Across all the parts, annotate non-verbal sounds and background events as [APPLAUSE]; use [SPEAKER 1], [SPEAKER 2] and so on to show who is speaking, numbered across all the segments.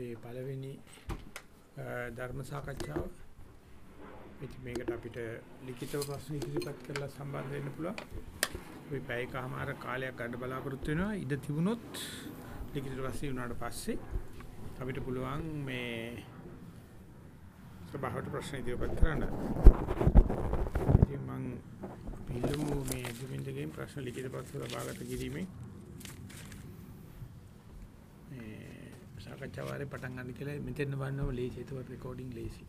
[SPEAKER 1] අපේ පළවෙනි ධර්ම සාකච්ඡාව. ඉතින් මේකට අපිට ලිඛිතව ප්‍රශ්න ඉදිරිපත් කරලා සම්බන්ධ වෙන්න පුළුවන්. අපි පැයකමාර කාලයක් ගන්න බලාපොරොත්තු වෙනවා. ඉඩ තිබුණොත් ලිඛිත ප්‍රශ්න උනාට පස්සේ අපිට පුළුවන් මේ සභාවට ප්‍රශ්න ඉදිරිපත් කරන්න. ඉතින් මම පිළිමු මේ දෙමින්දගෙන් ප්‍රශ්න ලිඛිත පත්‍ර සභාගත කිරීමේ සාකච්ඡා වාරේ පටන් ගන්න කියලා මෙතෙන් වන්නම ලේසි. ඒක රෙකෝඩින් ලේසි.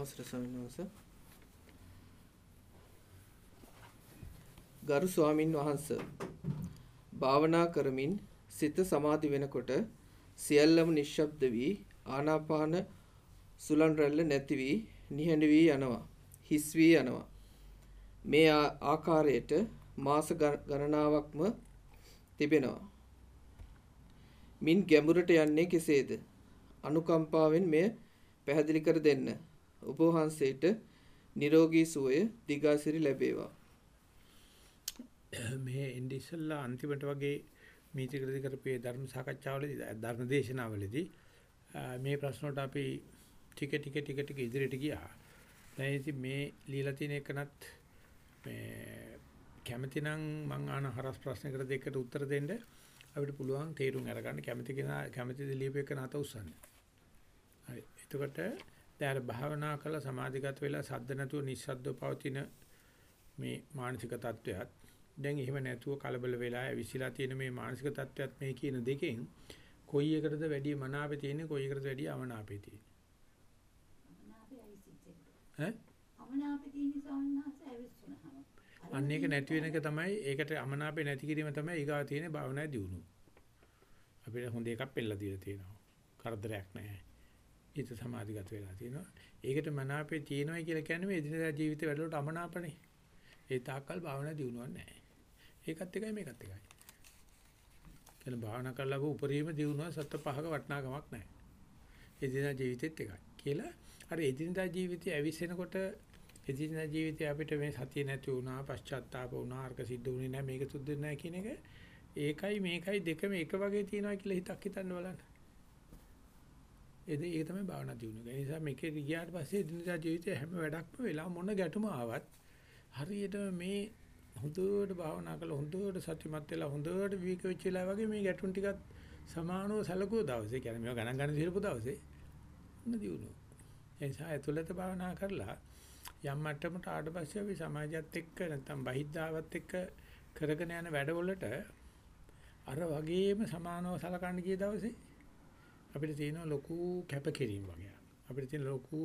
[SPEAKER 2] අවසර ස්වාමීන් වහන්සේ. ගරු ස්වාමින් වහන්සේ භාවනා කරමින් සිත සමාධි වෙනකොට සියල්ලම නිශ්ශබ්ද වී ආනාපාන සුලන් රැල්ල නැති වී නිහඬ වී යනවා හිස් වී යනවා. මේ ආකාරයට මාස ගණනාවක්ම තිබෙනවා. මින් ගැඹුරට යන්නේ කෙසේද? අනුකම්පාවෙන් මෙය පැහැදිලි කර දෙන්න. ඔබ වහන්සේට නිරෝගී සුවය දිගාසිරි ලැබේවා.
[SPEAKER 1] මේ ඉන්දි ඉස්සල්ලා අන්තිමට වගේ මීතිකරදි කරපේ ධර්ම සාකච්ඡාවලදී ධර්ම දේශනාවලදී මේ ප්‍රශ්න වලට අපි ටික ටික ටික ටික ඉදිරියට ගියා. දැන් ඉතින් මේ লীලා තියෙන එකනත් මේ කැමති නම් මං ආන හරස් ප්‍රශ්නකට දෙකට උත්තර දෙන්න අපිට පුළුවන් තේරුම් අරගන්න කැමති කෙනා කැමතිද ලියපෙක නැත උස්සන්න. හරි. එතකොට දැන් භාවනා කළා සමාධිගත වෙලා සද්ද නැතුව නිස්සද්දව පවතින මේ මානසික තත්වයක් දැන් එහෙම නැතුව කලබල වෙලා ඇවිසිලා තියෙන මේ මානසික තත්වයක් මේ කියන දෙකෙන් කොයි එකටද වැඩි මනාපේ තියෙන්නේ කොයි එකටද වැඩි අමනාපේ තියෙන්නේ? ඈ?
[SPEAKER 3] අමනාපේ තියෙන සවන්නාස ඇවිස්සුනහම.
[SPEAKER 1] අන්න ඒක නැති වෙන එක තමයි ඒකට අමනාපේ නැති කිරීම තමයි ඊගාව තියෙන භාවනාවේ දියුණුව. අපිට හොඳ එකක් පෙළලා දීලා තියෙනවා. කරදරයක් නැහැ හිත සමාධිගත වෙලා තියෙනවා. ඒකට මනාපේ තියෙනවා කියලා කියන්නේ මේ එදිනදා ජීවිතේ වැඩවලට අමනාපනේ. ඒ තාක්කල් භාවනා දියුණුවක් නැහැ. ඒකත් එකයි මේකත් එකයි. කියන භාවනා කරලා උපරිම දියුණුව සත්‍ය පහක වටිනාකමක් නැහැ. එදිනදා ජීවිතෙත් එකයි. කියලා අර එදිනදා ජීවිතය ඇවිස්සෙනකොට එදිනදා ජීවිතේ අපිට මේ සතිය නැති වුණා, පශ්චාත්තාප වුණා, අර්ක සිද්ධ වුණේ නැහැ, මේක සුද්ධ නැහැ කියන එක ඒකයි මේකයි දෙකම එක වගේ තියෙනවා කියලා හිතක් හිතන්න බලන්න. ඒක තමයි භාවනා දියුණුව. ඒ නිසා මේකේ ගියාට පස්සේ දිනදා ජීවිතේ හැම වැඩක්ම වෙලා මොන ගැටුම ආවත් හරියට මේ හොඳට භාවනා කරලා හොඳට සත්‍යමත් වෙලා හොඳට විවේක වෙච්ච වෙලාව වගේ මේ ගැටුම් ටිකත් සමානව සැලකුව දවසේ කියන්නේ මේවා ගණන් ගන්න දිරපු දවසේ මොන දියුණුව. ඒ නිසා ඇතුළත භාවනා කරලා යම් මට්ටමකට ආවට පස්සේ අපි සමාජයත් එක්ක නැත්නම් බහිද්ධාවත් එක්ක කරගෙන යන වැඩවලට අර වගේම සමානව සලකන්න ගිය දවසේ අපිට තියෙන ලොකු කැපකිරීම වගේ. අපිට තියෙන ලොකු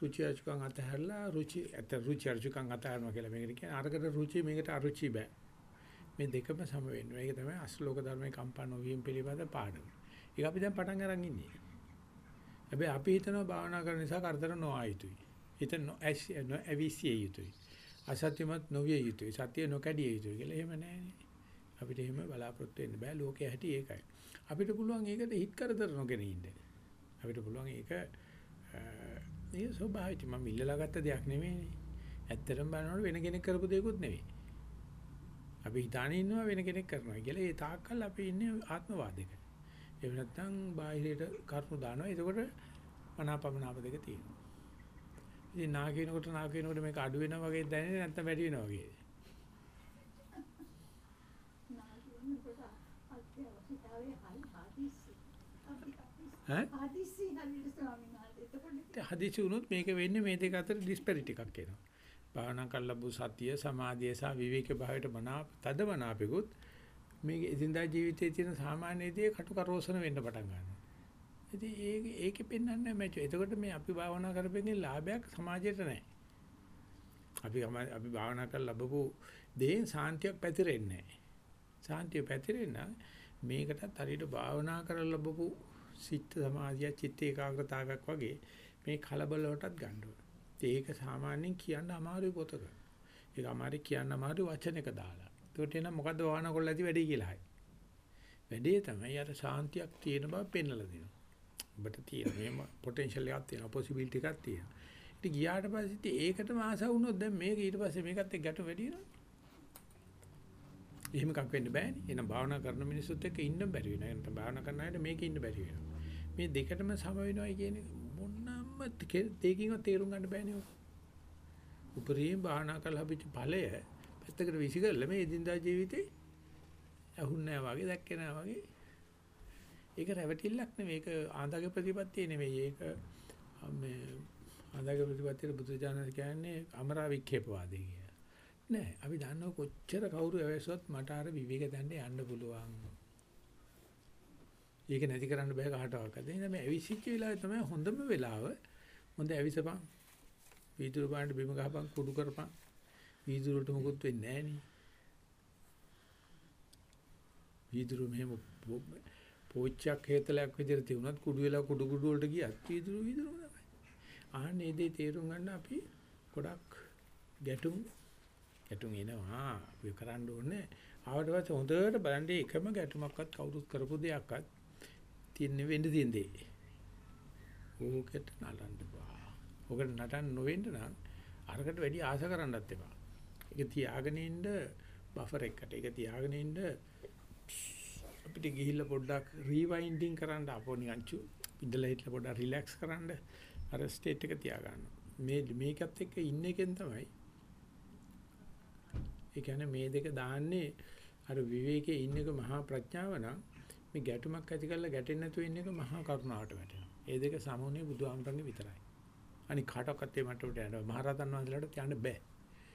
[SPEAKER 1] රුචි අරුචිකම් අතහැරලා රුචි අත රුචි අරුචිකම් අතහැරනවා කියලා මේකට කියන්නේ. අරකට රුචි මේකට අරුචි බෑ. මේ දෙකම සම වෙන්න. ඒක තමයි අශ්ලෝක ධර්මයේ කම්පා නොවීම පිළිබඳ පාඩම. ඒක අපි දැන් පටන් අරන් ඉන්නේ. හැබැයි අපි හිතනවා භාවනා කරන නිසා කරදර නොආ යුතුයි. හිත නොඇවිසිය යුතුයි. අසත්‍යමත් නොවිය යුතුයි. සත්‍ය නොකඩිය යුතුයි කියලා එහෙම නැහැ අපිට එහෙම බලාපොරොත්තු වෙන්න බෑ. ලෝකයේ හැටි ඒකයි. අපිට පුළුවන් ඒකට හිත කරදර නොගෙන ඉන්න. අපිට පුළුවන් ඒක මේ ස්වභාවයි මම ඉල්ලලා ගත්ත දෙයක් නෙමෙයිනේ. ඇත්තටම බලනකොට වෙන කෙනෙක් කරපු දෙයක්වත් නෙවෙයි. අපි හිතානේ ඉන්නවා වෙන කෙනෙක් කරනවා කියලා. ඒ තාක්කල් අපි ඉන්නේ ආත්මවාදයක. එහෙම නැත්නම් බාහිරයට කරුණු දානවා. එතකොට මනාපමනාප දෙක තියෙනවා. ඉතින් නා කියනකොට නා කියනකොට මේක අඩු වෙනවා වගේ දැනෙන්නේ නැත්නම් වැඩි වෙනවා වගේ.
[SPEAKER 3] ඈ හදිස්සි හදිස්සි ස්වාමීන් වහන්සේ
[SPEAKER 1] හදිසි වුණොත් මේක වෙන්නේ මේ දෙක අතර ඩිස්පැරිටි එකක් එනවා. භාවනා කරලබු සතිය සමාධිය සහ විවේක භාවයට මනා තද මනාපෙකුත් මේ එදිනදා ජීවිතයේ තියෙන සාමාන්‍ය දේ කටුකරෝසන වෙන්න පටන් ගන්නවා. ඉතින් ඒක ඒකෙ පෙන්වන්නේ මැච්. එතකොට මේ අපි භාවනා කරපෙන්නේ ලාභයක් සමාජයට නැහැ. අපි අපි භාවනා කරලා ලැබපු දේෙන් සාන්තියක් පැතිරෙන්නේ නැහැ. සාන්තිය පැතිරෙන්න මේකටත් හරියට භාවනා කරලා ලැබපු සිත් සමාධිය චිත්ත ඒකාග්‍රතාවයක් වගේ මේ කලබල වලටත් ගන්න ඕන. ඒක සාමාන්‍යයෙන් කියන්න අමාරුයි පොතක. ඒක අමාරු කියන්න අමාරු වචනයක දාලා. ඒකට එන මොකද්ද භාවනා කරලා ඇති වැඩේ කියලා හයි. වැඩේ තමයි අර සාන්තියක් තියෙන බව පෙන්වලා දෙනවා. ඔබට තියෙන මේම පොටෙන්ෂල් එකක් තියෙනවා, පොසිබිලිටි එකක් තියෙනවා. ඉතින් ගියාට පස්සේ ඉතින් ඒකටම ආස වුණොත් දැන් මේක ඊට පස්සේ මේකත් එක්ක ගැටු වැඩි වෙනවා. එහෙම එකක් වෙන්න බෑනේ. එහෙනම් භාවනා කරන මිනිස්සුත් එක්ක ඉන්න බැරි වෙනවා. එහෙනම් භාවනා කරන අයට මේක ඉන්න බැරි වෙනවා. මේ දෙකටම සම වෙනවයි කියන්නේ මොනම දෙකකින්වත් තේරුම් ගන්න බෑනේ ඔක. උපරිම භාවනා කරලා අපිට ඵලය පැත්තකට විසිකරලා මේ එදිනදා ජීවිතේ අහුන්නේ නැහැ වගේ දැක්කේ නැහැ වගේ. ඒක රැවටිල්ලක් නෙවෙයි. ඒක ආන්දාගේ ප්‍රතිපත්තිය නෙවෙයි. ඒක මේ ආන්දාගේ ප්‍රතිපත්තියේ බුදුජානක කියන්නේ අමරා වික්ෂේපවාදී කිය. නෑ අපි දන්නව කොච්චර කවුරු ඇවිස්සොත් මට අර විවේක දැන්න යන්න පුළුවන්. ඒක නැති කරන්න බෑ කාටවත්. ඒ නිසා මේ ඇවිසිච්ච වෙලාවේ තමයි හොඳම වෙලාව. හොඳ ඇවිසපන්. වීදුරු පාන්න බිම ගහපන් කුඩු කරපන්. වීදුරුවට මොකුත් වෙන්නේ නෑනේ. වීදුරු මෙහෙම පෝච්චයක් හේතලයක් විදිහට තියුණත් කුඩු වෙලා කුඩු කුඩු වලට ගියත් වීදුරු වීදුරු තමයි. ආන්නේ දේ තේරුම් ගන්න අපි ගොඩක් ගැටුම් ගැටුම් එනවා අපි කරන්න ඕනේ ආවට පස්සේ හොඳට බලන්න එකම ගැටුමක්වත් කවුරුත් කරපු දෙයක්වත් තියන්නේ වෙන්න තියෙන දේ. ඕකට නලන්න බා. ඕකට නටන්න නොවෙන්න නම් අරකට වැඩි ආශ කරන්නත් එපා. ඒක තියාගෙන ඉන්න බෆර් එකකට. ඒක තියාගෙන ඉන්න අපිට ගිහිල්ලා පොඩ්ඩක් රීවයින්ඩින් කරන්න අපෝ නිකන් චු ඉඳලා හිටලා පොඩ්ඩක් රිලැක්ස් කරන්න අර ස්ටේට් එක තියාගන්න. මේ මේකත් එක්ක ඉන්න එකෙන් තමයි ඒ කියන්නේ මේ දෙක දාන්නේ අර විවේකයේ ඉන්න එක මහා ප්‍රඥාව නම් මේ ගැටුමක් ඇති කරලා ගැටෙන්නේ නැතුව ඉන්න එක මහා කරුණාවට වැටෙනවා. ඒ දෙක සමුනේ බුදුහාමරගේ විතරයි. අනික කාටවත් ඒ මට්ටමට යන්න මහරහතන් වහන්සේලාට යන්න බෑ.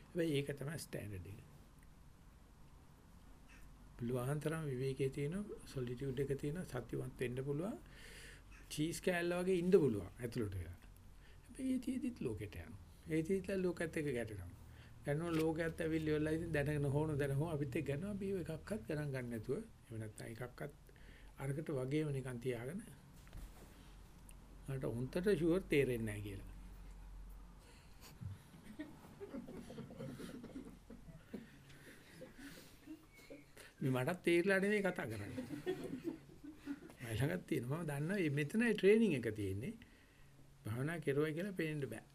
[SPEAKER 1] හැබැයි ඒක තමයි ස්ටෑන්ඩඩ් එක. පුළුවන්තරම් විවේකයේ තියෙන සොලිටියුඩ් එක තියෙන සත්‍යවත් වෙන්න පුළුවන්. චීස් කෑල්ල වගේ ඉන්න පුළුවන් ඇතුළට වෙලා. හැබැයි ඒ තීදිත් ලෝකෙට යනවා. ඒ තීදිත් ලෝකෙත් එක්ක ගැටෙනවා. ගන්නෝ ලෝකයට ඇවිල්ලි වෙලා ඉතින් දැනගෙන හොන දැන හො අපිත් එක්ක ගන්නවා අපි එකක්වත් ගණන් ගන්න නැතුව එහෙම නැත්නම් එකක්වත් අරකට වගේම නිකන් තියාගෙන මට උන්ටට ෂුවර් තේරෙන්නේ නැහැ කියලා. මේ මටත් තේරිලා නෙමෙයි කතා කරන්නේ. මම ළඟත් තියෙනවා මම දන්නවා මෙතනයි ට්‍රේනින් එක තියෙන්නේ. භාවනා කෙරුවයි කියලා පේන්න බෑ.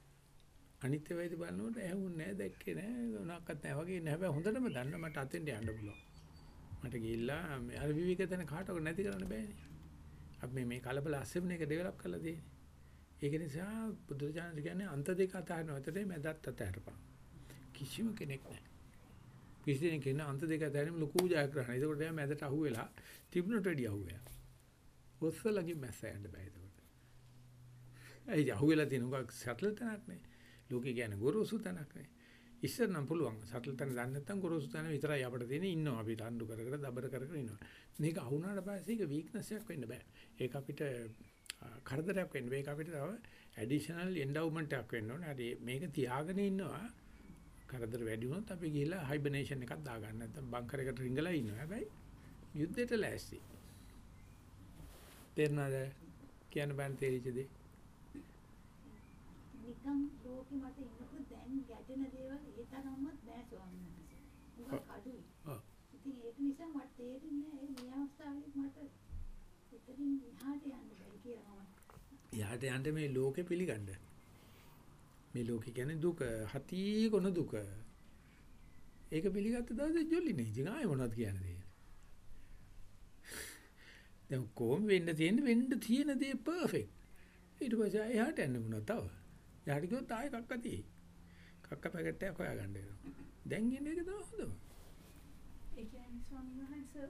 [SPEAKER 1] අනිත්‍ය වේද බලනකොට ඇහුන්නේ නැහැ දැක්කේ නැහැ මොනක්වත් නැහැ වගේ නෑ. හැබැයි හොඳටම දන්න මට අතෙන්ට යන්න පුළුවන්. මට ගිහිල්ලා අර විවිධ තැන කාටවත් නැති කරන්න බෑනේ. අපි මේ කලබල අස්සෙම එක ඩෙවලොප් කරලා දෙන්නේ ඒක නිසා බුදුරජාණන් කියන්නේ අන්ත දෙක අතහරිනවා. අතරේ මැදත් අතහැරපන්. කිසිම කෙනෙක් නැහැ කිසි කෙනෙක් කියන අන්ත දෙක අතහැරීම ලොකු ජයග්‍රහණයක්. ඒකට එයා මැදට අහුවෙලා තිබුණට වැඩි අහුවෙලා. ඔස්සලගේ මැස්ස යන්න බෑ ඒකට ඒ අහුවෙලා තියෙන උගක් සැටල් තැනක් නේ. ලෝකේ කියන්නේ ගොරෝසු තැනක් නේ. ඉස්සර නම් පුළුවන්. සටල් තැන දන්නේ නැත්නම් ගොරෝසු තැන විතරයි අපිට තියෙන්නේ ඉන්නවා. අපි තණ්ඩු කර කර දබර කර කර ඉන්නවා. මේක අහුණාට පස්සේ ඒක වීක්නස් එකක් වෙන්න බෑ. ඒක අපිට කරදරයක් වෙන්න බෑ. ඒක අපිට තව ඇඩිෂනල් එන්ඩවුමන්ට් එකක් වෙන්න ඕනේ. හරි මේක තියාගෙන ඉන්නවා. කරදර වැඩි වුණොත් අපි ගිහලා හයිබර්නේෂන් එකක් දාගන්න. නැත්නම් බංකර් එකට රිංගලා ඉන්නවා. හැබැයි යුද්ධයට ලෑස්ති. තේරෙනවද? කියන්න බෑන තේරිච්ච දේ.
[SPEAKER 3] නිකන් ලෝකෙ මට ඉන්නකොට දැන් ගැටෙන දේවල් ඒ තරම්වත් බෑ ස්වාමීන් වහන්සේ. මොකක් අඩුයි.
[SPEAKER 1] ඔව්.
[SPEAKER 3] ඉතින් ඒක නිසා මට තේරෙන්නේ නැහැ මේ අවස්ථාවේ මට එතනින් එහාට යන්න බැරි කියලා මම.
[SPEAKER 1] එයාට යන්න මේ ලෝකෙ පිළිගන්න. මේ ලෝකෙ කියන්නේ දුක, හති කොන දුක. ඒක පිළිගත්ත දවසේ ජොලි නේ. ඉතින් ආයෙ මොනවද කියන්නේ? දැන් කොහොම වෙන්න තියෙන්නේ වෙන්න තියෙන දේ පර්ෆෙක්ට්. ඊට පස්සේ එහාට යන්න මොනවද තව? එහාට ගියොත් ආයෙ කක්ක තියෙයි. කක්ක පැකට් එකක් හොයාගන්න වෙනවා. දැන් ඉන්නේ ඒක තමයි හොඳම.
[SPEAKER 4] ඒ කියන්නේ ස්වාමීන් වහන්සේ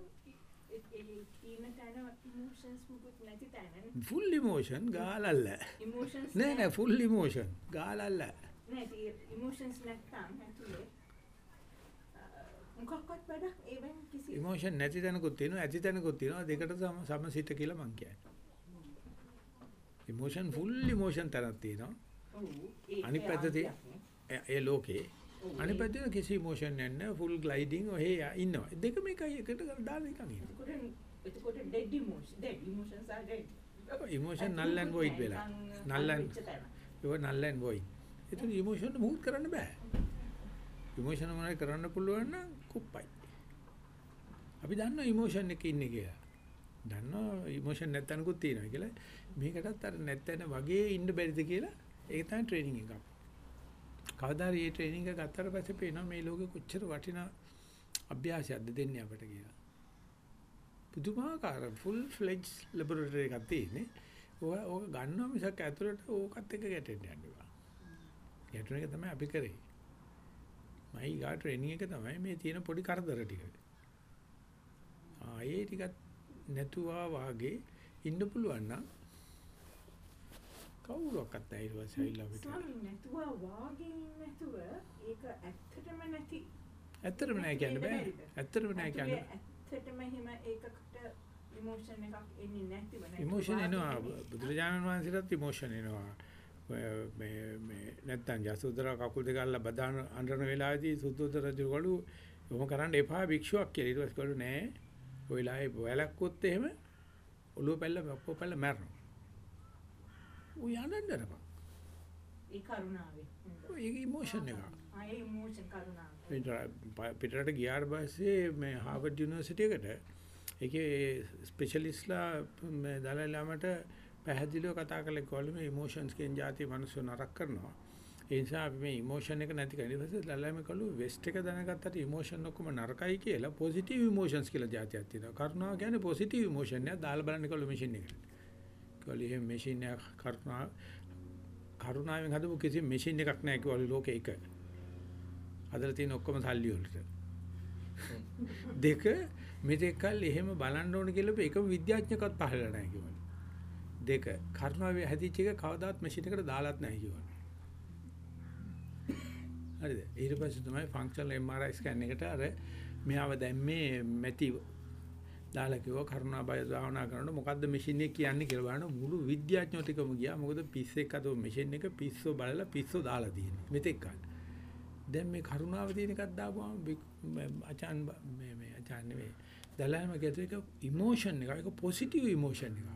[SPEAKER 1] ෆුල් ඉමෝෂන් ගාලල්ල.
[SPEAKER 4] ඉමෝෂන්ස්
[SPEAKER 1] නෑ නෑ ෆුල් ඉමෝෂන් ගාලල්ල.
[SPEAKER 4] නැති ඉමෝෂන්ස් නැත්තම් ඇතුලේ මොකක්වත් වැඩක් ඒවෙන් කිසි
[SPEAKER 1] ඉමෝෂන් නැති තැනකුත් තියෙනවා ඇති තැනකුත් තියෙනවා. දෙකට සම සමසිත කියලා මං කියන්නේ. ඉමෝෂන් ෆුල් ඉමෝෂන් තැනක් තියෙනවා අනිත් පැත්තේ. ඒ- ලෝකේ. අනිත් පැත්තේ කිසි ඉමෝෂන් නැහැ. ෆුල් ග්ලයිඩින් ඔහේ ඉන්නවා. දෙකම එකයි එකට දාලා නිකන් ඉන්නවා.
[SPEAKER 4] එතකොට එතකොට dead emotion dead emotions are dead
[SPEAKER 1] emotion null and void වෙලා. Null and ඒක null and void. ඒතන ඉමෝෂන් මුහුත් කරන්න බෑ. ඉමෝෂන් මොනවද කරන්න පුළුවන් නම් කුප්පයි. අපි දන්නවා ඉමෝෂන් එකේ ඉන්නේ කියලා. දන්නවා ඉමෝෂන් නැත්තනකුත් තියෙනවා කියලා. මේකටත් අර නැත්තන වගේ ඉන්න බැරිද කියලා ඒක තමයි ට්‍රේනින් එකක් කවදා හරි මේ ට්‍රේනින් එක ගත්තට පස්සේ පේනවා මේ ලෝකෙ කොච්චර වටිනා අභ්‍යාසයක්ද දෙන්නේ අපට කියලා පුදුමාකාර ෆුල් ෆ්ලෙජ් ලැබොරටරි එකක් තියෙන්නේ ඔය ඕක ගන්නවා මිසක් ඇතුළට ඕකත් එක්ක ගැටෙන්න යන්න එපා. ගැටුණ එක තමයි අපි කරේ. මයි ගා ට්‍රේනින් එක තමයි මේ තියෙන පොඩි කරදර ටික. ආයේ ටිකක් නැතුවා වාගේ ඉන්න පුළුවන් නම් කවුරක්වත් නැහැ ඊට පස්සේ ඇවිල්ලා අපිට.
[SPEAKER 4] ස්වාමීන් නැතුව වාගේ නැතුව ඒක ඇත්තටම නැති
[SPEAKER 1] ඇත්තටම නෑ කියන්න බෑ. ඇත්තටම නෑ කියන්න.
[SPEAKER 4] ඇත්තටම එහෙම ඒකකට ඉමෝෂන් එකක් එන්නේ නැතිව නැති
[SPEAKER 1] ඉමෝෂන් එනවා. බුදුරජාණන් වහන්සේටත් ඉමෝෂන් එනවා මේ මේ නැත්තම් යසෝදර කකුල් දෙක අල්ල බදාන අඬන වෙලාවේදී සුද්ධෝදන රජුගලු ඔහොම කරන්න එපා භික්ෂුවක් කියලා ඊට පස්සේ කළු නෑ ඔය වෙලාවේ වැලක්කොත් එහෙම ඔළුව පැල්ල ඔක්කො පැල්ල මැරෙනවා ඔය යන්නදරපන්
[SPEAKER 4] ඒ කරුණාවේ.
[SPEAKER 1] ඒක ඉමෝෂන් එකක්.
[SPEAKER 4] ආ ඒ ඉමෝෂන් කරුණාව.
[SPEAKER 1] පිටර- පිටරට ගියාට පස්සේ මේ හාවර්ඩ් යුනිවර්සිටි එකට ඒකේ ස්පෙෂලිස්ට්ලා මේ දලයි ලාමට පැහැදිලිව කතා කළේ කොහොමද මේ ඉමෝෂන්ස් කියන જાති මිනිස්සු නරක කරනවා. ඒ නිසා අපි මේ ඉමෝෂන් එක නැති ඊට පස්සේ දලයිම කළු වෙස්ට් එක දැනගත්තට ඉමෝෂන් ඔක්කොම නරකයි කියලා පොසිටිව් ඉමෝෂන්ස් කියලා જાතියක් තියෙනවා. කරුණාව කියන්නේ පොසිටිව් ඉමෝෂන් එක දාලා බලන්න කළු මැෂින් එකට කළු එහෙම මැෂින් එක කරුණා කරුණාවෙන් හදපු කිසි මැෂින් එකක් නැහැ කිව්වලු ලෝකේ එක හදලා තියෙන ඔක්කොම සල්ලි වලට. දෙක මෙතෙක් කල් එහෙම බලන්න ඕන කියලා එකම විද්‍යාඥයෙක්වත් පහළ නැහැ කිව්වලු. දෙක කර්මාවේ හැදිච්ච එක කවදාත් මැෂින් එකට දාලත් නැහැ කිව්වලු. හරිද? ඊට පස්සේ තමයි ෆන්ක්ෂනල් MRI ස්කෑන් එකට අර මෙයාව දැන් මේ මැටි දාලා කිව්වා කරුණා බය භාවනා කරනකොට මොකද්ද මැෂින් එක කියන්නේ කියලා බලන මුළු විද්‍යාඥයෝ ටිකම ගියා. මොකද පිස්සෙක් අතෝ මැෂින් එක පිස්සෝ බලලා පිස්සෝ දාලා තියෙන්නේ. මෙතෙක් කල්. දැන් මේ කරුණාව තියෙන එකක් දාපුවාම අචාන් මේ මේ අචාන් නෙවෙයි. දලයිම කියත එක ඉමෝෂන් එක ඒක පොසිටිව් ඉමෝෂන් එක.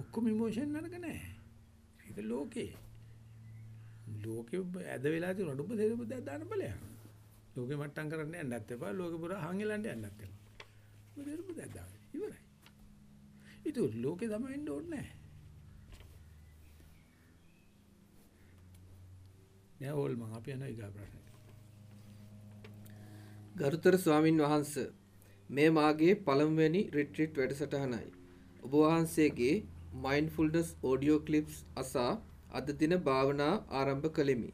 [SPEAKER 1] ඔක්කොම ඉමෝෂන් නරක නෑ. ඒක ලෝකේ. ලෝකෙ ඇද වෙලා තියෙන ඔබ දෙද බුද්දක් දාන්න බලයන්. ලෝකෙ මට්ටම් කරන්න යන්නත් එපා. ලෝකෙ පුරා හංගෙලන්න යන්නත් එපා. ඔබ දෙද බුද්දක් දාන්න. ඉවරයි. ඒක ලෝකේ තමයි ඉන්න ඕනේ නෑ. නෑ ඕල් මං අපි යනවා ඊගා ප්‍රශ්නෙට.
[SPEAKER 2] ගරුතර ස්වාමින් වහන්ස මේ මාගේ පළමුවැනි රිට්‍රීට් වැඩසටහනයි. ඔබ වහන්සේගේ මයින්ෆුල්නස් ඕඩියෝ කලිප්ස් අසා අද දින භාවනා ආරම්භ කළෙමි.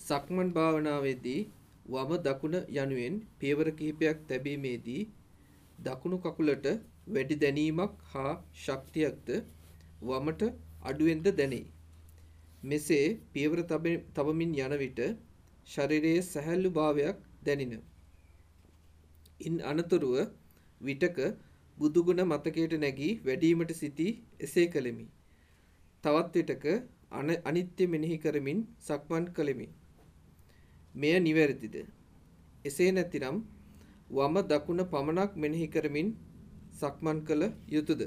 [SPEAKER 2] සක්මන් භාවනාවේදී වම දකුණ යනුවෙන් පියවර කිහිපයක් තැබීමේදී දකුණු කකුලට වැඩි දැනීමක් හා ශක්තියක්ද වමට අඩුවෙන්ද දැනේ. මෙසේ පියවර තබ- තබමින් යන විට ශරීරයේ සැහැල්ලු භාවයක් දැනින. ඉන් අනතුරුව විටක බුදුගුණ මතකයට නැගී වැඩීමට සිටී එසේ කළෙමි. තවත් විටක අන අනිත්‍ය මෙනෙහි කරමින් සක්මන් කළෙමි. මෙය නිවැරදිද. එසේ නැතිනම් වම දකුණ පමණක් මෙනෙහි කරමින් සක්මන් කළ යුතුද.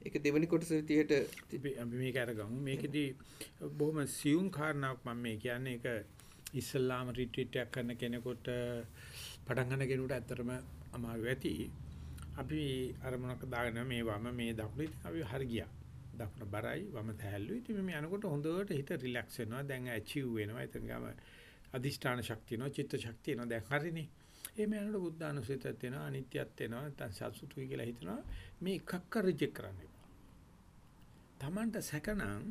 [SPEAKER 2] එක දෙවනි කොටස විදිහට
[SPEAKER 1] අපි අපි මේක අරගමු. මේකෙදි බොහොම සියුම් කාරණාවක් මම මේ කියන්නේ. ඒක ඉස්ලාම රිට්‍රීට් එකක් කරන කෙනෙකුට පටන් ගන්න කෙනෙකුට ඇත්තටම අමාරු ඇති. අපි අරමුණක් දාගෙන මේ වම මේ දකුණ. ඉතින් අපි හරි ගියා. දකුණ බරයි වම තැහැල්ලුයි. ඉතින් මේ යනකොට හොඳට හිත රිලැක්ස් වෙනවා. දැන් ඇචීව් වෙනවා. එතන ගම අදිෂ්ඨාන ශක්තිය එනවා චිත්ත ශක්තිය එනවා දැන් හරිනේ. එහෙම යනකොට බුද්ධ අනුසතියත් එනවා අනිත්‍යත් එනවා නැත්නම් සත්සුතුයි කියලා හිතනවා මේ එකක්ක රිජෙක්ට් කරන්න එපා Tamanට සැකනම්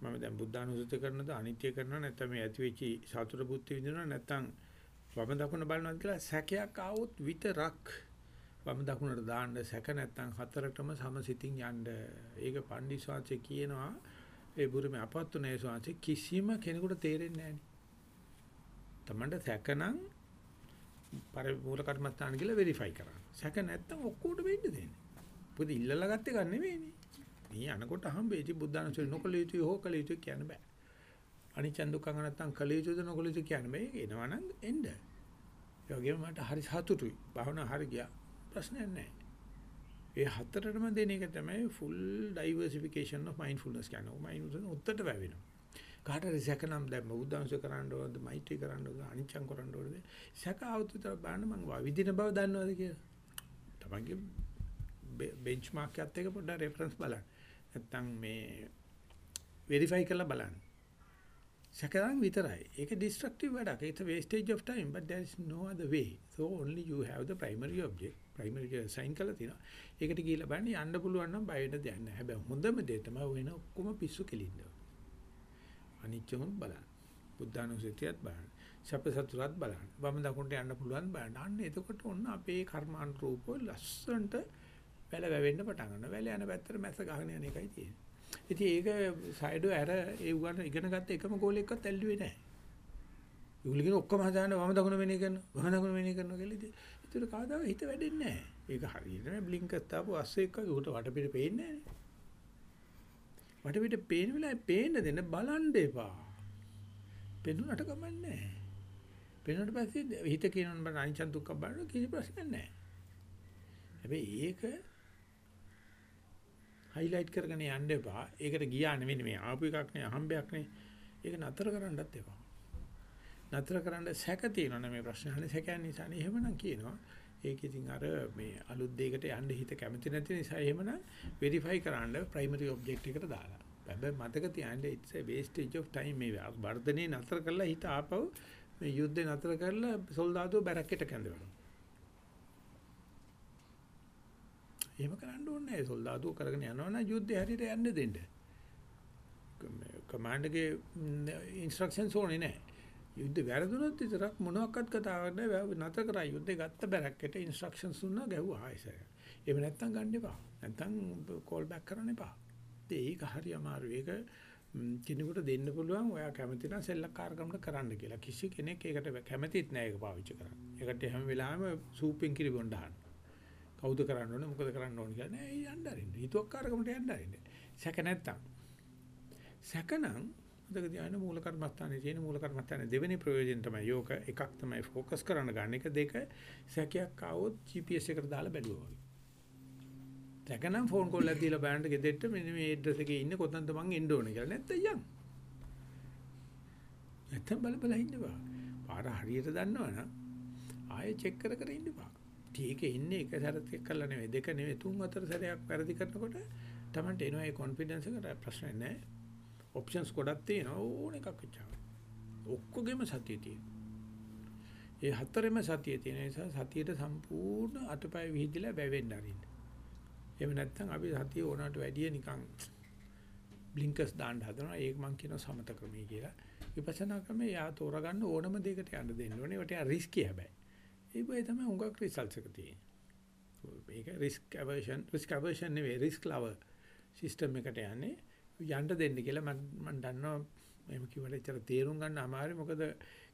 [SPEAKER 1] මම දැන් බුද්ධානුසුති කරනද අනිත්‍ය කරනව නැත්නම් මේ ඇති වෙච්ච සතුට බුද්ධ විඳිනව නැත්නම් වම දකුණ බලනවා කියලා සැකයක් ආවොත් විතරක් වම දකුණට දාන්න සැක නැත්තම් හතරටම සමසිතින් යන්න. ඒක පණ්ඩිස්වාංශේ කියනවා ඒ බුරුමේ අපත්තු නැහැ ස්වාංශේ කිසිම කෙනෙකුට තේරෙන්නේ නැහැ. තමන්ට සැකනම් පර මූල කර්මස්ථාන කියලා වෙරිෆයි කරන්න. සැක නැත්තම් ඔක්කොට වෙන්න දෙන්නේ. මොකද ඉල්ලලා ගත්තේ ගන්න නෙවෙයිනේ. මේ අනකොට හම්බෙච්ච බුද්ධානුසල නොකල යුතුයි හෝ කල යුතුයි කියන්න බෑ. අනිච්ච දුක්ඛ නැත්තම් කල යුතුද නොකල යුතුයි කියන්න බෑ. එනවනම් එන්න. ඒ වගේම මට හරි සතුටුයි. භාවනා හරි ගියා. ප්‍රශ්නයක් නැහැ. ඒ හතරටම දෙන එක තමයි full diversification of mindfulness කියන්නේ. mindfulness උත්තරට වැවෙනවා. කාට හරි සැකනම් දැන් බුද්ධාංශ කරන්න ඕනද මෛත්‍රී කරන්න ඕනද අනිච්චම් කරන්න ඕනද සැක આવුත් විතර බලන්න මම විදින බව දන්නවද කියලා. තමන්ගේ බෙන්ච්මාර්ක් එකත් එක පොඩ්ඩක් රෙෆරන්ස් බලන්න. නැත්තම් මේ වෙරිෆයි කරලා බලන්න. සැකනම් විතරයි. ඒක destructive වැඩක්. it's a wastage of time but there is no other way. So only you have the primary object. primary sign කරලා තියෙනවා. ඒකට ගිහිල්ලා බලන්න යන්න පුළුවන් නම් බය වෙන්න දෙයක් නැහැ. හැබැයි හොඳම දේ තමයි වෙන ඔක්කොම පිස්සු කෙලින්න. අනිච්චම බලන්න. බුද්ධානුස්සතියත් බලන්න. සැප සතුටත් බලන්න. වම දකුණට යන්න පුළුවන් බලන්න. අන්න එතකොට ඔන්න අපේ කර්මානුරූපව ලස්සනට වැල වැවෙන්න පටන් ගන්නවා. වැල යන පැත්තට මැස්ස ගහගෙන යන එකයි තියෙන්නේ. ඉතින් ඒක සයිඩෝ ඇර ඒ උගන්න ඉගෙන ගත්ත එකම ගෝලයක්වත් ඇල්ලුවේ නැහැ. ඒගොල්ලෝ කියන ඔක්කොම හදාන්න වම දකුණ වෙනේ කරනවා. වම දකුණ වෙනේ කරනවා කියලා ඉතින් ඒතර කවදාවත් හිත වැඩෙන්නේ නැහැ. ඒක හරියට නේ බ්ලින්කර් තාපු අස්සේ එක්ක උට වටපිට පේන්නේ නැහැ. වටපිට පේන වෙලාවේ පේන්න දෙන්න බලන්න එපා. පෙනුනට කමන්නේ නැහැ. පෙනුනට පස්සේ හිත කියනවනම් බන අනිච්ච දුක්ඛ බලන කිසි ප්‍රශ්නයක් නැහැ. හැබැයි ඒක හයිලයිට් කරගෙන යන්න එපා. ඒකට ගියා නෙවෙයි මේ ආපු එකක් නේ අහම්බයක් නේ. ඒක නතර කරන්නත් එපා. නතර කරන්න සැක තියෙනවනේ මේ ප්‍රශ්න අහන්නේ සැකයන් නිසානේ. එහෙමනම් කියනවා. ඒක ඉතින් අර මේ අලුත් දෙයකට යන්න හිත කැමති නැති නිසා එහෙමනම් වෙරිෆයි කරන්න ප්‍රයිමරි ඔබ්ජෙක්ට් එකට දාලා. හැබැයි මතක තියාගන්න it's a wastage of time මේ වර්ධනේ නතර කරලා හිත ආපහු මේ යුද්ධේ නතර කරලා සොල්දාදුව බැරක්කෙට කැඳවනවා. එහෙම කරන්න ඕනේ නැහැ. සොල්දාදුව කරගෙන යනවනම් යුද්ධේ හරියට යන්න දෙන්න. කමාන්ඩ් එකේ hm, ඉන්ස්ට්‍රක්ෂන්ස් ඕනේ නැහැ. යුද්ධ වැරදුනොත් විතරක් මොනවාක්වත් කතාවක් නැහැ. නතර කරා යුද්ධේ ගත්ත බැරක්කෙට ඉන්ස්ට්‍රක්ෂන්ස් දුන්නා ගැහුවා ආයෙසර. එහෙම නැත්තම් ගන්න එපා. නැත්තම් කෝල් බෑක් කරන්න එපා. ඒක හරි අමාරු. ඒක කෙනෙකුට දෙන්න පුළුවන් ඔයා කැමති නම් සෙල්ලක්කාරකමකට කරන්න කියලා. කිසි කෙනෙක් ඒකට කැමතිත් නැහැ ඒක පාවිච්චි කරන්න. ඒකට හැම වෙලාවෙම සූපින් කිරි බොන්න දාන්න. කවුද කරන්න ඕනේ මොකද කරන්න ඕනේ කියලා නෑ යන්න අරින්න. හිතුවක්කාරකමට යන්න අරින්න. සැක නැත්තම්. සැකනම් මතක තියාගන්න මූල කර්මස්ථානයේ තියෙන මූල කර්මස්ථානයේ දෙවෙනි ප්‍රයෝජන තමයි යෝක එකක් තමයි ફોકસ කරන්න ගන්න එක දෙක සැකයක් ආවොත් GPS එකට දාලා බැලුවා වගේ. සැකනම් ෆෝන් කෝල් එකක් දීලා බලන්න ගෙදෙට්ට මෙන්න මේ ඇඩ්‍රස් එකේ ඉන්නේ කොතනද මං එන්න ඕනේ කියලා නැත්තම් යන්. නැත්තම් බල බල ඉන්න බා. පාර හරියට දන්නවනම් ආයෙ චෙක් කර කර ඉන්න බා. ටීකේ ඉන්නේ එක සැරයක් කළා නෙවෙයි දෙක නෙවෙයි තුන් හතර සැරයක් වැරදි කරනකොට Tamanට එනවා ඒ කොන්ෆිඩන්ස් එකට ප්‍රශ්න නැහැ. ඔප්ෂන්ස් ගොඩක් තියෙනවා ඕන එකක් වෙච්චා. ඔක්කොගෙම සතිය තියෙනවා. ඒ හතරෙම සතිය තියෙන නිසා සතියට සම්පූර්ණ අතපය විහිදලා වැවෙන්න අරින්න. එහෙම නැත්නම් අපි සතිය ඕනකට වැඩිය නිකන් බ්ලින්කර්ස් දාන්න හදනවා. ඒක මම කියනවා සමත ක්‍රමය කියලා. විපස්සනා ක්‍රමය යා තෝරගන්න ඕනම දෙයකට යන්න දෙන්න ඕනේ. ඒකට රිස්කි හැබැයි. ඒ වගේ තමයි උඟක් රිසල්ට්ස් එක තියෙන්නේ. මේක රිස්ක් අවර්ෂන් රිස්ක් අවර්ෂන් නෙවෙයි රිස්ක් ලවර් සිස්ටම් එකට යන්නේ යන්න දෙන්න කියලා මම මම දන්නවා එහෙම කිව්වට එච්චර තේරුම් ගන්න අමාරුයි මොකද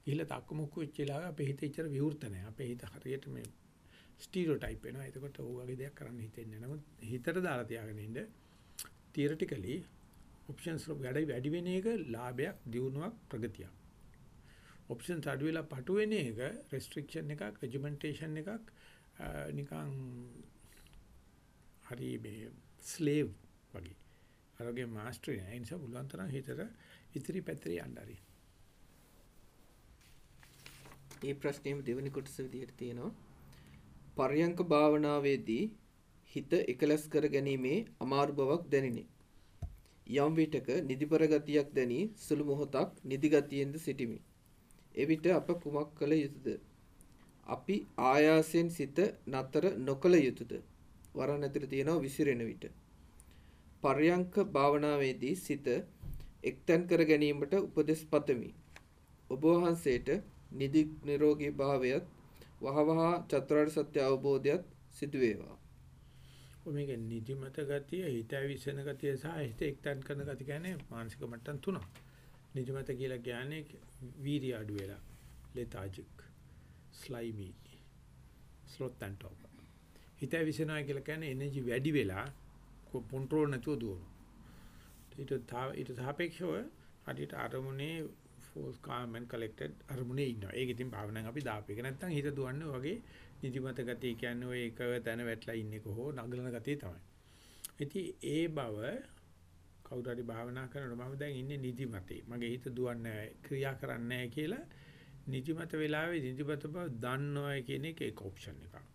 [SPEAKER 1] ගිහිල්ලා තක්කමුක්කු වෙච්ච වෙලාව අපේ හිත එච්චර විවෘත නැහැ. අපේ හිත හරියට මේ ස්ටීරියෝටයිප් වෙනවා. එතකොට ඕ වගේ දෙයක් කරන්න හිතෙන්නේ නැහැ. නමුත් හිතට දාලා තියාගෙන ඉන්න තියරිටිකලි ඔප්ෂන්ස් වැඩි වැඩි වෙන එක ලාභයක්, දියුණුවක්, ප්‍රගතියක්. ඔප්ෂන්ස් අඩු වෙලා පටු වෙන එක රෙස්ට්‍රික්ෂන් එකක්, රෙජිමෙන්ටේෂන් එකක් නිකන් හරි මේ ස්ලේව් වගේ. අරගේ මාස්ටර් නෑ. ඒ නිසා පුළුවන් තරම් හිතට ඉතිරි පැත්තේ යන්න හරි.
[SPEAKER 2] මේ ප්‍රශ්නේම දෙවෙනි කොටස විදිහට තියෙනවා. පර්යංක භාවනාවේදී හිත එකලස් කර ගැනීමේ අමාරු බවක් දැනිනි. යම් විටක නිදිබර ගතියක් දැනි සුළු මොහොතක් නිදි ගතියෙන්ද සිටිමි. එවිට අප කුමක් කළ යුතුද? අපි ආයාසයෙන් සිත නතර නොකළ යුතුද? වරණ ඇතුළේ තියෙනවා විසිරෙන විට. පර්යංක භාවනාවේදී සිත එක්තැන් කර ගැනීමට උපදෙස් පතමි. ඔබ වහන්සේට නිදි නිරෝගී භාවයත් වහවහ චතුරාර්ය සත්‍ය අවබෝධයත් සිදු වේවා.
[SPEAKER 1] ඔය මේක නිදිමත ගතිය, හිත ඇවිස්සෙන ගතිය සහ හිත එක්තන් කරන ගතිය කියන්නේ මානසික මට්ටම් තුනක්. නිදිමත කියලා කියන්නේ වීර්ය අඩු වෙලා, lethargic, slimy, sloth and torpor. හිත ඇවිස්සෙනවා කියලා කියන්නේ එනර්ජි වැඩි වෙලා කන්ට්‍රෝල් නැතුව දුවනවා. ඊට තා- ඊට සාපේක්ෂව හරියට අරමුණේ force calm and collected අරමුණේ ඉන්නවා. ඒක ඉතින් භාවනාවෙන් අපි දාපු එක. නැත්තම් හිත දුවන්නේ වගේ නිදිමත ගතිය කියන්නේ ඔය එක තැන වැටලා ඉන්න එක හෝ නගලන ගතිය තමයි. ඉතින් ඒ බව කවුරු හරි භාවනා කරනකොට මම දැන් ඉන්නේ නිදිමතේ. මගේ හිත දුවන්නේ නැහැ, ක්‍රියා කරන්නේ නැහැ කියලා නිදිමත වෙලාවේ නිදිමත බව දන්නවයි කියන එක එක ඔප්ෂන් එකක්.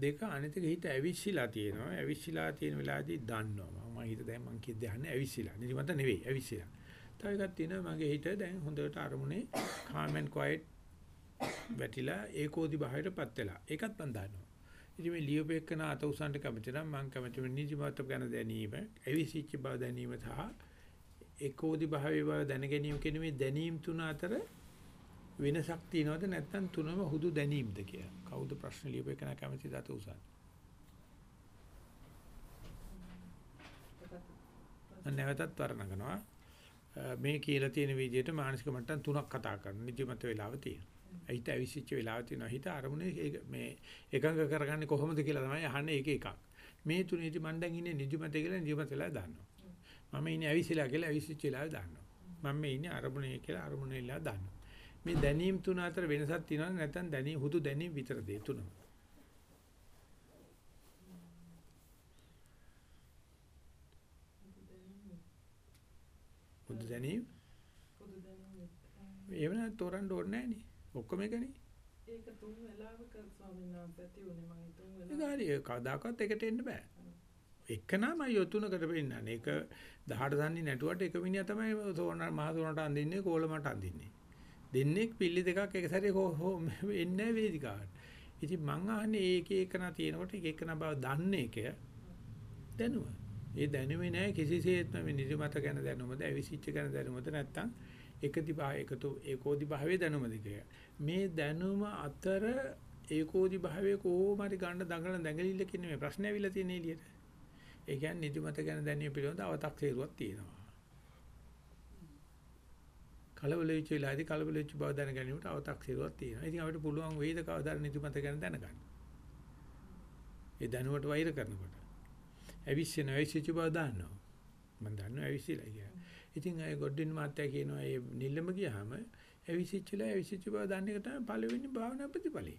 [SPEAKER 1] දෙක අනිත් එක හිත ඇවිස්සීලා තියෙනවා. ඇවිස්සීලා තියෙන වෙලාවේදී දන්නවා. මම හිත දැන් මං කියන්නේ ඇවිස්සීලා. නිදිමත නෙවෙයි ඇවිස්සීලා. තව එකක් තියෙනවා මගේ හිත දැන් හොඳට අරමුණේ calm and quiet වැටිලා ඒකෝදි භාවයටපත් වෙලා. ඒකත් මම දන්නවා. ඉතින් මේ ලියුපෙකන අත උසන්ට කැමති නම් මම කැමති මේ නිදිමත ගැන දැනීම, ඇවිසිච්ච බව දැනීම සහ ඒකෝදි භාවයේ බව දැන ගැනීම කියන මේ දැනීම් තුන අතර වෙනසක් තියනවද නැත්නම් තුනම හුදු දැනීම්ද කියලා. කවුද ප්‍රශ්න ලියුපෙකන කැමතිද අත උසන්? මම නැවතත් වර්ණනවා. මේ කියලා තියෙන විදිහට මානසික මට්ටම් තුනක් කතා කරන නිදිමත වෙලාව තියෙනවා. හිත ඇවිසිච්ච වෙලාව තියෙනවා. හිත අරමුණේ ඒක මේ එකඟ කරගන්නේ කොහොමද කියලා තමයි අහන්නේ ඒක එකක්. මේ තුනේදී මම දැන් ඉන්නේ නිදිමත කියලා නිදිමත වෙලා දාන්නවා. මම ඉන්නේ ඇවිසිලා කියලා ඇවිසිච්ච වෙලාව දාන්නවා. මම මේ ඉන්නේ අරමුණේ කියලා අරමුණේ වෙලා දාන්නවා. මේ දැනීම් තුන අතර වෙනසක් තියෙනවද නැත්නම් දැනීම් හුදු දැනීම් විතරද ඒ තුනම? හුදු දැනීම්
[SPEAKER 5] පොදු දැනුම
[SPEAKER 1] ඒව නම් තෝරන්න ඕනේ නෑනේ. ඔක්කොම එකනේ.
[SPEAKER 5] ඒක තුන් වෙලාවක ස්වාමීන් වහන්සේ ඇති උනේ මම තුන්
[SPEAKER 1] ඒක
[SPEAKER 5] වෙලාව
[SPEAKER 1] හරි ඒක කවදාකවත් එකට එන්න බෑ. එක්කනම යොතුනකට වෙන්නන්නේ. ඒක 18 දන්නේ නැටුවට එක මිනිහා තමයි සෝන මහ සෝනට අඳින්නේ කොලමට අඳින්නේ. දෙන්නේ පිල්ලි දෙකක් එක සැරේ එන්නේ වේදිකාවට. ඉතින් මං අහන්නේ ඒක එකන තියෙනකොට ඒක එකන බව දන්නේ එක දැනුම. ඒ දැනුමේ නෑ කිසිසේත්ම මේ නිදිමත ගැන දැනුමද, අවිසිච්ච ගැන දැනුමද නැත්තම් එකති භා එකතු ඒකෝදි භාවයේ දැනුමද කියලා. මේ දැනුම අතර ඒකෝදි භාවයේ කොහොම හරි ගන්න දඟලන දැඟලිල්ල කියන්නේ මේ ප්‍රශ්නේ ඇවිල්ලා තියෙන එළියට. ඒ කියන්නේ නිදිමත ගැන දැනීම පිළිබඳ අව탁සේරුවක් තියෙනවා. කලබල වෙච්ච වෙලාවේදී කලබල වෙච්ච බව දැන ගැනීමට අව탁සේරුවක් තියෙනවා. ඉතින් අපිට පුළුවන් වෙයිද කවදාද නිදිමත ගැන දැනගන්න. ඒ දැනුවට වෛර කරනකොට. ඇවිස්සෙන ඇවිස්සිච්ච බව දන්නවා. මම දන්නවා ඇවිස්සිලා කියලා. ඉතින් අය ගොඩින් මාත්‍යා කියනවා මේ නිල්ලම ගියාම ඇවිසිච්චලා ඇවිසිච්ච බව දන්න එක තමයි පළවෙනි භාවනා ප්‍රතිඵලය.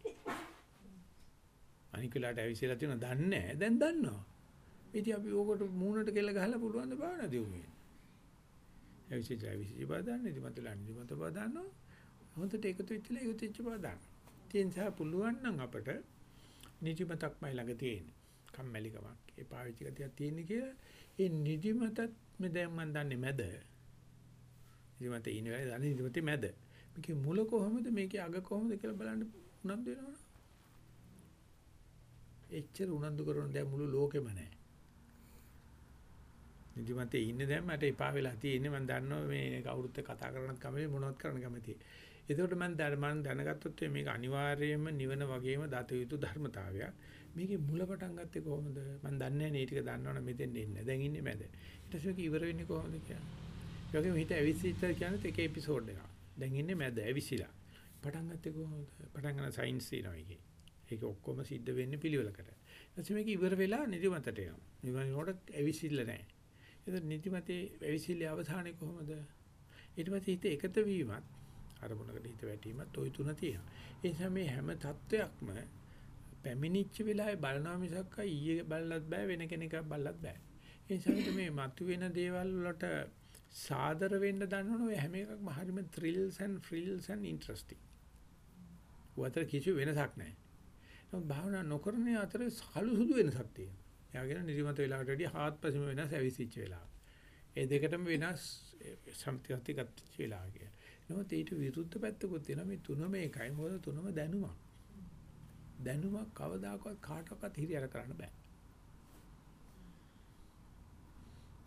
[SPEAKER 1] අනික වෙලාවට ඇවිසිලා තියෙනවා දන්නේ නැහැ. දැන් දන්නවා. ඉතින් අපි ඕකට මූණට කෙල ගහලා පුළුවන් ද භාවනා දියුනේ. ඇවිසිච්ච ඇවිසිච්ච බව දන්නේ ඉතින් මතලා නිදිමත බව දන්නවා. හොඳට එකතු වෙච්චලා එකතු වෙච්ච බව දන්නවා. ඒ නිසා පුළුවන් නම් අපට නිදිමතක්මයි ළඟ තියෙන්නේ. කම්මැලිකමක් ඒ පාවිච්චි ගතියක් තියෙන්නේ කියලා ඒ නිදිමතත් මේ දැන් මම දන්නේ මැද. නිදිමත ඉන වෙලාවේ දන්නේ නිදිමතේ මැද. මේකේ මුල කොහොමද මේකේ අග කොහොමද කියලා බලන්න උනන්දු වෙනවනේ. එච්චර උනන්දු කරන දැන් මුළු ලෝකෙම නැහැ. නිදිමතේ ඉන්නේ දැන් මට එපා වෙලා තියෙන්නේ මම දන්නවා මේ කවුරුත් එක්ක කතා කරනත් කැමති මොනවත් කරන්න කැමති. ඒකට මම මම දැනගත්තොත් මේක අනිවාර්යයෙන්ම නිවන වගේම දත යුතු ධර්මතාවයක්. මේකේ මුල පටන් ගත්තේ කොහොමද? මම දන්නේ නැහැ මේ ටික දන්නවනේ මෙතෙන් එන්නේ. දැන් ඉන්නේ මැද. ඊට පස්සේ මේක ඉවර වෙන්නේ කොහොමද කියන්නේ? ඒ වගේම හිත ඇවිස්සිච්ච කියන්නේ එක එපිසෝඩ් එකක්. දැන් ඉන්නේ මැද ඇවිසිලා. පටන් ගත්තේ කොහොමද? පටන් ගන්න සයින්ස් තියෙනවා ඒකේ. ඒක ඔක්කොම සිද්ධ වෙන්නේ පිළිවෙලකට. ඊට මේක ඉවර වෙලා නිදිමතට එනවා. නිදිමතට ඇවිසිල්ල නැහැ. ඒතර නිදිමතේ වැවිසිලි අවධානය කොහොමද? ඊට පස්සේ හිත එකත වීමත් අරමුණකට හිත වැටීමත් ওই තුන තියෙනවා. ඒ නිසා මේ හැම தত্ত্বයක්ම පැමිණිච්ච වෙලාවේ බලනවා මිසක් ඊයේ බලලත් බෑ වෙන කෙනෙක් බලලත් බෑ. ඒ නිසා මේ මතුවෙන දේවල් වලට සාදර වෙන්න දන්නවනේ හැම එකක්ම හරිම thrills and frills and interesting. උතර කිසි වෙනසක් නැහැ. නමුත් භාවනා නොකරන අතර සලු සුදු වෙනසක් තියෙනවා. එයාගෙන නිදිමත වෙලාවට වැඩිය හාත්පසම වෙනස් ඇවිසිච්ච වෙලාව. ඒ දෙකටම වෙනස් සම්පතිගත ගත වෙලාව කිය. නමුත් ඊට විරුද්ධ පැත්තකුත් තියෙනවා මේ තුනම එකයි මොකද තුනම දැනුමක්. දැනුමක් කවදාකවත් කාටවත් හිරියර කරන්න බෑ.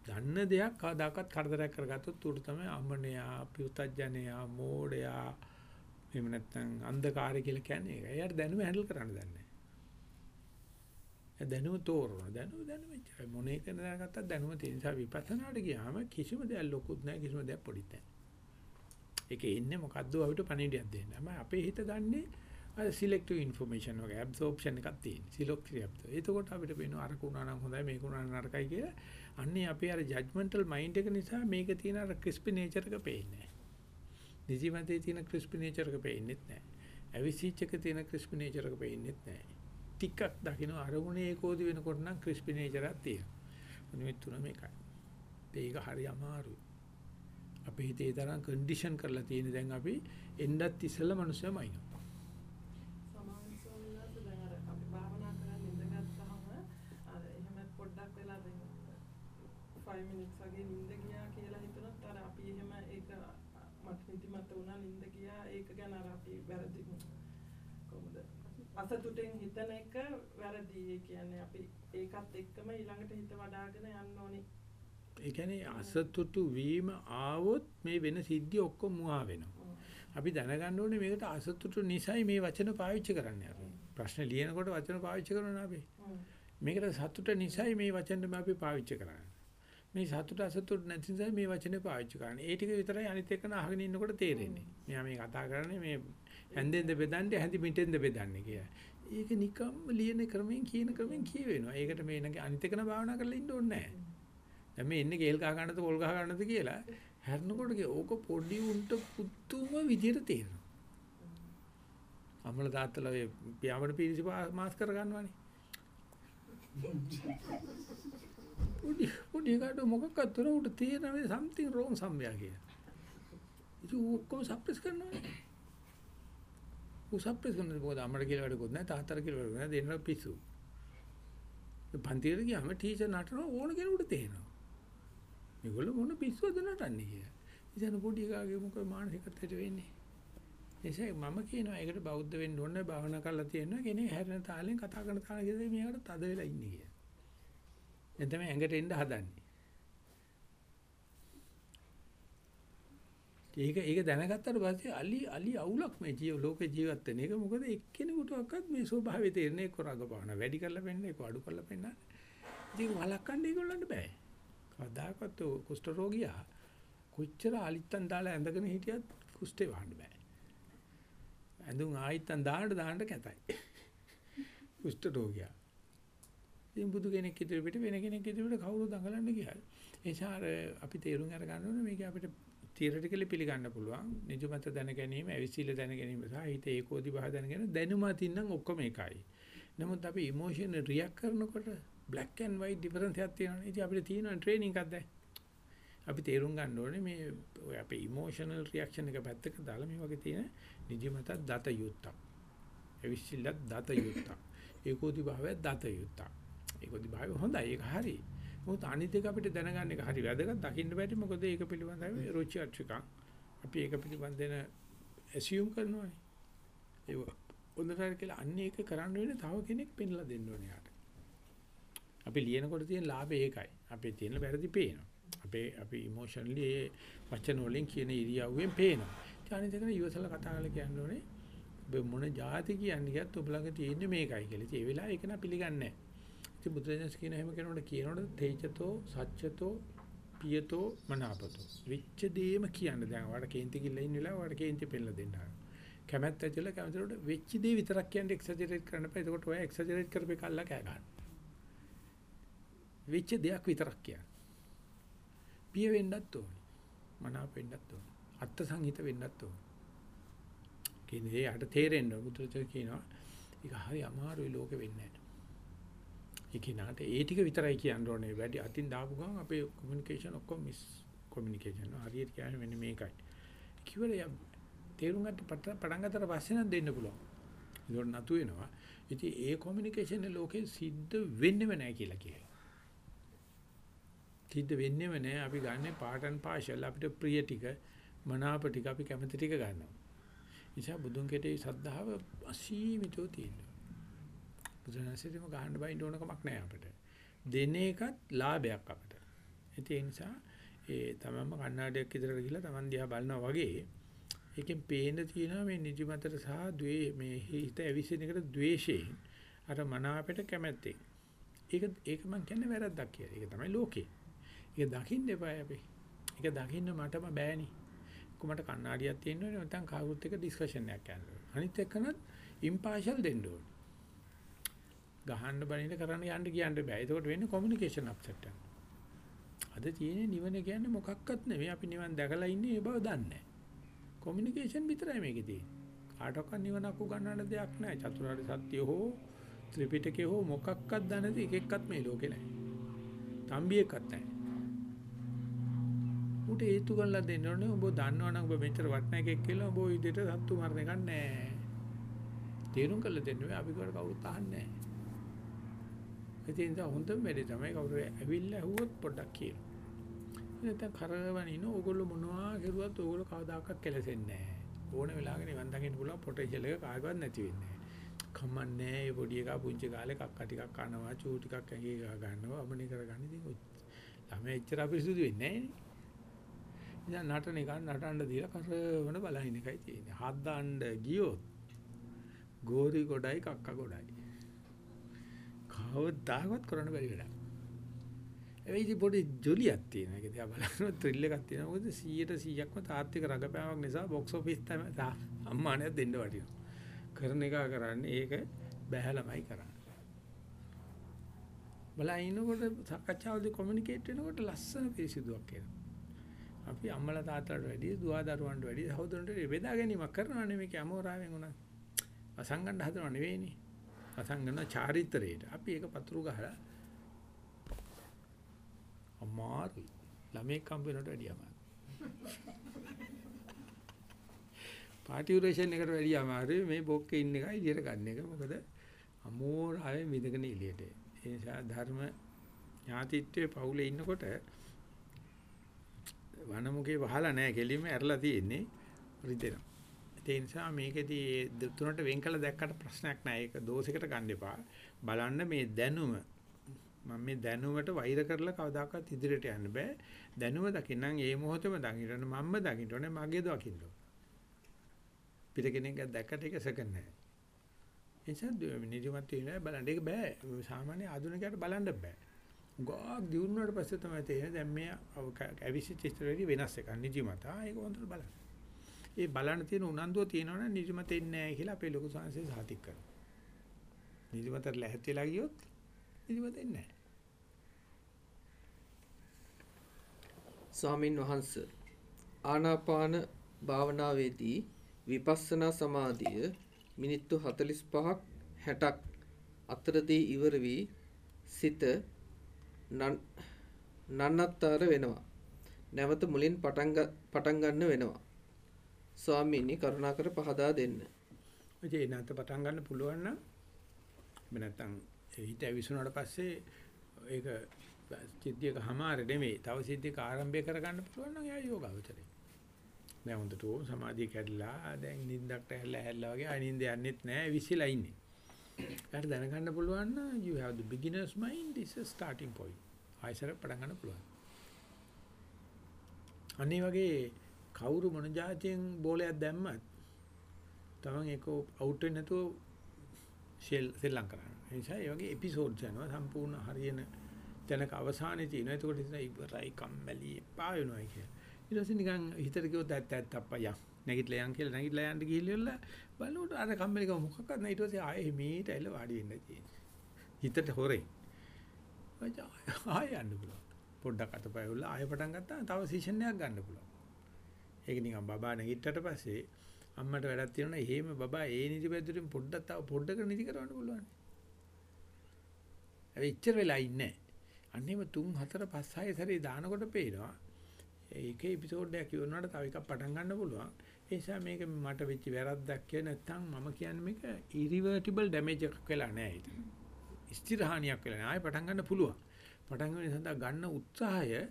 [SPEAKER 1] දන්න දෙයක් කවදාකවත් කරදරයක් කරගත්තොත් උඩ තමයි අමනයා, පියුතඥයා, මෝඩයා එහෙම නැත්නම් අන්ධකාරය කියලා කියන්නේ ඒක. එයාට දැනුම හැන්ඩල් කරන්න දන්නේ නැහැ. දැනුම තෝරන දැනුම දැනුම එච්චරයි මොන එක දැනගත්තත් දැනුම තියෙන නිසා විපස්සනාට ගියාම කිසිම දෙයක් ලොකුත් නැහැ කිසිම දෙයක් පොඩිත් නැහැ ඒකේ ඉන්නේ මොකද්ද අපිට පණිවිඩයක් දෙන්න. අම අපේ හිත ගන්නේ අර සිලෙක්ටිව් ඉන්ෆර්මේෂන් වගේ ඇබ්සෝප්ෂන් එකක් තියෙන. සිලොක්ටිව්. එතකොට අපිට පේනවා අර කුණා නම් හොඳයි මේක උනා නම් නරකයි කියලා. අන්නේ අපේ අර ජජ්මන්ටල් මයින්ඩ් එක නිසා මේක තියෙන අර ක්‍රිස්පි නේචර් එක පේන්නේ නැහැ. නිදිමතේ තියෙන ක්‍රිස්පි නේචර් එක පේන්නේත් නැහැ. ඇවිසිච් එක තියෙන ක්‍රිස්පි නේචර් එක පේන්නේත් නැහැ. ටිකක් දකින්න අරමුණේ ඒකෝදි වෙනකොට නම් ක්‍රිස්පි නේචර් එකක් තියෙනවා. නිමිත් තුන මේකයි. ඒක හරි අමාරුයි. අපේ හිතේ තරම් කන්ඩිෂන් කරලා තියෙන දැන් අපි එන්නත් ඉස්සෙල්ලා මිනිස්සුම අයිනවා.
[SPEAKER 5] සමාන ස්වාමීන් වහන්සේ දැන් අර අපි භාවනා කරන් ඉඳගත්තාම අර එහෙම පොඩ්ඩක් වෙලා දැන් 5 minutes වගේ නිින්ද ගියා කියලා හිතනත් අර අපි එහෙම ඒක මට නිදිමත වුණා නිින්ද ගියා ඒක ගැන අර අපි වැරදි කොහොමද අසතුටෙන් හිතන එක වැරදි කියන්නේ අපි ඒකත් එක්කම ඊළඟට හිත වඩ아가න යන්න ඕනේ
[SPEAKER 1] ඒ කියන්නේ අසතුටු වීම ආවොත් මේ වෙන සිද්ධි ඔක්කොම මුවා වෙනවා. අපි දැනගන්න ඕනේ මේකට අසතුටු නිසයි මේ වචන පාවිච්චි කරන්නේ අපි. ප්‍රශ්න ලියනකොට වචන පාවිච්චි කරනවා අපි. මේකට සතුට නිසයි මේ වචන අපි පාවිච්චි කරන්නේ. මේ සතුට අසතුට නැති නිසා මේ වචනේ පාවිච්චි කරන්නේ. ඒ ටික විතරයි අනිත් එකන අහගෙන ඉන්නකොට තේරෙන්නේ. මෙයා මේ කතා කරන්නේ මේ හැන්දෙන්ද බෙදන්නේ හැඳි මිටෙන්ද බෙදන්නේ කියලා. ඒක නිකම්ම ලියන ක්‍රමෙන් කියන ක්‍රමෙන් කියවෙනවා. ඒකට මේ නගේ අනිත් එකන භාවනා කරලා ඉන්න ඕනේ නැහැ. දැන් මේ එන්නේ කේල් කහ ගන්නද පොල් කහ ගන්නද කියලා හැරෙනකොට ඕක පොඩි උන්ට පුදුම විදියට තේරෙනවා. අම්මලා තාත්තලා ඔය පියාඹන පීරිසි මාස් කර ගන්නවානේ. පොඩි පොඩි කාට මොකක්වත් තොර උට තේරෙන මේ something wrong somewhere කියලා. ඉතින් ඔක්කොම සප්‍රෙස් කරනවානේ. උ සප්‍රෙස් කරනද මොකද අම්මට කියලා වැඩකුත් නැහැ තාත්තට කියලා වැඩකුත් නැහැ දෙන්නව පිස්සු. පන්තියට ගියාම ටීචර් නටන ඕන කෙනෙකුට තේරෙනවා. මේගොල්ලෝ මොන පිස්සුවද නටන්නේ කියලා. ඉතින් පොඩි එකාගේ මොකද මානසිකත්වයට වෙන්නේ. එසේ මම කියනවා ඒකට බෞද්ධ වෙන්න ඕනේ භාවනා කරලා තියෙනවා කෙනෙක් හැරෙන තාලෙන් කතා කරන තාලෙන් කියද මේකට තද වෙලා ඉන්නේ කියලා. දැන් තමයි ඇඟට එන්න හදන්නේ. ඒක ඒක දැනගත්තට පස්සේ අලි අලි අවුලක් මේ ජීව ලෝකේ ජීවත් වෙන එක මොකද එක්කෙනෙකුටවත් මේ ස්වභාවය තේරෙන්නේ කොරගපාන වැඩි කරලා පෙන්නන්නේ ඒක අඩු කරලා පෙන්නන්නේ. ඉතින් වලක්වන්න ඒගොල්ලන්ට බෑ. කවදාකවත් කුෂ්ඨ රෝගියා කොච්චර අලිත්තන් දාලා ඇඳගෙන හිටියත් කුෂ්ඨේ වහන්න බෑ. ඇඳුම් ආයිත්තන් දාන්න දාන්න කැතයි. කුෂ්ඨ රෝගියා. ඉතින් බුදු කෙනෙක් ඉදිරියට වෙන කෙනෙක් ඉදිරියට කවුරු දඟලන්න ගියාද? ඒ නිසා අපි තේරුම් අරගන්න ඕනේ මේක අපිට තියරිටිකලි පිළිගන්න පුළුවන්. නිජමත දැන ගැනීම, අවිසිල දැන ගැනීම සහ හිත ඒකෝදි බහ දැන ගැනීම දැනුම අතින්නම් ඔක්කොම එකයි. නමුත් අපි ඉමෝෂන් රියැක්ට් කරනකොට black and white difference එකක් තියෙනවා. ඉතින් අපිට තියෙන ට්‍රේනින් එකක් දැන්. අපි තේරුම් ගන්න ඕනේ මේ ඔය අපේ ඉමෝෂනල් රියැක්ෂන් එක පැත්තක දාලා මේ වගේ තියෙන නිදිමත දත යුත්තක්. අවිසිලත් දත යුත්තක්. ඒකෝදි භාවය දත යුත්තක්. ඒකෝදි භාවය හොඳයි. ඒක හරි. මොකද අනිත් එක අපිට දැනගන්න එක හරි වැදගත්. දකින්න බැරි මොකද ඒක පිළිබඳව රුචි අරුචිකම් අපි ඒක පිළිබඳව ඇසියුම් කරනවානේ ඒක හොඳට කියලා අන්නේ ඒක කරන්න වෙන්නේ තව කෙනෙක් පෙන්ලා දෙන්න ඕනේ යාට. අපි ලියනකොට තියෙන ලාභය ඒකයි. අපේ තියෙන වැරදි පේනවා. අපේ අපි ඉමෝෂනලි ඒ වචන වලින් කියන ඉරියව්වෙන් පේනවා. ඒ අනිත් එක ඉවසලා කතා කරලා කියන්න ඕනේ. ඔබ මොන જાති කියන්නේ කියත් ඔබ ළඟ තියෙන්නේ මේකයි කියලා. ඉතින් ඒ වෙලාවේ ඒක නා පිළිගන්නේ නැහැ. ඉතින් බුදුරජාණන් කියන හැම කෙනෙකුට කියනකොට තේජතෝ සච්චතෝ පියතෝ මනාපතෝ විච්ඡ දේම කියන්න දැන් ඔයාලට කේන්ති කිල්ල ඉන්න වෙලාව ඔයාලට කේන්ති පෙන්නලා දෙන්න. කැමැත්ත ඇතුළ කැමැත්තට වෙච්ච දේ විතරක් කියන්නේ එක්සැජරේට් කරන්න බෑ. එතකොට ඔයා එක්සැජරේට් කරපේ කල්ලා කෑ ගන්න. වෙච්ච දෙයක් විතරක් කියන්න. පිය වෙන්නත් ඕනේ. මනාප වෙන්නත් ඕනේ. අත්ත් සංහිත වෙන්නත් ඕනේ. කියන්නේ යට තේරෙන්න බුදුරජාණන් කියනවා ඒක හරි අමාරුයි ලෝකෙ වෙන්නේ නැහැ. ඒ කිනාට ඒ ටික විතරයි කියන්න ඕනේ. වැඩි අතින් දාපු ගමන් අපේ කොමියුනිකේෂන් ඔක්කොම මිස් කොමියුනිකේෂන් හරියට කියන්නේ මෙන්න මේකයි. කිව්වල තේරුම් ගන්න පටන් ගන්නතර පස්සේ නම් දෙන්න පුළුවන්. ඒකට නතු වෙනවා. ඉතින් ඒ කොමියුනිකේෂන් ලෝකේ සිද්ධ වෙන්නේම නැහැ කියලා කියනවා. සිද්ධ වෙන්නේම නැහැ. අපි ගන්න පාට් ඇන් පාෂල් අපිට ප්‍රිය ටික මනාප ටික අපි කැමති ටික ගන්නවා. නිසා බුදුන් කෙරෙහි සද්ධාව අසීමිතව තියෙනවා. බුදුරජාණන්සේම ගහන්න බයින්න ඕන කමක් නැහැ අපිට. දෙන එකත් ලාභයක් අපිට. ඒ නිසා ඒ තමන්ම කණ්ණාඩියක් ඉදරට ගිහලා තමන් දිහා බලනවා වගේ ඒකෙන් පේන්න තියෙනවා මේ නිදිමතට සහ ද්වේ මේ හිත ඇවිසින එකට ද්වේෂයෙන් අර මනාපයට කැමැත්තෙන් ඒක ඒක මම කියන්නේ වැරද්දක් කියලා. ඒක තමයි ලෝකේ. ඒක දකින්න එපා අපි. ඒක දකින්න මටම බෑනේ. කොමට කණ්ණාඩියක් තියෙන්න ඕනේ නැත්නම් කවුරුත් එක්ක ඩිස්කෂන් එකක් යන්න ඕනේ. අනිත් එක්කනත් ඉම්පාර්ෂල් දෙන්න ඕනේ. ගහන්න බලින්න කරන්න යන්න කියන්න බෑ. ඒකට වෙන්නේ කොමියුනිකේෂන් අප්සෙට් එක. අද තියෙන්නේ නිවන කියන්නේ මොකක්වත් නෙවෙයි. අපි නිවන් දැකලා ඉන්නේ ඒ බව දන්නේ නැහැ. කොමියුනිකේෂන් විතරයි මේකේ තියෙන්නේ. කාටවත් නිවනක් උගන්වන්න දෙයක් නැහැ. චතුරාර්ය සත්‍ය හෝ ත්‍රිපිටකය හෝ මොකක්වත් දන්නේ නැති එක එක්කත් මේ ලෝකේ නැහැ. තම්බියක්වත් නැහැ. උට හේතු කරලා දෙන්න ඕනේ ඔබ දන්නවනම් ඔබ මෙච්චර වටන එකෙක් කියලා ඔබ ওই විදිහට සත්තු මරණ එකක් නැහැ. තේරුම් කරලා දෙන්න ඕනේ අපි කවුරු කවුරුත් අහන්නේ නැහැ. ඒ නිසා හොඳම වැඩේ තමයි කවුරු ඇවිල්ලා ඇහුවොත් පොඩ්ඩක් කියන්න. නැත්නම් කරවනින ඕගොල්ලෝ මොනවා කරුවත් ඕගොල්ලෝ කවදාකවත් කෙලසෙන්නේ නැහැ. ඕන වෙලාවක නිවන් දකින්න පුළුවන් පොටෙන්ෂල් එක කාගවත් නැති වෙන්නේ නැහැ. කම්මන්නේ මේ පොඩි එකා පුංචි කාලේ කක්ක ටිකක් කනවා චූ ටිකක් ඇඟේ ගහ ගන්නවා අමනේ කරගන්න ඉතින් ළමයි එච්චර අපිරිසුදු වෙන්නේ නැහැ නේ. නටන එක නටන්න දීලා කරවන බලහින් එකයි තියෙන්නේ. හත් දාන්න ගියොත් ගෝරි ගොඩයි කක්ක ගොඩයි. කවදාවත් කරන්න බැරි වැඩක්. හැබැයි ඉතින් පොඩි ජොලියක් තියෙනවා. ඒක දිහා බලනකොට ත්‍රිල් එකක් තියෙනවා. මොකද 100ට 100ක්ම තාත්වික රඟපෑමක් නිසා බොක්ස් ඔෆිස් තමයි අම්මාණයක් දෙන්න වටිනවා. කරන එක කරන්නේ ඒක බැහැලමයි කරන්නේ. බලනකොට සාකච්ඡාවේදී කොමියුනිකේට් වෙනකොට ලස්සන පිරිසිදුවක් එනවා. අපි අම්මලා තාත්තලාට වැඩිය දුව දරුවන්ට වැඩිය සහෝදරන්ට බෙදා ගැනීමක් කරනවා නෙමෙයි මේක අමෝරාවෙන් උනත්. අසංගන්න හදනව නෙවෙයිනේ. අසංගන චාරිත්‍රයේට. අපි ඒක පතුරු ගහලා අමාරුයි. ළමෙක් හම්බ වෙනට වැඩිය අමාරුයි. පාටියුරේෂන් එකට වැඩිය අමාරුයි මේ බොක්කේ ඉන්න එකයි ඉදිරියට ගන්න එක. මොකද අමෝරාවේ මිදගෙන එළියට. ඒ නිසා ධර්ම ඥාතිත්වයේ පවුලේ ඉන්නකොට වනමුකේ වහලා නැහැ කෙලින්ම ඇරලා තියෙන්නේ රිදෙනවා. ඒ නිසා මේකෙදී තුනට වෙන් කළ දැක්කට ප්‍රශ්නයක් නැහැ. ඒක දෝෂයකට ගන්න එපා. බලන්න මේ දැනුම මම මේ දැනුමට වෛර කරලා කවදාකවත් ඉදිරියට යන්න බෑ. දැනුම දකින්නම් ඒ මොහොතේම දකින්න මම්ම දකින්න ඕනේ මගේ දකින්න ඕනේ. පිට කෙනෙක් දැක්කට ඒක සෙකන්ඩ් නැහැ. එනිසා නිදිමත වෙනවා බලන්න ඒක බෑ. සාමාන්‍ය ආධුනිකයට බලන්න බෑ. ගොඩක් දිනුනාට පස්සේ තමයි තේරෙන්නේ දැන් මේ ඇවිසිච්ච ඉස්තරේදී වෙනස් එකක් නිදිමත. ආ ඒක හොඳට බලන්න. ඒ බලන්න තියෙන උනන්දුව තියෙනවනේ නිදිමත එන්නේ නැහැ කියලා අපේ ලොකු සංහසේ සාතික් කරනවා. නිදිමතට ලැහැත්තිලා ගියොත් නිදිමත එන්නේ නැහැ.
[SPEAKER 2] ස්වාමින් වහන්ස ආනාපාන භාවනාවේදී විපස්සනා සමාධිය මිනිත්තු 45ක් 60ක් අතරදී ඉවර වී සිත නන්නත්තර වෙනවා. නැවත මුලින් පටන් ගන්න වෙනවා. ස්වාමීනි කරුණාකර පහදා දෙන්න.
[SPEAKER 1] ඒ නැත පටන් ගන්න පුළුවන් නම් එහෙම නැත්නම් හිත ඇවිස්සුනාට පස්සේ ඒක සිද්ධියක හැමාර නෙමෙයි. තව සිද්ධියක ආරම්භය කරගන්න පුළුවන් නම් එයා යෝගාවචරයි. දැන් හොඳට සමාධිය කැඩලා දැන් නිින්දකට ඇහැල්ලා ඇහැල්ලා වගේ අනින්ද යන්නෙත් නැහැ විසිලා ඉන්නේ. ඒකට දැනගන්න පුළුවන් නම් you have the beginner's mind is a starting point. ආයසර පටන් ගන්න පුළුවන්. අනිත් වගේ කවුරු මොන જાතියෙන් බෝලයක් දැම්මත් තමන් ඒක අවුට් වෙන්නේ නැතුව ෂෙල් සෙල්ලම් කරනවා. ඒ නිසා ඒ වගේ එපිසෝඩ්ස් යනවා සම්පූර්ණ හරියන තැනක අවසානයේ තියෙනවා. ඒකට ඉතින් ඉවරයි කම්මැලි එපා වෙනවා කියලා. ඊට පස්සේ නිකන් හිතට කිව්වොත් ඇත්ත ඇත්ත අප්පා නැගිටලා යන් කියලා නැගිටලා යන්න ගිහිල්ලා බලනකොට අර කම්මැලිකම මොකක්වත් නැහැ. ඊට පස්සේ ආයේ මේට ඇල වාඩි වෙන්න තියෙන්නේ. හිතට හොරේ. ආයෙ යන්න පුළුවන්. පොඩ්ඩක් අතපය උල්ල ආයෙ පටන් ගත්තා තව සීසන් එකක් ගන්න පුළුවන්. ඒක නිකන් බබා නැගිට්ටට පස්සේ අම්මට වැඩක් තියෙනවා එහෙම බබා ඒ නිදි පැදුරින් පොඩ්ඩක් තව පොඩ්ඩක නිදි කරවන්න පුළුවන්. ඒ ඉච්චර වෙලා ඉන්නේ. අන්නේම 3 4 5 6 සැරේ දානකොට පේනවා. ඒකේ එපිසෝඩ් එකක් ඉවරනට තව එකක් පටන් ගන්න පුළුවන්. ඒ නිසා මේක මට වෙච්ච වැරද්දක් කිය නැත්නම් මම කියන්නේ මේක irreversible damage එකක් වෙලා නැහැ හිතේ. ස්ථිරහානියක් වෙලා නැහැ. ආයෙ පටන් ගන්න පුළුවන්. පටන් ගන්න සඳහා ගන්න උත්සාහය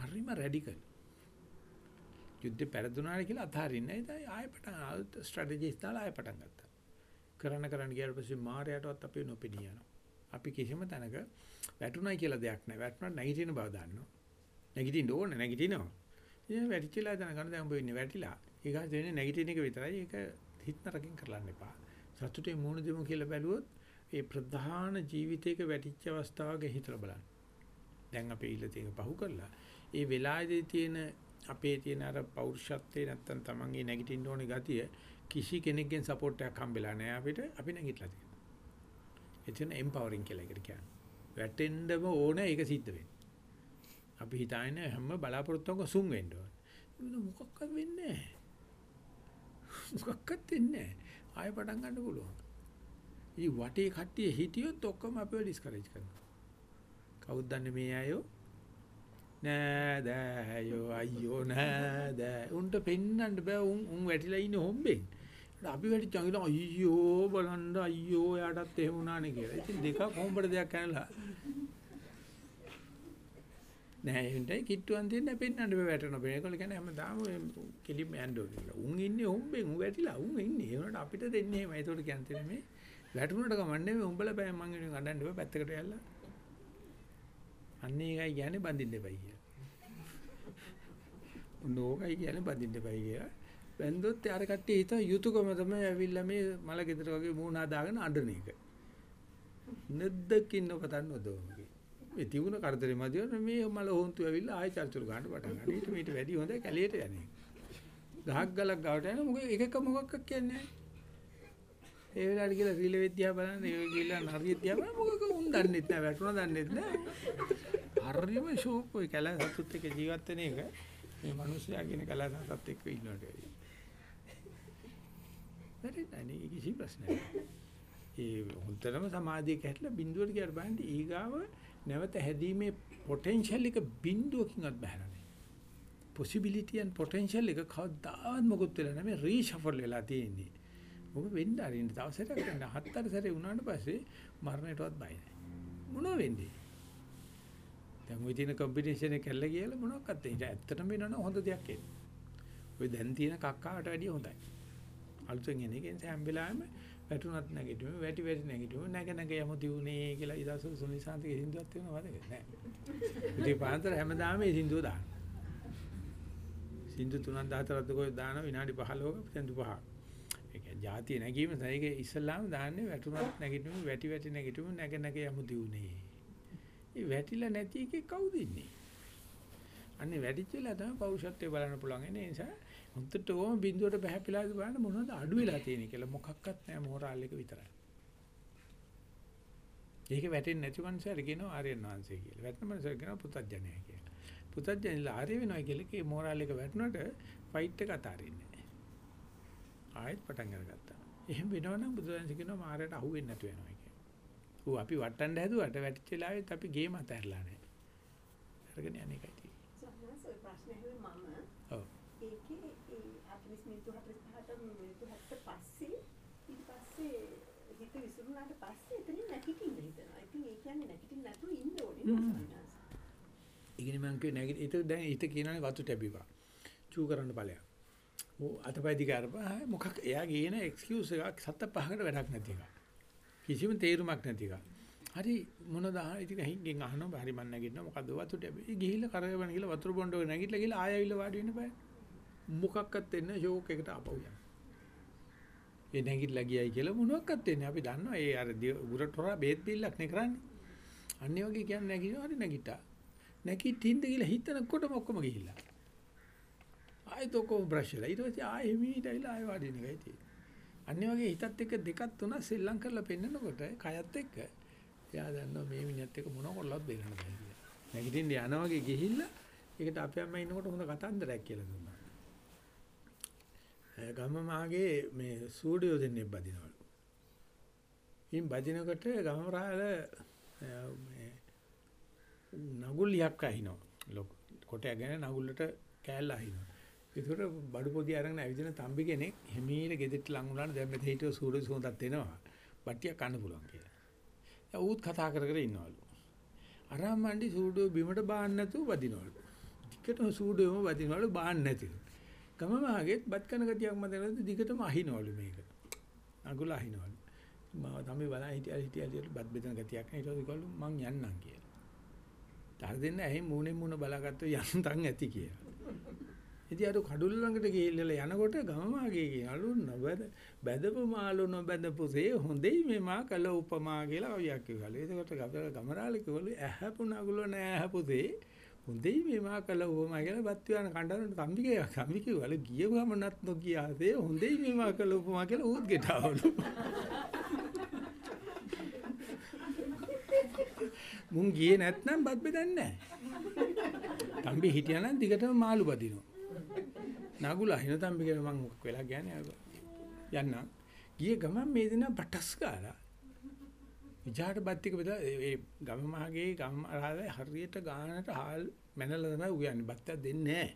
[SPEAKER 1] හරිම රැඩිකල්. යුද්ධේ පෙරදුනාට කියලා අතහරින්නේ නැහැ. ආයෙ පටන් ආයෙත් ස්ට්‍රැටජිස් දාලා ආයෙ පටන් ගත්තා. කරන්න කරන්න ගියාට පස්සේ මායයටවත් අපි නොපෙනී යනවා. අපි කිසිම තැනක වැටුණයි කියලා දෙයක් නැහැ. වැටුණා නැගිටින බව දන්නවා. නැගිටින්න ඕනේ නැගිටිනවා. ඉතින් වැටිච්චලා දැනගන්න දැන් ඔබ ඉන්නේ වැටිලා. ඒක දෙන්නේ නැගිටින එක විතරයි. ඒක හිත නරකින් කරලන්න එපා. සතුටේ මූණ දෙමු කියලා බැලුවොත් ඒ ප්‍රධාන ජීවිතයක වැටිච්ච අවස්ථාවක හිතලා බලන්න. දැන් අපේ ඉල්ල තියෙන පහු කරලා ඒ වෙලාවේදී තියෙන අපේ තියෙන අර පෞරුෂත්වයේ නැත්තම් තමන්ගේ නැගිටින්න ඕනේ ගතිය කිසි කෙනෙක්ගෙන් සපෝට් එකක් හම්බෙලා නැහැ අපිට අපි නැගිටලා තියෙනවා. එතන empowering කියලා එකට කියන්නේ. වැටෙන්නම ඕනේ ඒක සිද්ධ වෙන්නේ. අපි හිතන්නේ හැම බලාපොරොත්තුවක සුන් වෙන්න ඕනේ. මොකක්වත් වෙන්නේ නැහැ. මොකක්වත් වෙන්නේ නැහැ. ආයෙ පටන් ගන්න පුළුවන්. ඉතින් වටේ කට්ටිය හිටියොත් ඔක්කොම අපිව ඩිස්කරේජ් කරනවා. කවුද දන්නේ මේ අයෝ? නෑ දෑයෝ අයියෝ නෑ දෑ. උන්ට පෙන්වන්න බෑ උන් උන් වැටිලා ඉන්නේ හොම්බෙන්. අපි වැටිච්චා කියලා අයියෝ බලන්න අයියෝ එයාටත් එහෙම වුණානේ කියලා. ඉතින් දෙකක් හොම්බට දෙයක් කනලා. නෑ එන්ටයි කිට්ටුවන් දෙන්න පෙන්වන්න බෑ වැටෙන බෑ. ඒකල කියන්නේ හැමදාම කෙලිම යන්න ඕනේ කියලා. උන් ඉන්නේ හොම්බෙන් උන් වැටිලා උන් ඉන්නේ. ඒ වුණාට අපිට දෙන්නේ එහෙමයි. ඒකට කියන්නේ මේ වැටුණට කමන්නේ උඹලා බෑ මං වෙනුවෙන් අඬන්න බෑ පැත්තකට යල්ලා. අන්න ඒකයි කියන්නේ බඳින්න එපයි කියලා. නෝකයි කියන්නේ බඳින්න එපයි කියලා. බැන්දොත් යාර කට්ටිය හිත යුතුයකම තමයි ඇවිල්ලා මේ මල ගෙදර වගේ මූණ හදාගෙන අඬන එක. නැද්දකින් නොපතන්න ඔදෝමගේ. මේ තිබුණ කරදරේ මැදිව මේ මල හොන්තු ඇවිල්ලා ආයෙ චර්චුරු ගන්න පටන් ගන්න. ඊට මීට වැඩි හොඳයි කැලියට යන්නේ. ගහක් ගලක් ගාවට යන මොකද එකක මොකක්ද කියන්නේ ඒ වෙලාවට කියලා රීල විද්‍යාව බලන්න ඒ කියලා නරිය දිහා බලන්න මොකක උන් දන්නෙත් නැහැ වැටුණා දන්නෙත් නැහැ හරියම ෂෝක් ඔය කැල සතුත් එක්ක ජීවත් වෙන එක මේ මිනිස්සයා කියන කැල සතුත් එක්ක ඉන්නවට වැඩියි. හරි අනේ කිසි ප්‍රශ්නයක් ඒ හොන්තරම සමාධිය කැట్లా බිඳුවට කියලා බලන්න ඊගාව නැවත හැදීමේ පොටෙන්ෂල් එක බිඳුවකින්වත් බහැලා නැහැ possibility and potential එක කවදාවත් මොකුත් වෙලා නැහැ මේ රීෂෆල් වෙලා තියෙන්නේ. මොකද වෙන්න අරින්න දවසට ගන්න හතර සැරේ වුණාට පස්සේ මරණයටවත් බය නැහැ. මොනව වෙන්නේ? දැන් ওই තියෙන කම්පිටිෂන් එක කැල්ල කියලා මොනවක්වත් ඒක ඇත්තටම වෙනවනම් හොඳ දෙයක් එන්නේ. ওই දැන් තියෙන කක්කාට වැඩිය හොඳයි. අලුතෙන් එන එකෙන් හැම වෙලාවෙම වැටුණත් නැගිටිමු, වැටි වැටි නැගිටිමු, නැග නැග යමු දියුනේ කියලා ඉදාස සුනිසාන්තගේ හින්දුවත් වෙනවා වදක නෑ. ඉතින් පාන්තර හැමදාම මේ සින්දුව දාන. සින්දු 314ක් දුකෝ දාන විනාඩි 15ක සින්දු පහ. ඒ කියන්නේ ಜಾතිය නැගීම සයික ඉස්ලාම් දාන්නේ වැටුණත් නැගිටිමු, වැටි වැටි නැගිටිමු, නැග නැග යමු දියුනේ. ඒ වැටිලා නැති එකේ කවුද ඉන්නේ? අන්නේ වැඩිච්චලා තමයි පෞරුෂත්වය බලන්න පුළුවන්. ඒ නිසා හොඳට ඕම බිඳුවට බහැපිලා බලන්න මොනවද අඩු වෙලා තියෙන්නේ කියලා මොකක්වත් නැහැ මොරාල් එක විතරයි. ඒක වැටෙන්නේ නැති මනුස්සයර කියනවා ආර්යයන් වහන්සේ කියලා. වැටෙන මනුස්සයර කියනවා පුතත්ජනය කියලා. පුතත්ජනලා ආර්ය වෙනවා කියලා කේ මොරාල් එක වැටුණට ෆයිට් එක අතාරින්නේ නැහැ. ආයෙත් පටන් අරගත්තා. එහෙම වෙනවනම් බුදුරජාණන් කියනවා මාරයට අහු වෙන්නේ නැතු වෙනවා කියලා. ඌ අපි වටන්න හැදුවට වැටිච්ච වෙලාවෙත් අපි ගේම අතහැරලා නැහැ. අරගෙන යන්නේ එකයි තියෙන්නේ.
[SPEAKER 6] සම්මාස ඔය ප්‍රශ්නේ හැම මම
[SPEAKER 1] ඔව්.
[SPEAKER 6] ඒකේ ඒ 40 මිනිත්තු 45ට මිනිත්තු 70 පස්සේ ඊට පස්සේ හිත විසිරුණාට පස්සේ එතනින් නැගිටින්න හිතනවා. ඉතින් ඒ කියන්නේ නැගිටින්න නැතුව ඉන්න ඕනේ. නේද
[SPEAKER 1] ඉගෙන මං කිය නැගිට ඊට දැන් ඊට කියනනේ වතු ටැබිවා. චූ කරන්න ඵලයක්. ඕ අතපය දිග අරපහා මොකක් එයා කියන එක්ස්කියුස් එකක් සත පහකට වැඩක් නැති එක. කිසිම තේරුමක් නැති එක. හරි මොනද අහ ඉතින් හින්ගෙන් අහනවා හරි මන් නැගිටිනවා මොකද්ද වතු ටැබි. ඒ ගිහිල්ලා කරගෙන ගිහිල්ලා වතුර බොන්න ඕනේ නැගිටලා ගිහිල්ලා ආයෙ ඇවිල්ලා වාඩි වෙන්න බෑ. මොකක්වත් වෙන්නේ ෂෝක් එකට ආපහු යනවා. ඒ නැගිටලා ගියයි කියලා මොනවක්වත් වෙන්නේ අපි දන්නවා ඒ අර උරටොරා බේත් බිල්ලක් නේ කරන්නේ. අන්නේ වගේ කියන්නේ නැගිටිනවා හරි නැගිටා. නැගිටින්න ගිහලා හිතනකොටම ඔක්කොම ගිහිල්ලා. ආයෙත් ඔක්කොම බ්‍රෂ්ලා ඊට පස්සේ ආයෙ මීට ඇවිල්ලා ආයෙ වාඩි වෙන එකයි තියෙන්නේ. අන්නේ වගේ හිතත් එක්ක දෙකක් තුනක් සෙල්ලම් කරලා පෙන්නකොට කයත් එක්ක එයා දන්නවා මේ මිනිහත් එක්ක මොන කරලවත් බේරන්න බෑ කියලා. නැගිටින්න යනා වගේ ගිහිල්ලා ඒකට අපේ අම්මා ඉන්නකොට හොඳ කතන්දරයක් කියලා දුන්නා. ඒ ගම මාගේ මේ ස්ටුඩියෝ දෙන්නේ බදිනවලු. ඉන් බදිනකොට ගම රාල මේ නගුලියක් අහිනවා. ලොකු කොටයගෙන නගුල්ලට කෑල්ල අහිනවා. ඒකට බඩු පොඩි අරගෙන ඇවිදින තම්බි කෙනෙක් හිමීට ගෙදෙට්ට ලඟ වුණාට දැන් මෙතේ හිටිය සූර්ය සුවඳක් දෙනවා. බට්ටියක් කන්න පුළුවන් කියලා. දැන් ඌත් කතා කර කර ඉන්නවලු. අරාම් මණ්ඩි සූඩෝ බිමට බාන්න නැතුව වදිනවලු. ටිකටම සූඩෝම වදිනවලු බාන්න නැතිව. ගම මාගෙත් බත් කන ගතියක් මතනද දිගටම අහිනවලු මේක. අගුල අහිනවලු. මම තමයි බලන් හිටියා හිටියා හිටියා බත් බෙදන ගතියක් නැහැ. ඊට පස්සේ කිව්වලු මං යන්නම් කියලා. තර දෙන්න ඇහි මූණෙන් මූණ බලාගත්තොත් යන්තම් ඇති කියලා. ඉතින් අර කඩුල්ල ළඟට ගිහිල්ලා යනකොට ගමමාගේ කියනලු නොබද බැදපු මාළු නොබැදපුසේ හොඳයි මේ මා කළ උපමා කියලා කවියක් කිව්වලු. ඒකට ගබර ගමරාලේ කිව්වලු ඇහැපු නගුල නෑ ඇහැපුසේ හොඳයි මේ මා කළ උපමා කියලා බත් ව්‍යාන කණ්ඩායමට කම්බිගේ කම්බි කිව්වලු ගිය ගමනත් නොගියාසේ හොඳයි මේ මා කළ උපමා කියලා ඌත් ගෙටවලු. මුන් ගියේ නැත්නම් බත් බෙදන්නේ නැහැ. තම්බි හිටියානම් දිගටම මාළු බදිනවා. නගුලා හින තම්බි කියලා මං මොකක් වෙලා ගියානේ යන්න. ගියේ ගමන් මේ දින බටස් ගාලා. විජාට බත් ටික බෙදලා ඒ ගම මහගේ ගම රාවේ හරියට ගානට හාල් මැනලා තමයි උයන්නේ. බත් දෙන්නේ නැහැ.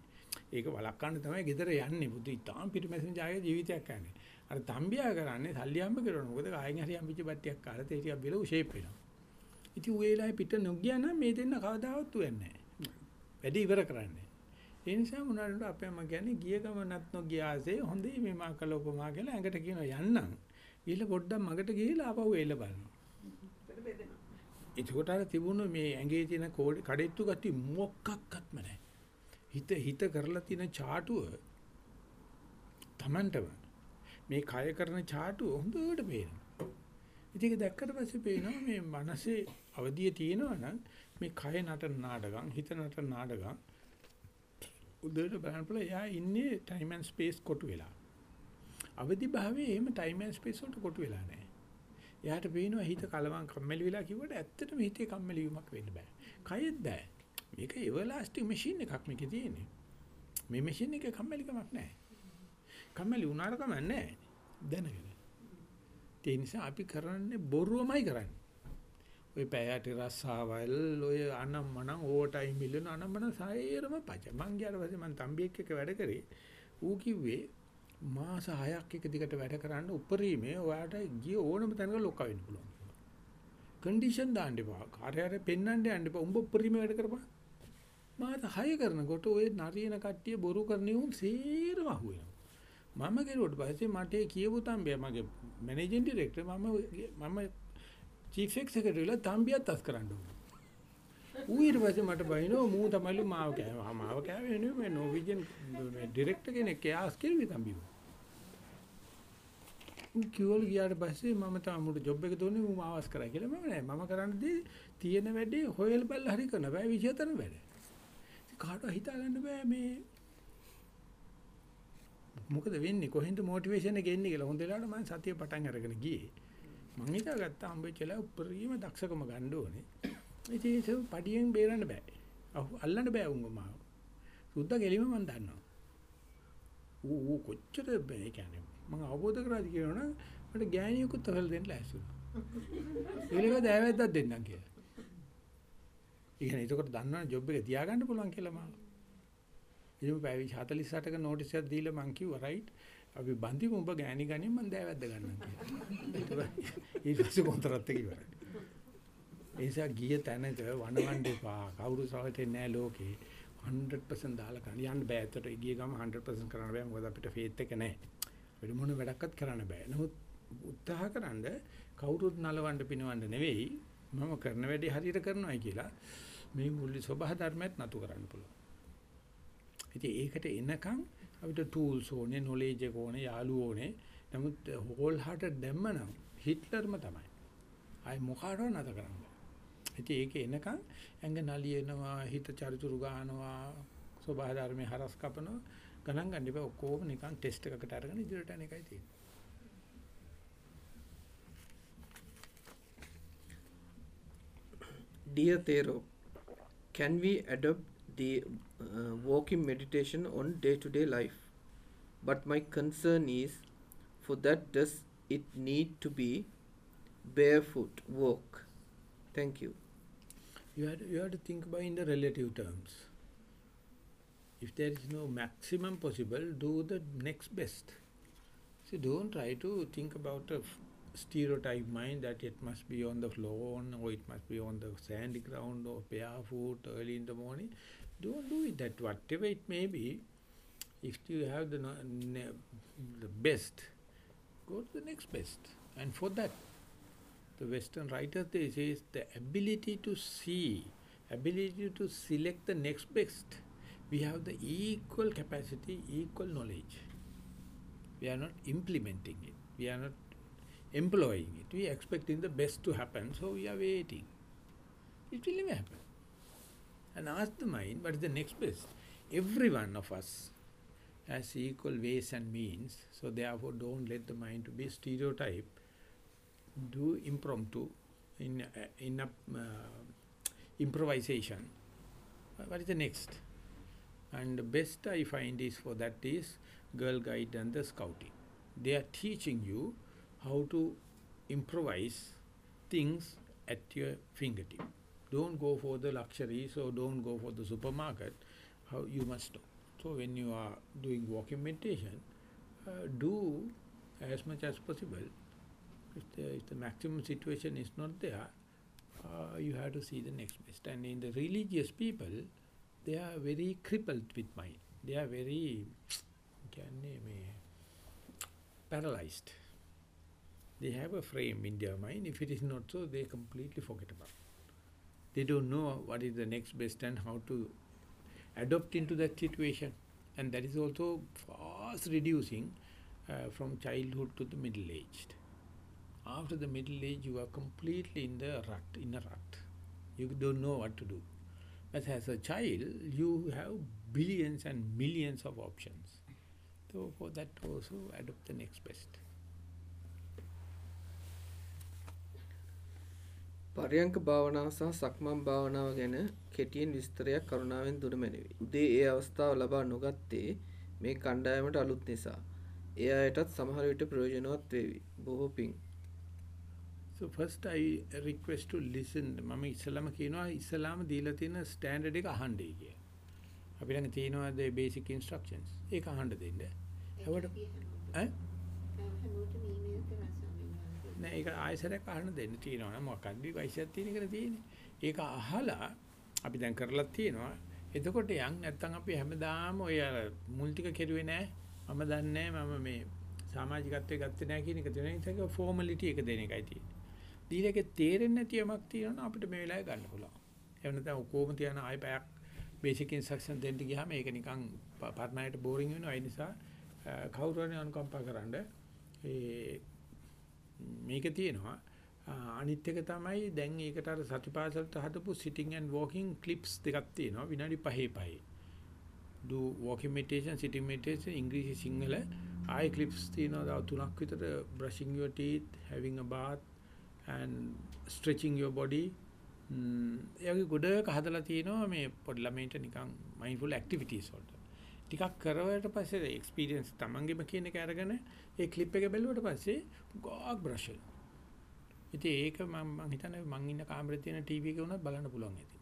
[SPEAKER 1] ඒක වළක්වන්න තමයි ගෙදර යන්නේ. බුදු ඉතාම පිටිමැසින් ජාගේ ජීවිතයක් යන්නේ. අර තම්බියා කරන්නේ සල්ලි හම්බ කරනවා. මොකද කායෙන් හරි හම්බෙච්ච බත්තියක් කාලා තේ ටිකක් බිල උෂේප් වෙනවා. ඉතින් ඌ වෙලාවේ පිට නොගියා නම් මේ දෙන්න කවදාවත් උයන්නේ නැහැ. වැඩි ඉවර කරන්නේ. ඒ නිසා මොනවාට අපේ අම්මා කියන්නේ ගිය ගමනත් නොගියාසේ හොඳයි මේ මා කළ උපමා කියලා ඇඟට කියනවා යන්නම්. ඊළ පොඩ්ඩක් මගට ගිහිල්ලා ආපහු එල්ල බලනවා. ඒකට අර තිබුණ මේ ඇඟේ තියෙන කඩෙත්තු ගති මොකක්වත්ම නැහැ. හිත හිත කරලා තියෙන ചാටුව Tamanටම මේ කය කරන ചാටුව හොඳට පේනවා. ඉතින් ඒක දැක්කට පස්සේ පේනවා මේ මනසේ අවදිය තියෙනවා නම් මේ කය නටන නාටකම් හිත නටන නාටකම් උදේට බලනකොට එයා ඉන්නේ ටයිම් ඇන්ඩ් ස්පේස් කොටු වෙලා. අවදි භාවයේ එහෙම ටයිම් ඇන්ඩ් ස්පේස් වලට කොටු වෙලා නැහැ. එයාට පේනවා හිත කලවම් කම්මැලි වෙලා කිව්වට ඇත්තටම හිතේ කම්මැලි වීමක් වෙන්න බෑ. කයෙත් බෑ. මේක එවර්ලාස්ටික් මැෂින් එකක් මේකේ තියෙන්නේ. මේ මැෂින් එකේ කම්මැලිකමක් නැහැ. කම්මැලි වුණාට කමක් නැහැ. දැනගෙන. ඒ නිසා අපි කරන්නේ බොරුවමයි කරන්නේ. ඔය පැයට රස්සාවල් ඔය අනම්මනම් ඕවර්ටයිම් මිලන අනම්මන සායරම පච. මං ගියාට පස්සේ මං තම්බියෙක් එක්ක වැඩ කරේ. ඌ කිව්වේ මාස 6ක් එක දිගට වැඩ කරන්න උපරිමේ ඔයාට ගිය ඕනම තැනක ලොක්ක වෙන්න පුළුවන්. කන්ඩිෂන් දාන්න එපා. කාර්යයට පෙන්වන්න යන්න එපා. උඹ උපරිමේ වැඩ කරපන්. මාස 6 කරනකොට ඔය නරියන කට්ටිය බොරු කරන්නේ උන් සේරම අහුවෙනවා. මම කෙරුවට පස්සේ මට කියපු තම්බිය මගේ මැනේජින් ඩිරෙක්ටර් මම මම චීෆ් එක්සිකියුටිව්ලා තම්බියත් අස් කරන්න ඕනේ. ඌ ඊට පස්සේ මට බයිනෝ මූ තමයිලු මාව කෑවා. මාව කෑවේ නෙවෙයි මේ නෝවිජන් මේ ඩිරෙක්ටර් කෙනෙක් එයාස් කිව්වේ තම්බිව. ඌ කිව්වල ගියාට පස්සේ මම තමයි මුට ජොබ් එක දුන්නේ ඌ මාවස් කරා කියලා මම නෑ. මම කරන්නේ තියෙන වැඩේ හොයල් බල්ල හරි කරන බෑ විෂයතර වැඩ. කාටවත් හිතා ගන්න බෑ මේ මොකද වෙන්නේ කොහෙන්ද මොටිවේෂන් එක එන්නේ කියලා හොඳ වෙලාවට මම සතිය පටන් අරගෙන ගියේ මම හිතාගත්තා හම්බෙච්චලා උපරිම දක්ෂකම ගන්න ඕනේ. ඉතින් ඒක පඩියෙන් බේරන්න බෑ. අල්ලන්න බෑ උංග මාව. සුද්දා ගෙලිම මම දන්නවා. ඌ ඌ කොච්චර බෑ. කියන්නේ මම අවබෝධ කරාද කියනවනම් මට ගෑණියෙකුත් තවල් දෙන්න ලෑස්තිුණා ඊළඟ දෑවැද්දක් දෙන්නම් කියලා. ඉතින් ඒකට දන්නවනේ ජොබ් එක තියාගන්න පුළුවන් කියලා මම ඉතින් පැය 48ක නෝටිස් එකක් දීලා මං කිව්වා රයිට් අපි බන්දිමු ඔබ ගෑණි ගනින් මං දෑවැද්ද ගන්නම් කියලා. ඊට පස්සේ කොන්ත්‍රාත් එක ඉවරයි. ඒ නිසා ගිය තැනක වනවන්න එපා. කවුරු සහතේ නෑ ලෝකේ 100% දාලා කරන්න යන්න බෑ. ඒතර ගිය ගම 100% කරන්න බෑ. මොකද අපිට ෆේත් එක නෑ. වෙන මොන වැඩක්වත් කරන්න බෑ. නමුත් උත්සාහ කරන්ද කවුරුත් නලවන්න පිනවන්න නෙවෙයි මම කරන වැඩේ හරියට කරනවායි කියලා මේ මුල්ලි සබහ ධර්මයක් නතු කරන්න පුළුවන්. ඉතින් ඒකට එනකන් අපිට ටූල්ස් ඕනේ, නොලෙජ් එක ඕනේ, යාළුවෝ ඕනේ. නමුත් හෝල් හાર્ටඩ් දැම්මනම් හිට්ලර්ම තමයි. ආයි මොකාටවත් නැත කරන්නේ. ඉතින් ඒක එනකන් ඇඟ නලියනවා, හිත චරිචුරු ගන්නවා, සබහා ධර්මේ හරස් කපනවා. ගණන් ගන්න එපා ඔක්කොම නිකන් ටෙස්ට් එකකට අරගෙන ඉදිරියට යන එකයි තියෙන්නේ.
[SPEAKER 2] Dear Thero, can we adopt the uh, walking meditation on day to day life? But my concern is for that, does it need to be barefoot walk? Thank you.
[SPEAKER 1] You have, to, you have to think about in the relative terms. If there is no maximum possible, do the next best. So don't try to think about a stereotype mind that it must be on the lawn or it must be on the sandy ground or barefoot early in the morning. Don't do it that whatever it may be. If you have the the best, go to the next best. And for that, the Western writers they say is the ability to see, ability to select the next best, we have the equal capacity, equal knowledge. We are not implementing it. We are not employing it. We are expecting the best to happen, so we are waiting. It will never happen. And ask the mind, what is the next best? Every one of us has equal ways and means, so therefore don't let the mind to be stereotype. Do impromptu, in, uh, in uh, improvisation. Uh, What is the next? And the best I find is for that is Girl Guide and the Scouting. They are teaching you how to improvise things at your fingertip. Don't go for the luxuries or don't go for the supermarket. How you must know. So when you are doing walking meditation, uh, do as much as possible. If the, if the maximum situation is not there, uh, you have to see the next best. And in the religious people, they are very crippled with mind. They are very paralyzed. They have a frame in their mind. If it is not so, they completely forget about it. They don't know what is the next best and how to adopt into that situation. And that is also fast reducing uh, from childhood to the middle aged. After the middle age, you are completely in the rut, in a rut. You don't know what to do. But as a child, you have billions and millions of options. So for that also adopt the next best.
[SPEAKER 2] පරයන්ක භාවනාව සහ සක්මන් භාවනාව ගැන කෙටියෙන් විස්තරයක් කරුණාවෙන් දුන මැනවි. උදේ ඒ අවස්ථාව ලබා නොගත්තේ මේ කණ්ඩායමට අලුත් නිසා. ඒ අයටත් සමහර විට ප්‍රයෝජනවත් වේවි. බොහෝ පිං.
[SPEAKER 1] So first I request to listen. මම ඉස්සලම කියනවා ඉස්සලාම දීලා තියෙන ස්ටෑන්ඩඩ් එක අහන්නයි කිය. අපි ළඟ තියෙනවා the basic instructions. ඒක අහන්න දෙන්න. හැවට ඈ
[SPEAKER 3] හැමෝටම ඊමේල් කරා ස්වාමීන් වහන්සේ.
[SPEAKER 1] නෑ ඒක ආයෙසරයක් අහන්න දෙන්න තියෙනවා නම් මොකක්ද වයිසයක් තියෙන එකනේ තියෙන්නේ. ඒක අහලා අපි දැන් කරලා තියෙනවා. එතකොට යන් නැත්තම් අපි හැමදාම ඔය අර මුල් ටික කෙරුවේ නෑ. මම දන්නේ නෑ මම මේ සමාජිකත්වයේ ගත්තේ නෑ කියන එක තියෙන නිසා ඒක ෆෝමැලිටි එක දෙන එකයි තියෙන්නේ. දීලා ඒක තේරෙන්නේ නැති යමක් තියෙනවා අපිට මේ වෙලාවේ ගන්න පුළුවන්. එහෙම නැත්නම් ඔක්කොම තියන ආයෙ පැයක් බේසික් ඉන්ස්ට්‍රක්ෂන් දෙන්න ගියාම ඒක නිකන් පරණයට බෝරින් වෙනවා. ඒ නිසා කවුරු හරි අනුකම්පා කරන්න ඒ මේක තියෙනවා. අනිත් එක තමයි දැන් ඒකට අර සතිපාසලට හදපු sitting and walking clips දෙකක් තියෙනවා. විනාඩි 5 5 do walking meditation sitting meditation ඉංග්‍රීසි සිංහල. ආයි clips තියෙනවා දව තුනක් විතර. brushing your teeth having a bath and stretching your body. ඒගේ ගොඩක හදලා තියෙනවා මේ පොඩි ළමයින්ට නිකන් mindful activities වලට. ටිකක් කරවට පස්සේ එක්ස්පීරියන්ස් තමන්ගේම කියන එක අරගෙන ඒ ක්ලිප් එක බැලුවට පස්සේ ගොඩක් බ්‍රෂ් වෙනවා. ඉතින් ඒක මම මම හිතන්නේ මං ඉන්න කාමරේ තියෙන ටීවී එක උනත් බලන්න පුළුවන් ඇති.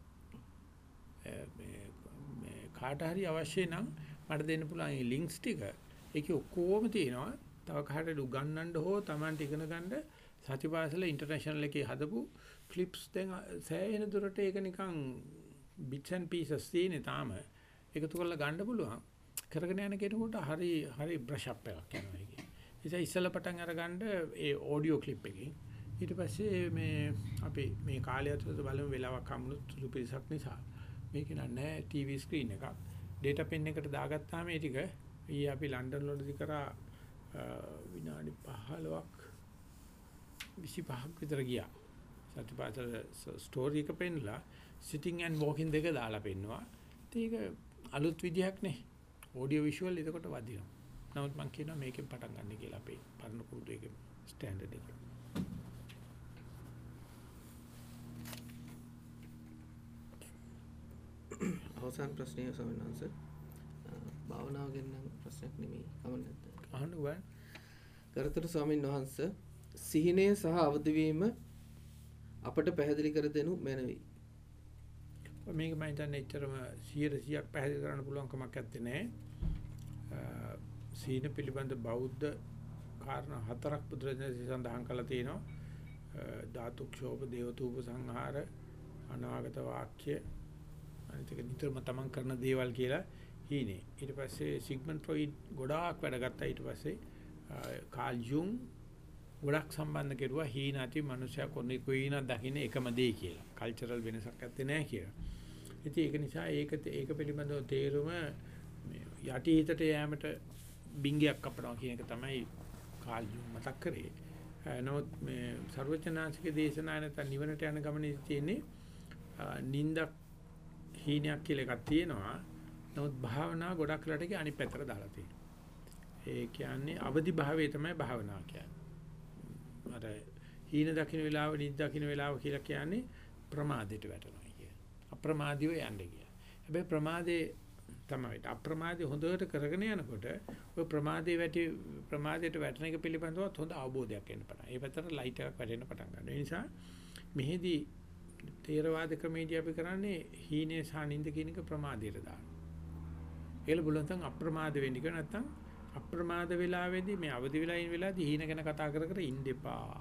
[SPEAKER 1] මේ මේ කාට හරි අවශ්‍ය නම් මට දෙන්න පුළුවන් මේ ලින්ක්ස් ටික. ඒකේ ඔක්කොම තියෙනවා. තව කාටද උගන්වන්න හෝ Tamanට ඉගෙන ගන්න සතිපාසල ඉන්ටර්නැෂනල් එකේ හදපු ක්ලිප්ස් දැන් සෑහෙන දුරට ඒක නිකන් bits and pieces තියෙන තාම එකතු කරලා ගන්න පුළුවන්. කරගෙන යන කෙනෙකුට හරි හරි බ්‍රෂ් අප් එකක් යනවා ඒකේ. ඉතින් ඉස්සෙල්ලා පටන් අරගන්න ඒ ඔඩියෝ ක්ලිප් එකකින් ඊට පස්සේ මේ අපි මේ කාලය ඇතුළත බලමු වෙලාවක් හම්බුනොත් සුළු පිරිසක් නිසා මේක නෑ ටීවී ස්ක්‍රීන් එකක්. ඩේටා පෙන් එකට දාගත්තාම මේ ටික ඊයේ අපි ලන්ඩන් වලදී කරා විනාඩි 15ක් 25ක් විතර ගියා. සතිපාසල ස්ටෝරි එක පෙන්නලා sitting and walking දෙක දාලා පෙන්නවා. ඒක අලුත් විදිහක් නේ. ඔඩියෝ විෂුවල් එතකොට වදිනවා. නමුත් මම කියනවා මේකෙන් පටන් ගන්න කියලා අපේ පරණ පුරුදු එකේ ස්ටෑන්ඩඩ් එකේ.
[SPEAKER 2] අවසාන ප්‍රශ්නය ස්වාමීන් වහන්සේ. භාවනාව ගැන නම් ප්‍රශ්නයක් නෙමෙයි. කමක් නැද්ද?
[SPEAKER 1] අහන්න බෑ.
[SPEAKER 2] කරතර ස්වාමීන් වහන්සේ සිහිනය සහ අවදිවීම අපට පැහැදිලි කර දෙනු මැනවි.
[SPEAKER 1] මේක මම හිතන්නේ එච්චරම 100%ක් පැහැදිලි කරන්න පුළුවන් කමක් නැත්තේ නෑ. සීන පිළිබඳ බෞද්ධ කාරණා හතරක් බුදුරජාණන් සඳහන් කරලා තියෙනවා. ධාතු ක්ෂෝභ, දේවතූප සංහාර, අනාගත වාක්‍ය අනිත් එක නිතරම තමන් කරන දේවල් කියලා හීනේ. ඊට පස්සේ සිග්මන්ඩ් ෆ්‍රොයිඩ් ගොඩාක් වැඩ ගත්තා ඊට පස්සේ කාල් යුන් ගොඩක් සම්බන්ධ කෙරුවා හීනාති මනුෂ්‍යයා කොන්නේ කොයිනා දකින්න එකම දේ කියලා. කල්චරල් වෙනසක් නැත්තේ නෑ කියලා. ඉතින් ඒක නිසා ඒක ඒක පිළිබඳව තේරුම මේ යටි හිතට යෑමට බින්ගයක් අපනවා කියන එක තමයි කාල්ජු මතක් කරේ. නමුත් මේ ਸਰවචනාංශික දේශනා නැත්නම් නිවනට යන ගමනේ තියෙන්නේ නින්දක් හීනයක් කියලා එකක් තියෙනවා. නමුත් භාවනා ගොඩක් වෙලාට අනිත් පැත්තට දාලා තියෙනවා. ඒ කියන්නේ අවදි භාවයේ තමයි භාවනාව කියන්නේ. අර හීන දකින්න වෙලාව නිදි දකින්න වෙලාව කියලා කියන්නේ ප්‍රමාදයට වැටෙනවා කියන. අප්‍රමාදීව යන්නේ කියන. හැබැයි ප්‍රමාදේ තමයි අප්‍රමාදේ හොඳට කරගෙන යනකොට ඔය ප්‍රමාදේ වැටි ප්‍රමාදයට වැටෙන එක පිළිබඳව හොඳ අවබෝධයක් එන්න පටන්. ඒ පැත්තට ලයිට් එකක් වැටෙන්න පටන් ගන්නවා. ඒ නිසා මෙහිදී තේරවාද ක්‍රමේදී අපි කරන්නේ හීනේ සහ නින්ද කියන එක ප්‍රමාදයට දානවා. ඒල බුලන්තන් අප්‍රමාද වෙන්න කියන නැත්තම් අප්‍රමාද වෙලාවේදී මේ අවදි වෙලා ඉන්න වෙලාවේදී හීන ගැන කතා කර කර ඉන්න එපා.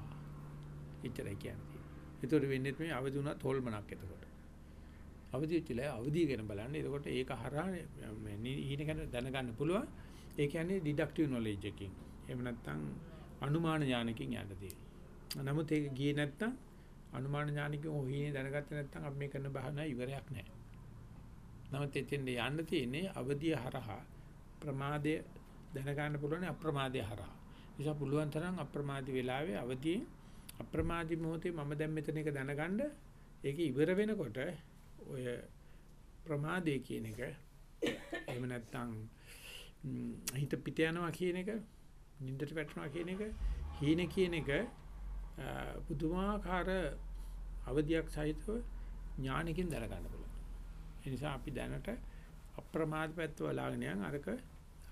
[SPEAKER 1] එච්චරයි කියන්නේ. ඒතකොට වෙන්නේ මේ අවදි වුණත් හොල්මනක් එතකොට. අවදි වෙච්චලා අවදිය ගැන බලන්න. එතකොට ඒක හරහා මේ හීන ගැන දැනගන්න පුළුවන්. ඒ කියන්නේ ඩිඩක්ටිව් නොලෙජ් එකකින්. එහෙම නැත්නම් අනුමාන ඥානකින් යන්න තියෙනවා. නමුත් ඒක ගියේ නැත්නම් අනුමාන ඥානකින් ඔය හීනේ දැනගත්තේ නැත්නම් අපි මේ කරන බහනා ඉවරයක් නැහැ. නමුත් එතෙන්ද යන්න තියෙන්නේ අවදිය හරහා ප්‍රමාදය දැනගන්න පුළුවන් අප්‍රමාදය හරහා. නිසා පුළුවන් තරම් අප්‍රමාදී වෙලාවේ අවදියේ අප්‍රමාදී මොහොතේ මම දැන් මෙතන එක දැනගන්න ඒක ඉවර වෙනකොට ඔය ප්‍රමාදේ කියන එක එහෙම නැත්නම් හිත පිට යනවා කියන එක නින්දට වැටෙනවා කියන එක හීන කියන එක පුදුමාකාර අවදියක් සහිතව ඥානකින් දැනගන්න පුළුවන්. ඒ නිසා අපි දැනට අප්‍රමාද පැත්ත වලාගෙන යන අරක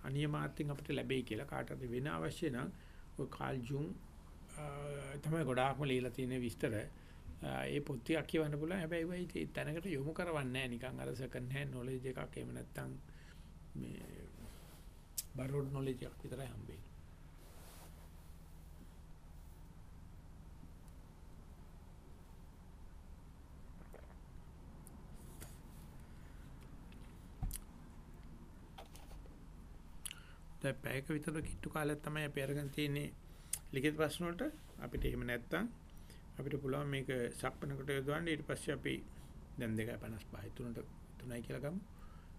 [SPEAKER 1] අනියමාර්ථයෙන් අපිට ලැබෙයි කියලා කාටද වෙන අවශ්‍ය නම් ඔය කාල් ජුන් තමයි ගොඩාක්ම ලියලා තියෙන විස්තර ඒ පොත් ටිකක් කියවන්න පුළුවන්. හැබැයි වෙයි තැනකට යොමු කරවන්නේ නැහැ? නිකන් අර සෙකන්ඩ් හෑන්ඩ් නොලෙජ් එකක් එහෙම නැත්නම් මේ බරෝඩ් නොලෙජ් එකක් විතරයි හම්බෙන්නේ දැන් පැයක විතර කිට්ටු කාලයක් තමයි අපි අරගෙන තියෙන්නේ ලිඛිත ප්‍රශ්න වලට. අපිට එහෙම නැත්තම් අපිට පුළුවන් මේක සක්පනකට යොදවන්න ඊට පස්සේ අපි දැන් 2:55 තුනට 3යි කියලා ගමු.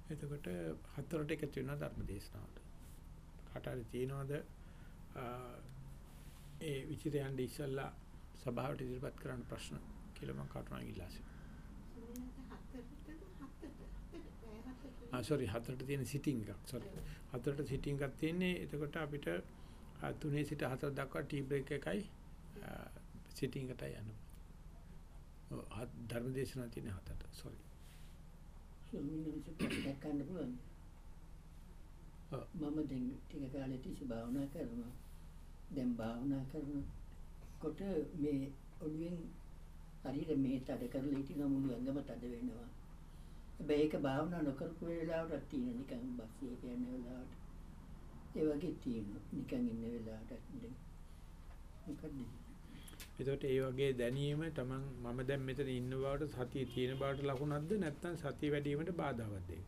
[SPEAKER 1] එතකොට හතරට එකතු වෙනවා ධර්ම දේශනාවට. කාට හරි තියෙනවද ඒ විචිත යන්න ඉස්සල්ලා සභාවට ඉදිරිපත් කරන්න ප්‍රශ්න කියලා මම කාටවත් ඉල්ලා සිටිනවා. ආ සෝරි හතරට තියෙන සිටින් එකක්. සෝරි. හතරට සිටින් එකක් තියෙන්නේ. එතකොට අපිට තුනේ සිට හතර දක්වා ටී බ්‍රේක් එකයි සිටින් එකටයි යන්න. ඔව් ධර්ම දේශනා තියෙන හතරට. සෝරි.
[SPEAKER 7] ස්වාමීන් වහන්සේ ගන්න පුළුවන්. මම දැන් ටික කාලෙක තිස්සේ භාවනා කරනවා. දැන් භාවනා කරනකොට මේ ඔළුවෙන් හරියට මේ තද කරලා හිටින මුළු ඇඟම තද වෙනවා. හැබැයි ඒක භාවනා නොකරපු වෙලාවටත් තියෙන නිකන් බස් එකේ යන වෙලාවට. ඒ වගේ තියෙනවා. නිකන් ඉන්න වෙලාවට මොකද්ද?
[SPEAKER 1] එතකොට ඒ වගේ දැනීම තමන් මම දැන් මෙතන ඉන්න බවට සතිය තියෙන බවට ලකුණක්ද නැත්නම් සතිය වැඩි වීමට බාධාවත්ද ඒක?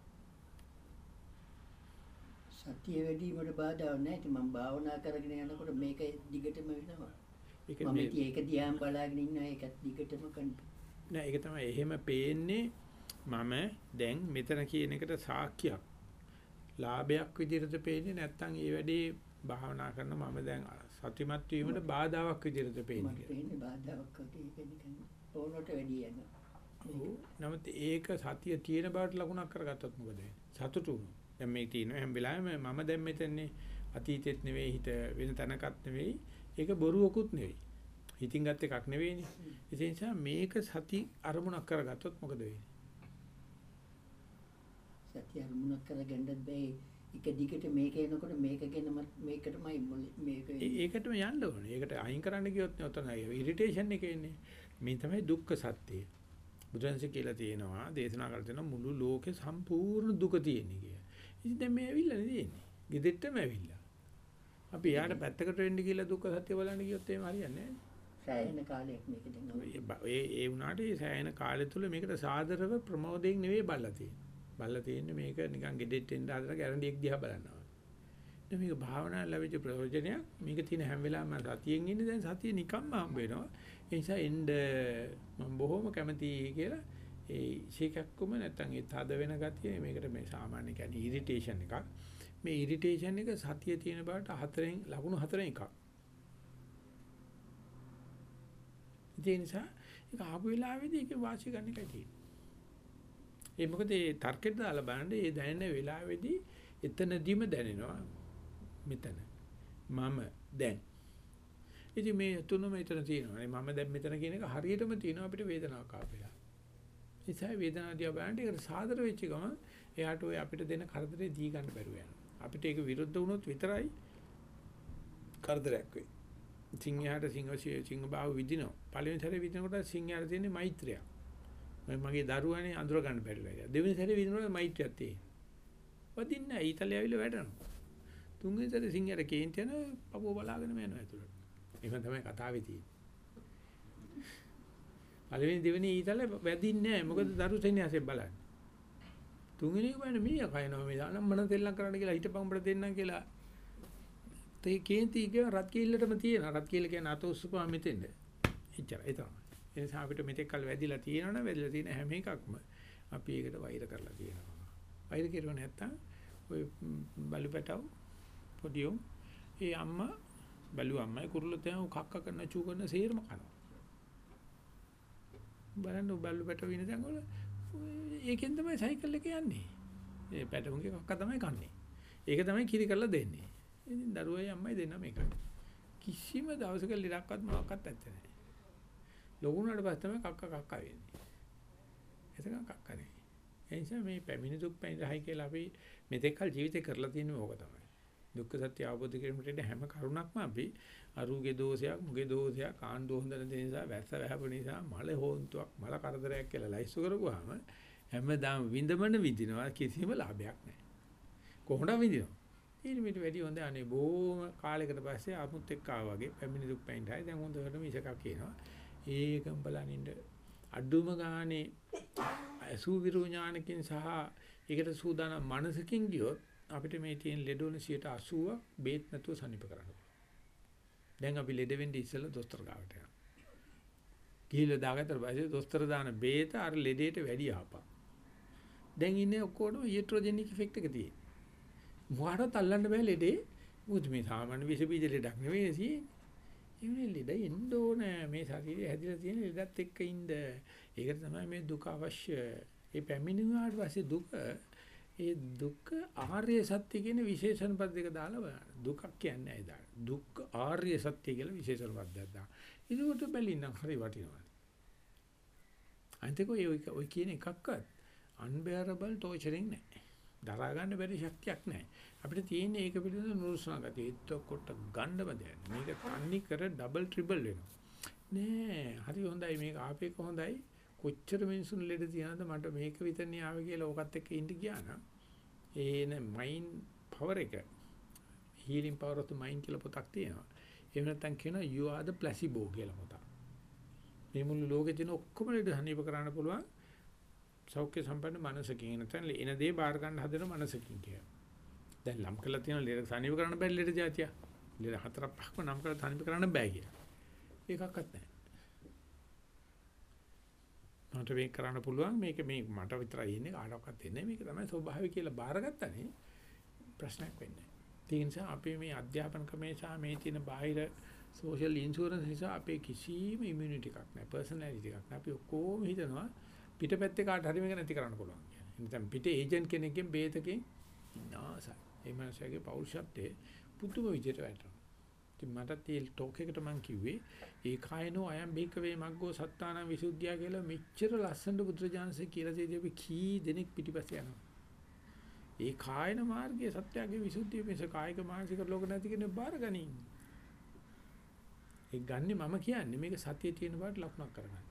[SPEAKER 7] සතිය වැඩි වීමට බාධාවක් නැහැ. ඉතින් මම භාවනා කරගෙන යනකොට මේක දිගටම වෙනවා.
[SPEAKER 1] ඒක
[SPEAKER 7] ඉතින් ඒක දිහාම බලාගෙන ඉන්නවා ඒකත් දිගටම.
[SPEAKER 1] නෑ ඒක තමයි එහෙම පේන්නේ මම දැන් මෙතන කියන එකට සාක්කියක් ලාභයක් විදිහට පේන්නේ නැත්නම් ඒ වැඩේ භාවනා කරන මම දැන් සතිමත් වීමට බාධාවක් විදිහට පේන්නේ
[SPEAKER 7] මට පේන්නේ බාධාවක් වගේ ඕනට වැඩි යනවා.
[SPEAKER 1] නමුත් ඒක සතිය තියෙන බවට ලකුණක් කරගත්තොත් මොකද වෙන්නේ? සතුටු වුණා. දැන් මේ තියෙන හැම වෙලාවෙම මම දැන් මෙතනනේ අතීතෙත් නෙවෙයි හිත වෙන තැනකත් නෙවෙයි. ඒක බොරුවකුත් නෙවෙයි. හිතින් ගත් එකක් නෙවෙයිනේ. ඒ නිසා මේක සති අරමුණක් කරගත්තොත් මොකද වෙන්නේ?
[SPEAKER 7] සතිය අරමුණක් කරගන්නත් බෑ. එක දිගට මේක එනකොට මේක ගැනම මේකටමයි මේක
[SPEAKER 1] ඒකටම යන්න ඕනේ. ඒකට අයින් කරන්න ගියොත් ඔතන ඉරිටේෂන් එක එන්නේ. මේ තමයි දුක්ඛ සත්‍යය. බුදුන්සේ කියලා තියෙනවා දේශනා කරලා තියෙනවා මුළු ලෝකේ සම්පූර්ණ දුක තියෙන්නේ කියලා. ඉතින් දැන් මේ ඇවිල්ලා තියෙන්නේ. ගෙදෙට්ටම ඇවිල්ලා. අපි යාට පැත්තකට වෙන්න කියලා දුක්ඛ සත්‍ය බලන්න ගියොත් එහෙම හරියන්නේ නැහැ.
[SPEAKER 7] සෑහෙන කාලයක් මේක දැන්
[SPEAKER 1] ඒ ඒ වුණාට ඒ සෑහෙන කාලය තුල මේකට සාදරව ප්‍රමෝදයෙන් නෙවෙයි බල්ලා තියෙන්නේ. බල්ලා තියෙන්නේ මේක නිකන් ගෙඩෙට්ට එන්න හදලා ගැරන්ඩියක් දිහා බලනවා. දැන් මේක භාවනා ලැබිච්ච ප්‍රයෝජනයක්. මේක තියෙන හැම වෙලාවෙම සතියෙන් ඉන්නේ දැන් සතිය නිකම්ම හම්බ වෙනවා. ඒ නිසා එන්න මම බොහොම කැමතියි කියලා ඒ ඉසේකක්කම නැත්තම් ඒ තද වෙන ගතිය මේකට මේ සාමාන්‍ය කියන්නේ ඉරිටේෂන් එකක්. මේ ඉරිටේෂන් එක සතිය තියෙන බවට හතරෙන් ලකුණු හතරෙන් එකක්. ඒ නිසා ඒක ආපු වෙලාවේදී ඒක වාසිය ගන්න එකයි තියෙන්නේ. ඒ මොකද ඒ තර්කෙට දාලා බලන්න ඒ දැනෙන වෙලාවේදී එතනදිම දැනෙනවා මෙතන. මම දැන්. ඉතින් මේ තුනම එතන තියෙනවා. මම දැන් මෙතන කියන එක හරියටම තියෙනවා අපිට වේදනාවක් ආපෙලා නිසා වේදනාව දිහා බලනකොට ඒකට සාදර වෙච්ච ගමන් එයාට ඔය අපිට දෙන කරදරේ දී ගන්න බැරුව යනවා. අපිට ඒක විරුද්ධ වුණොත් විතරයි කරදරයක් වෙයි සිංහයාට සිංහ සිංහ බාහුව විදිනවා පළවෙනි සැරේ විදිනකොට සිංහයාට තියෙන්නේ මෛත්‍රියක්. මම මගේ දරුවානේ අඳුර ගන්න බැරිලා ගියා. දෙවෙනි සැරේ විදිනකොට මෛත්‍රියක් තියෙනවා. වදින්නේ නැහැ. ඊතලිය ඇවිල්ලා වැටෙනවා. තුන්වෙනි සැරේ සිංහයාට කේන්ති යන පපුව බලාගෙන යනවා ඇතුළට. එහෙම තමයි කතාවේ තියෙන්නේ. පළවෙනි දෙවෙනි ඊතල වැදින්නේ නැහැ. මොකද දරු සෙනෙහසෙන් බලන්නේ. තුන්වෙනි එක බලන්නේ මීයා කයනවා මේ දානම් මන තෙල්ලම් කරන්න කියලා හිටපම් උඹට දෙන්නම් කියලා. තේ කේන්ති කියන රත් කීල්ලටම තියෙන. රත් කීල්ල කියන්නේ අත උස්සපුවා මෙතෙන්ද. එච්චර ඒ තමයි. ඒ නිසා අපිට මෙතෙක් කල් වැදිලා තියෙනවනේ වැදිලා තියෙන හැම එකක්ම අපි ඒකට වෛර කරලා තියෙනවා. වෛර කෙරුව නැත්තම් ඔය බලුපැටව පොඩියෝ ඒ අම්මා බලු අම්මයි කුරුල්ලෝ තම කක්ක කරන චූ කරන සේරම කනවා. බලන්න බලු පැටව ඉන්න තැන් වල ඒකෙන් තමයි සයිකල් එක යන්නේ. ඒ පැටවුන්ගේ කක්ක තමයි කන්නේ. ඒක තමයි කිරි කරලා දෙන්නේ. ඉතින් දරුවයි අම්මයි දෙන්නම ඒක. කිසිම දවසක ලෙඩක්වත් මොකක්වත් ඇත්තේ නැහැ. ලොකුණාට පස්සේ තමයි කක්ක කක්ක වෙන්නේ. එතකන් කක්ක නෙවෙයි. ඒ නිසා මේ පැමිණි දුක් පැමිණි කියලා අපි මෙතෙක් කල ජීවිතේ කරලා තියෙන ඕක තමයි. දුක්ඛ සත්‍ය අවබෝධ කිරීමට හැම කරුණක්ම අපි අරුගේ දෝෂයක්, මුගේ දෝෂයක්, ආණ්ඩු හොඳ නැති නිසා, වැස්ස වැහපු නිසා, මල හොන්තුවක්, මල කරදරයක් කියලා ලයිස්තු කරපුවාම හැමදාම විඳමන විඳිනවා කිසිම ලාභයක් නැහැ. කොහොමද විඳිනවා? ඊට මෙට වැඩි හොඳ අනේ බොහොම කාලයකට පස්සේ ආමුත් එක්ක ආවා වගේ පැමිණි දුක් පැමිණියි. දැන් හොඳටම ඉසකක් කියනවා. ඒකම බලනින්න අඩුම ගානේ අසුවිරු ඥානකින් සහ ඒකට සූදානම් මනසකින් ගියොත් අපිට මේ තියෙන ලෙඩ වල 80ක් බේත් නැතුව සනීප කරන්න පුළුවන්. දැන් අපි ලෙඩ වෙන්නේ ඉස්සෙල්ලා දොස්තර ගාවට යනවා. ගිහිල්ලා දාගත්තට පස්සේ දොස්තර දාන බේත අර ලෙඩේට වැඩි ආපා. දැන් ඉන්නේ ඔක්කොම ඊට්‍රොජෙනික් ඉෆෙක්ට් එක තියෙන්නේ. මොහාටත් අල්ලන්න බෑ ලෙඩේ. මොකද මේ සාමාන්‍ය විස බීජ ලෙඩක් නෙවෙයි තියෙන්නේ. ඉන්නේ ලෙඩ එන්න ඕන මේ ශරීරය හැදිලා තියෙන ලෙඩත් එක්ක ඉන්න. ඒකට තමයි මේ දුක අවශ්‍ය. ඒ පැමිණුවාට පස්සේ දුක ඒ දුක් ආර්ය සත්‍ය කියන විශේෂණ පද දෙක දාලා බලන්න. දුකක් කියන්නේ ඇයි දාන්න. දුක් ආර්ය සත්‍ය කියලා විශේෂණ පදයක් දාන්න. ඒකට බැලින්නම් හරි වටිනවා. අන්තිකෝ ඔය ඔය කියන එකක්වත් unbearable torturing නැහැ. දරා ගන්න බැරි ශක්තියක් නැහැ. අපිට තියෙන්නේ ඒක පිළිබඳ නුරුස්නා ගතිය. එතකොට ගන්නම දෙයක්. මේක තන්නේ කර ඩබල් ට්‍රිබල් වෙනවා. නෑ හරි හොඳයි මේක ආපේක හොඳයි. කොච්චර මිනිසුන් ලෙඩ තියනද මට මේක විතරනේ ආවේ කියලා ඕකත් එක්ක ඉඳ ගියා නම් ඒන මයින්ඩ් පවර් එක healing power of the mind කියලා පොතක් තියෙනවා. එහෙම නැත්නම් කියනවා you are the placebo කියලා පොතක්. මේ මුළු ලෝකේ තියෙන ඔක්කොම ලෙඩ හනීප කරන්න පුළුවන් සෞඛ්‍ය සම්පන්න මනසකින් නැත්නම් එන දේ බාර ගන්න හදන මනසකින් කියලා. දැන් ලම් කරලා තියෙන ලෙඩ සනීප කරන්න බැරි ලෙඩ જાතිය. ලෙඩ හතරක් පහක්ම නම් කරලා සනීප කරන්න බෑ කියලා. ඒකක්වත් නැහැ. මට මේක කරන්න පුළුවන් මේක මේ මට විතරයි ඉන්නේ කාටවත් දෙන්නේ මේක තමයි ස්වභාවය කියලා බාරගත්තනේ ප්‍රශ්නයක් වෙන්නේ නැහැ. ඒ නිසා අපි මේ අධ්‍යාපන ක්‍රමේ සහ මේ තියෙන බාහිර සෝෂල් ඉන්ෂුරන්ස් නිසා අපේ කිසිම ඉමුනිටි එකක් නැහැ පර්සනැලිටි එකක් නැහැ. අපි ඔක්කොම හිතනවා පිටපැත්තේ කාට හරි මේක නැති කරන්න පුළුවන් කියන්නේ. නැත්නම් පිට ඒජන්ට් කෙනෙක්ගෙන් බේතකින් නාසයි. ඒ මනසගේ පෞරුෂත්වයේ පුදුම විදිහට වැටෙනවා. ඉතින් මට තේ ටෝක් එකට මම කිව්වේ ඒ කායනෝ අයම් බේකවේ මග්ගෝ සත්තාන විසුද්ධිය කියලා මෙච්චර ලස්සනට බුදුරජාණන්සේ කියලා තියෙදී අපි කී දෙනෙක් පිටිපස්සේ යනවා. ඒ කායන මාර්ගයේ සත්‍යයේ විසුද්ධිය මේස කායික මානසික ලෝක නැති කියන බාරගනින්. ඒ ගන්නෙ මම කියන්නේ මේක සතියේ තියෙන බවට ලකුණක් කරගන්න.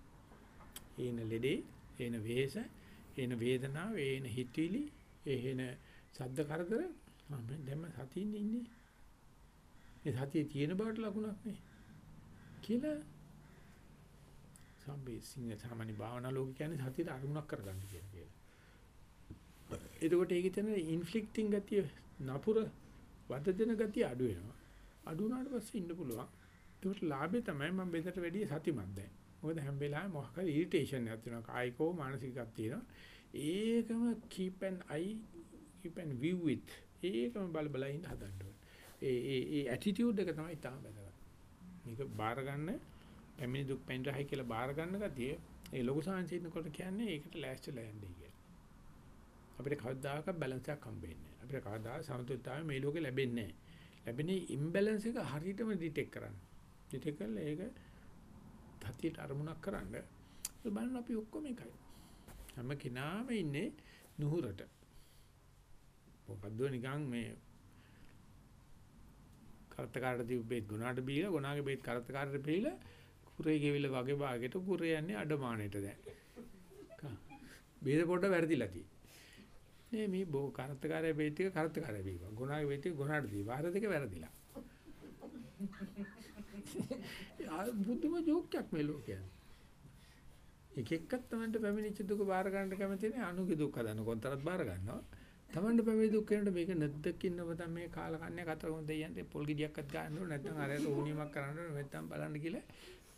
[SPEAKER 1] ඒන ලෙඩේ, ඒන වේස, ඒන වේදනාව, ඒන හිතවිලි, ඒන සද්ද කරදර මම දැන් සතියින් ඉන්නේ. මේ සතියේ තියෙන බවට ලකුණක් නේ. කියලා සම්බේ සිංහ සාමාන්‍ය භාවනා ලෝක කියන්නේ සතියට අරමුණක් කරගන්න කියන කියලා. එතකොට ඒකේ තියෙන ඉන්ෆ්ලික්ටිං ගතිය නපුර වද දෙන ගතිය අඩු වෙනවා. අඩු වුණාට පස්සේ ඉන්න පුළුවන්. ඒකට ලාභේ තමයි මම බෙදට වැඩිය සතිමත් දැන්. මොකද හැම වෙලාවෙම මොකක් හරි ඉරිටේෂන් එකක් තියෙනවා. කායිකව මානසිකක් තියෙනවා. ඒකම keep an eye keep an view with ඒකම බල බල ඉන්න හදන්න ඕනේ. ඒ ඒ ඒ attitude එක තමයි තාම වැදගත්. මේක බාර ගන්න පැමිණි දුක් පෙන්රහයි කියලා බාර ගන්න ගතිය ඒ ලොකු සංසිඳනකොට කියන්නේ ඒකට ලෑස්තිලා යන්නේ කියලා. අපිට කවදාකවත් බැලන්ස් එකක් හම්බෙන්නේ නැහැ. අපිට කවදාකවත් සමතුලිතතාවය මේ ලෝකේ ලැබෙන්නේ නැහැ. ලැබෙන ඉම්බැලන්ස් එක හරියටම ඩිටෙක්ට් කරන්න. ඩිටෙක්ට් කරලා ඒක තතියට අරමුණක් කරන්න. ඒ බලන්න අපි ඔක්කොම එකයි. හැම කෙනාම ඉන්නේ නුහුරට. මොකද්ද නිකන් මේ කරත්තකාරට දීපේත් ගුණාට බීලා ගුණාගේ බේත් කරත්තකාරට බීලා කුරේ ගෙවිල වගේ භාගයට කුරේ යන්නේ අඩමාණයට දැන්. බේද පොඩ වැරදිලා තියෙන්නේ. නේ මේ බෝ කරත්තකාරය බේත් ටික කරත්තකාරය බීවා. ගුණාගේ බේත් ටික ගුණාට දී. වාර දෙක වැරදිලා. ආ බුදුම ජෝක්යක් මේ ලෝකයේ. එක එකක් තමන්ට පැමිණිච්ච දුක බාර ගන්න කැමති නේ අනුගේ දුක් හදන කොන්තරත් බාර ගන්නවා. තමන්ට පැමිණි දුක් වෙනකොට මේක නැද්දකින් ඔබ තමයි මේ කාල කන්නේ කතරගම දෙයයන්ට පොල් ගෙඩියක්වත් ගන්න ඕනේ නැත්නම් අරයට ඕනියමක් කරන්න ඕනේ නැත්නම් බලන්න කියලා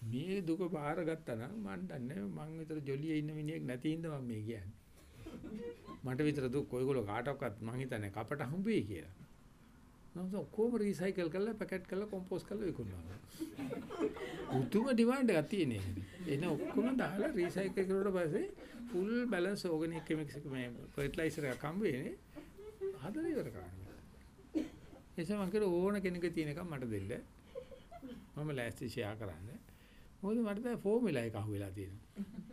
[SPEAKER 1] මේ දුක බාර ගත්තා නම් මන් දන්නේ මං විතර ජොලියේ ඉන්න මිනිහෙක් නැති හින්දා මම මේ කියන්නේ. මට විතර දුක් ඔයගොල්ලෝ කාටවත් මං හිතන්නේ කපට හම්බෙයි කියලා. නමුත් ඔක්කොම රීසයිකල් කරලා පැකට් කරලා කොම්පෝස්ට් කරලා විකුණනවා. උතුම ඩිමාන්ඩ් එකක් තියෙන එක. එන ඔක්කොම දාලා රීසයිකල් කරුවට පස්සේ ෆුල් බැලන්ස් ඕගනික් කෙමික්ස් එක මේ ෆර්ටිලයිසර් එකක් හම්බ වෙන්නේ. හදලා ඉවර කරන්න. එසේ මම කර ඕන කෙනෙක් තියෙන එක මට දෙන්න. මම ලෑස්ති ෂෙයා කරන්න. මොකද මට දැන් ෆෝමියුලා එක අහුවෙලා තියෙනවා.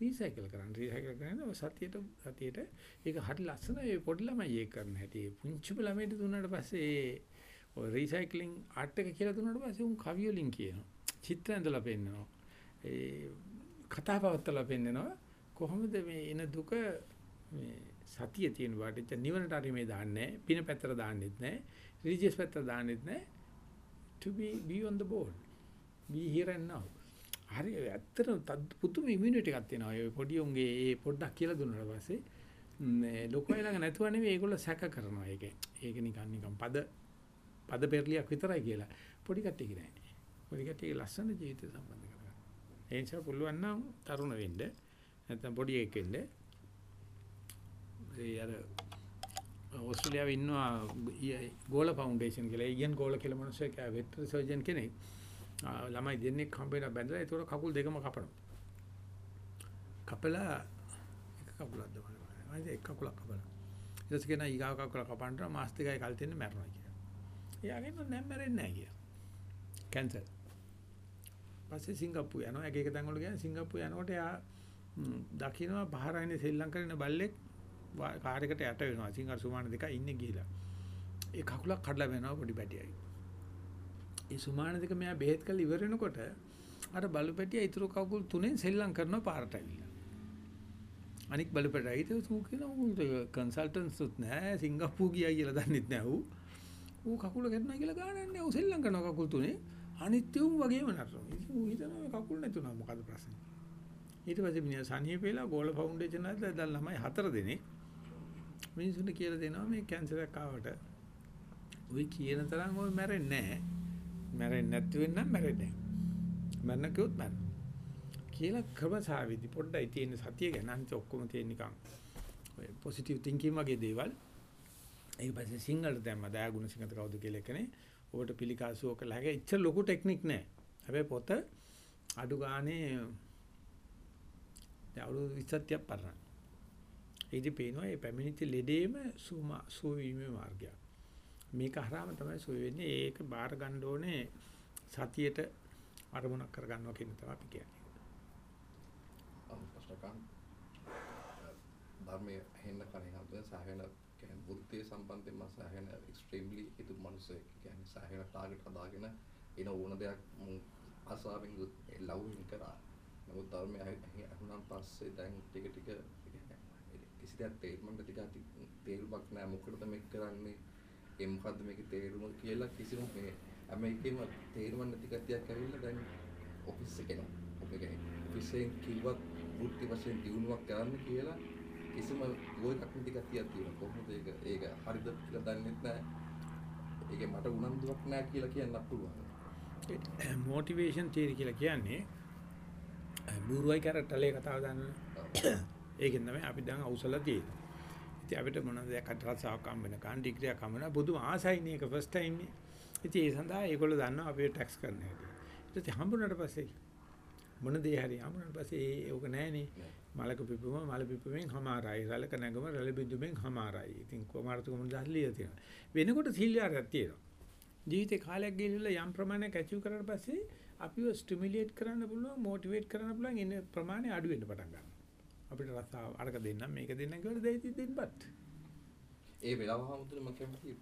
[SPEAKER 1] රීසයිකල් කරන්න. රීසයිකල් කරන සතියට සතියට ඒක හරි ලස්සනයි. ඒ පොඩි ළමයි ඒක කරන හැටි. පුංචි ළමයිට දුන්නාට පස්සේ ඔය රීසයික්ලින් ආර්ට් එක කියලා දුන්නාට පස්සේ උන් කවි වලින් කියනවා. චිත්‍ර ඇඳලා පෙන්නනවා. ඒ කතා පවත්තලා පෙන්නනවා. කොහොමද මේ එන දුක මේ සතිය තියෙන වාට නිවනට හරි මේ දාන්නේ පින පැත්තට දාන්නෙත් නැහැ. රිලිජියස් පැත්තට දාන්නෙත් නැහැ. To be be on the board. Be here and now. හරි ඇත්තටම පුදුම ඉමුනිටි එකක් තියෙනවා. ඒ පොඩි උන්ගේ ඒ පොඩ්ඩක් කියලා දුන්නාට පස්සේ මේ ලොකු අය ළඟ නැතුව නෙවෙයි ඒගොල්ලෝ සැක කරනවා ඒකේ. ඒක නිකන් නිකන් පද පද පෙරලියක් විතරයි කියලා. පොඩි කට්ටියක නෑ. පොඩි කට්ටියගේ ලස්සන ජීවිතය සම්බන්ධ කරගන්න. ඒ නිසා පුළුවන් නම් තරුණ වෙන්න නැත්නම් පොඩි එකෙක් වෙන්න. ඒ අර ඕස්ට්‍රේලියාවේ ඉන්නවා ගෝල ෆවුන්ඩේෂන් කියලා. ඉයන් ගෝල කියලා මිනිස්සෙක් වෙටරි සර්ජන් කෙනෙක්. ළමයි දෙන්නෙක් හම්බ වෙලා බැඳලා ඒතකොට කකුල් දෙකම කපනවා. කපලා එක කකුලක් දමනවා. මම ඒක කකුලක් කපලා. ඊට පස්සේ කෙනා ඊගාව කකුල කපන්න මාස් දෙකයි කල් තියෙන මැරෙනවා කියලා. එයාගෙන් නම් මැරෙන්නේ නැහැ කියලා. කැන්සර්. පස්සේ සිංගප්පූ යනවා. එක එක තැන් වල ගියා සිංගප්පූ යනකොට එයා දකින්නවා බහරයිනේ ශ්‍රී ලංකාවේ ඉන්න බල්ලෙක් කාර් එකට යට වෙනවා. සිංහර සුමාන දෙකයි ඉන්නේ ගිහිලා. ඒ කකුලක් කඩලා වෙනවා පොඩි පැටියයි. ඒ සුමාන දෙක මෙයා බෙහෙත් කරලා ඉවර වෙනකොට අර බලුපැටිය ඉතුරු කකුල් තුනෙන් සෙල්ලම් කරනවා පාරට ඇවිල්ලා. අනික් බලුපැටිය ඊට උ කියන උ කන්සල්ටන්ට්ස් උත් නෑ සිංගප්පූ ගියා කියලා දන්නෙත් නෑ ඌ. ඌ කකුල ගන්නවා කියලා ගානක් නෑ ඌ සෙල්ලම් කරනවා කකුල් තුනේ. අනිත් උන් වගේම නතරනවා. ඉතින් ඌ හිතනවා මේ කකුල් නැතුණා මොකද ප්‍රශ්නේ. ඊට පස්සේ මිනිහා සනිය පෙලා ගෝල ෆවුන්ඩේෂන් එකේ දැන් ළමයි හතර දෙනෙක් මිනිසුන්ට කියලා දෙනවා මේ කැන්සර් එකක් ආවට. ওই කියන තරම් ඔය මැරෙන්නේ නැහැ. මැරෙන්නේ නැති වෙන්න මැරෙන්නේ නැහැ. මරණ කිව්වොත් මරන. කියලා ක්‍රමසාවිදි පොඩ්ඩයි තියෙන සතිය ගැන අනිත් ඔක්කොම තියෙන නිකන් ඔය පොසිටිව් තින්කින් වගේ දේවල්. ඒක පස්සේ සිංහලට දැම්ම දයාගුණ සිංහත කවුද කියලා එකනේ. ඔබට පිළිකාසුව කළා. ඒක ඉච්ච ලොකු ටෙක්නික් නෑ. හැබැයි පොත අඩු ගානේ දැන් අවුරුදු 20ක් පරණ. ඒකදී පේනවා මේ පැමිණිච්ච ලෙඩේම සුමා සුවීමේ මාර්ගය. මේක හරහාම තමයි සුව වෙන්නේ. ඒක බාර ගන්න ඕනේ සතියට අරමුණක් කර ගන්නවා කියන තමයි අපි කියන්නේ.
[SPEAKER 8] ප්‍රශ්නකම් ධර්මයේ හෙන්න කණේ හම්බෙන සාහන කියන්නේ බුද්ධිය සම්බන්ධයෙන් මම සාහන එක්ස්ට්‍රීම්ලි හිතු මිනිසෙක් කියන්නේ සාහන ටාගට් හදාගෙන එන ඕන දෙයක් මම අසාවෙන් ලව්වෙන් කරා. නමුත් ධර්මයේ අහුනම් පස්සේ දැන් ටික ටික කිසි දෙයක් තේරුම් ගන්න ටික තේරුමක් නැහැ මොකටද මේක කරන්නේ ඒ මොකද්ද මේකේ තේරුම කියලා කිසිම මේ හැම එකෙම තේරුම් නැති ගතියක් ඇවිල්ලා දැන් ඔෆිස් එකේ නෝ එකේ ඔෆිස් එකෙන් කිව්වත් වෘත්ති වශයෙන් දිනුවක් කරන්න කියලා කිසිම එකක් නැති ගතියක් තියෙනවා. කොහොමද ඒක? ඒක හරිද කියලා දන්නෙත් නැහැ. ඒක මට උනන්දුවක් නැහැ කියලා කියන්න පුළුවන්.
[SPEAKER 1] මොටිවේෂන් තියරි කියලා කියන්නේ බූරුවයි කැරට්ටලේ කතාව දන්නවනේ. ඒකෙන් තමයි අපි දැන් අවසල තියෙන්නේ. ඉතින් අපිට මොනවද දැක්කට රසාවක් හම්බ වෙන කාන් ඩිග්‍රියක් හම්බ වෙන බුදුම ආසයිනේ ඒක ෆස්ට් ටයිම් නේ. ඉතින් ඒ සඳහා ඒගොල්ලෝ දන්නවා අපි ටැක්ස් කරන්න හැටි. ඊට පස්සේ හම්බුනට පස්සේ මොන දේ හරි හම්බුනට පස්සේ ඒ ඕක නැහනේ. මලක පිපුම මල පිපුමෙන් හමාරයි. රලක නැගම රල බිඳුමෙන් හමාරයි. ඉතින් කොමාරතු කොමුද දහලිය තියෙනවා. වෙනකොට සීලියාරයක් තියෙනවා. ජීවිතේ කාලයක් ගිහිල්ලා යම් ප්‍රමාණයක් ඇචීව් කරාට පස්සේ අපිව ස්ටිමියුලේට් කරන්න පුළුවන්, මොටිවේට් කරන්න පුළුවන් ඉන්න ප්‍රමාණය අඩු වෙන්න පටන් ගන්නවා. අපිට රස්සාව අරක දෙන්නම් මේක දෙන්නම් කියලා දෙයි දෙන්නපත්.
[SPEAKER 8] ඒ වෙලාව හැමෝටම මම කැමති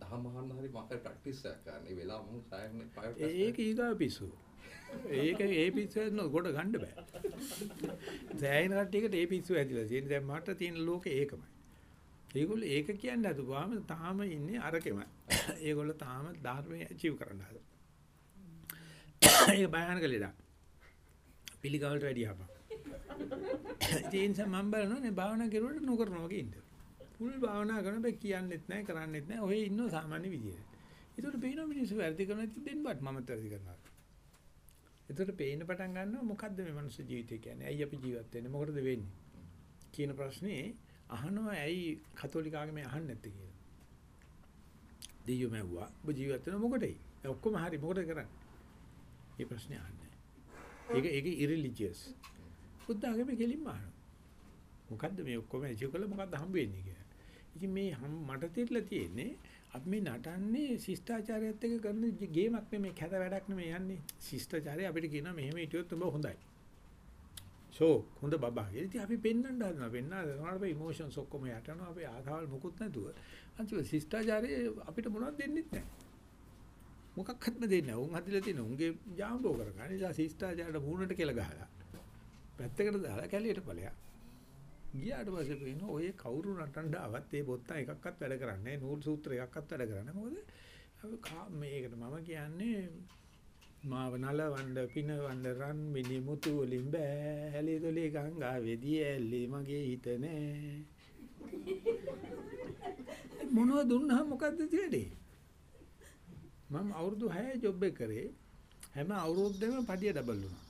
[SPEAKER 8] දහම් අහන්න හරි මකට ප්‍රැක්ටිස් එකක් ගන්න. ඒ වෙලාව මම සායන්නේ ප්‍රයිවට්
[SPEAKER 1] ඒක ඊගා පිස්සු. ඒක ඒ පිස්සු නෝ ගොඩ ගන්න බෑ. සෑයින කට්ටියකට ඒ පිස්සු ඇදිලා තියෙන. දැන් මට තියෙන ලෝකේ ඒකමයි. ඒගොල්ලෝ ඒක කියන්නේ අදුවාම තාම ඉන්නේ අරකෙමයි. ඒගොල්ලෝ තාම ධර්මයේ අචීව් කරන්න හදනවා. ඒක භයානක ලෙඩක්. පිළිගාවලට වැඩි අපා. ඒ නිසා මම බලනවානේ භාවනා කරුවට නොකරනවා වගේ ඉන්න. පුල් භාවනා කරන බෑ කියන්නෙත් නැහැ කරන්නෙත් නැහැ. ඔය ඉන්නව සාමාන්‍ය විදියට. ඒකට පේනවා මිනිස්සු වැරදි කරනවා ඉතින් දෙන්නවත් මමත් වැරදි කරනවා. ඒකට පේන්න පටන් ගන්නවා මොකද්ද මේ මනුස්ස ජීවිතය කියන්නේ? ඇයි අපි ජීවත් වෙන්නේ? මොකටද වෙන්නේ? කියන ප්‍රශ්නේ අහනවා ඇයි කතෝලික ආගමේ අහන්නේ නැත්තේ කියලා. දෙයියෝ මැව්වා. ඔබ ජීවත් වෙන මොකටයි? ඔක්කොම හරි මොකටද කරන්නේ? මේ ප්‍රශ්නේ අහන්නේ. ඒක ඒක ඉරිලිජියස්. බුද්ධ ආගමේ කෙලින්ම අහනවා. මොකද්ද මේ ඔක්කොම ඇචිව් කළා මොකද්ද හම්බ වෙන්නේ කියලා. ඉතින් මේ මට තේරිලා තියෙන්නේ අපි මේ නටන්නේ ශිෂ්ටාචාරයත් එක්ක කරන ගේමක් නෙමෙයි කැත වැඩක් නෙමෙයි යන්නේ. ශිෂ්ටාචාරය අපිට කියනවා මෙහෙම හිටියොත් උඹ හොඳයි. ෂෝ හොඳ බබා. ඉතින් අපි පෙන්වන්න හදනවා. පෙන්නා දෙනවා අපි ඉමෝෂන්ස් ඔක්කොම යට යනවා. අපි ආදාවල් මොකුත් නැතුව. අන්තිම ශිෂ්ටාචාරය අපිට මොනවද දෙන්නෙත් නැහැ. මොකක්වත්ම දෙන්නේ නැහැ. උන් හදිලා තියෙන උන්ගේ ජාම්බෝ කරගන්න. නිසා ශිෂ්ටාචාරයට මූණට කියලා ගහලා. පැත්තකට දාලා කැලියට ඵලයක්. ගියාට පස්සේ පේනවා ඔය කවුරු නටන්න ආවත් ඒ බොත්තම් එකක්වත් වැඩ කරන්නේ නැහැ. නූල් සූත්‍ර එකක්වත් වැඩ කරන්නේ මොකද? අපි මේකට මම කියන්නේ මාව නලවන්න පිනවන්න රන් මිනි මුතු වලින් බෑ හැලි දොලි ගංගා වෙදී ඇල්ලි මගේ හිත නෑ මොනව දුන්නා මොකද්ද තියෙන්නේ මම අවුරුදු 6 ජොබ් එක කරේ හැම අවුරුද්දෙම පඩිය ඩබල් වුණා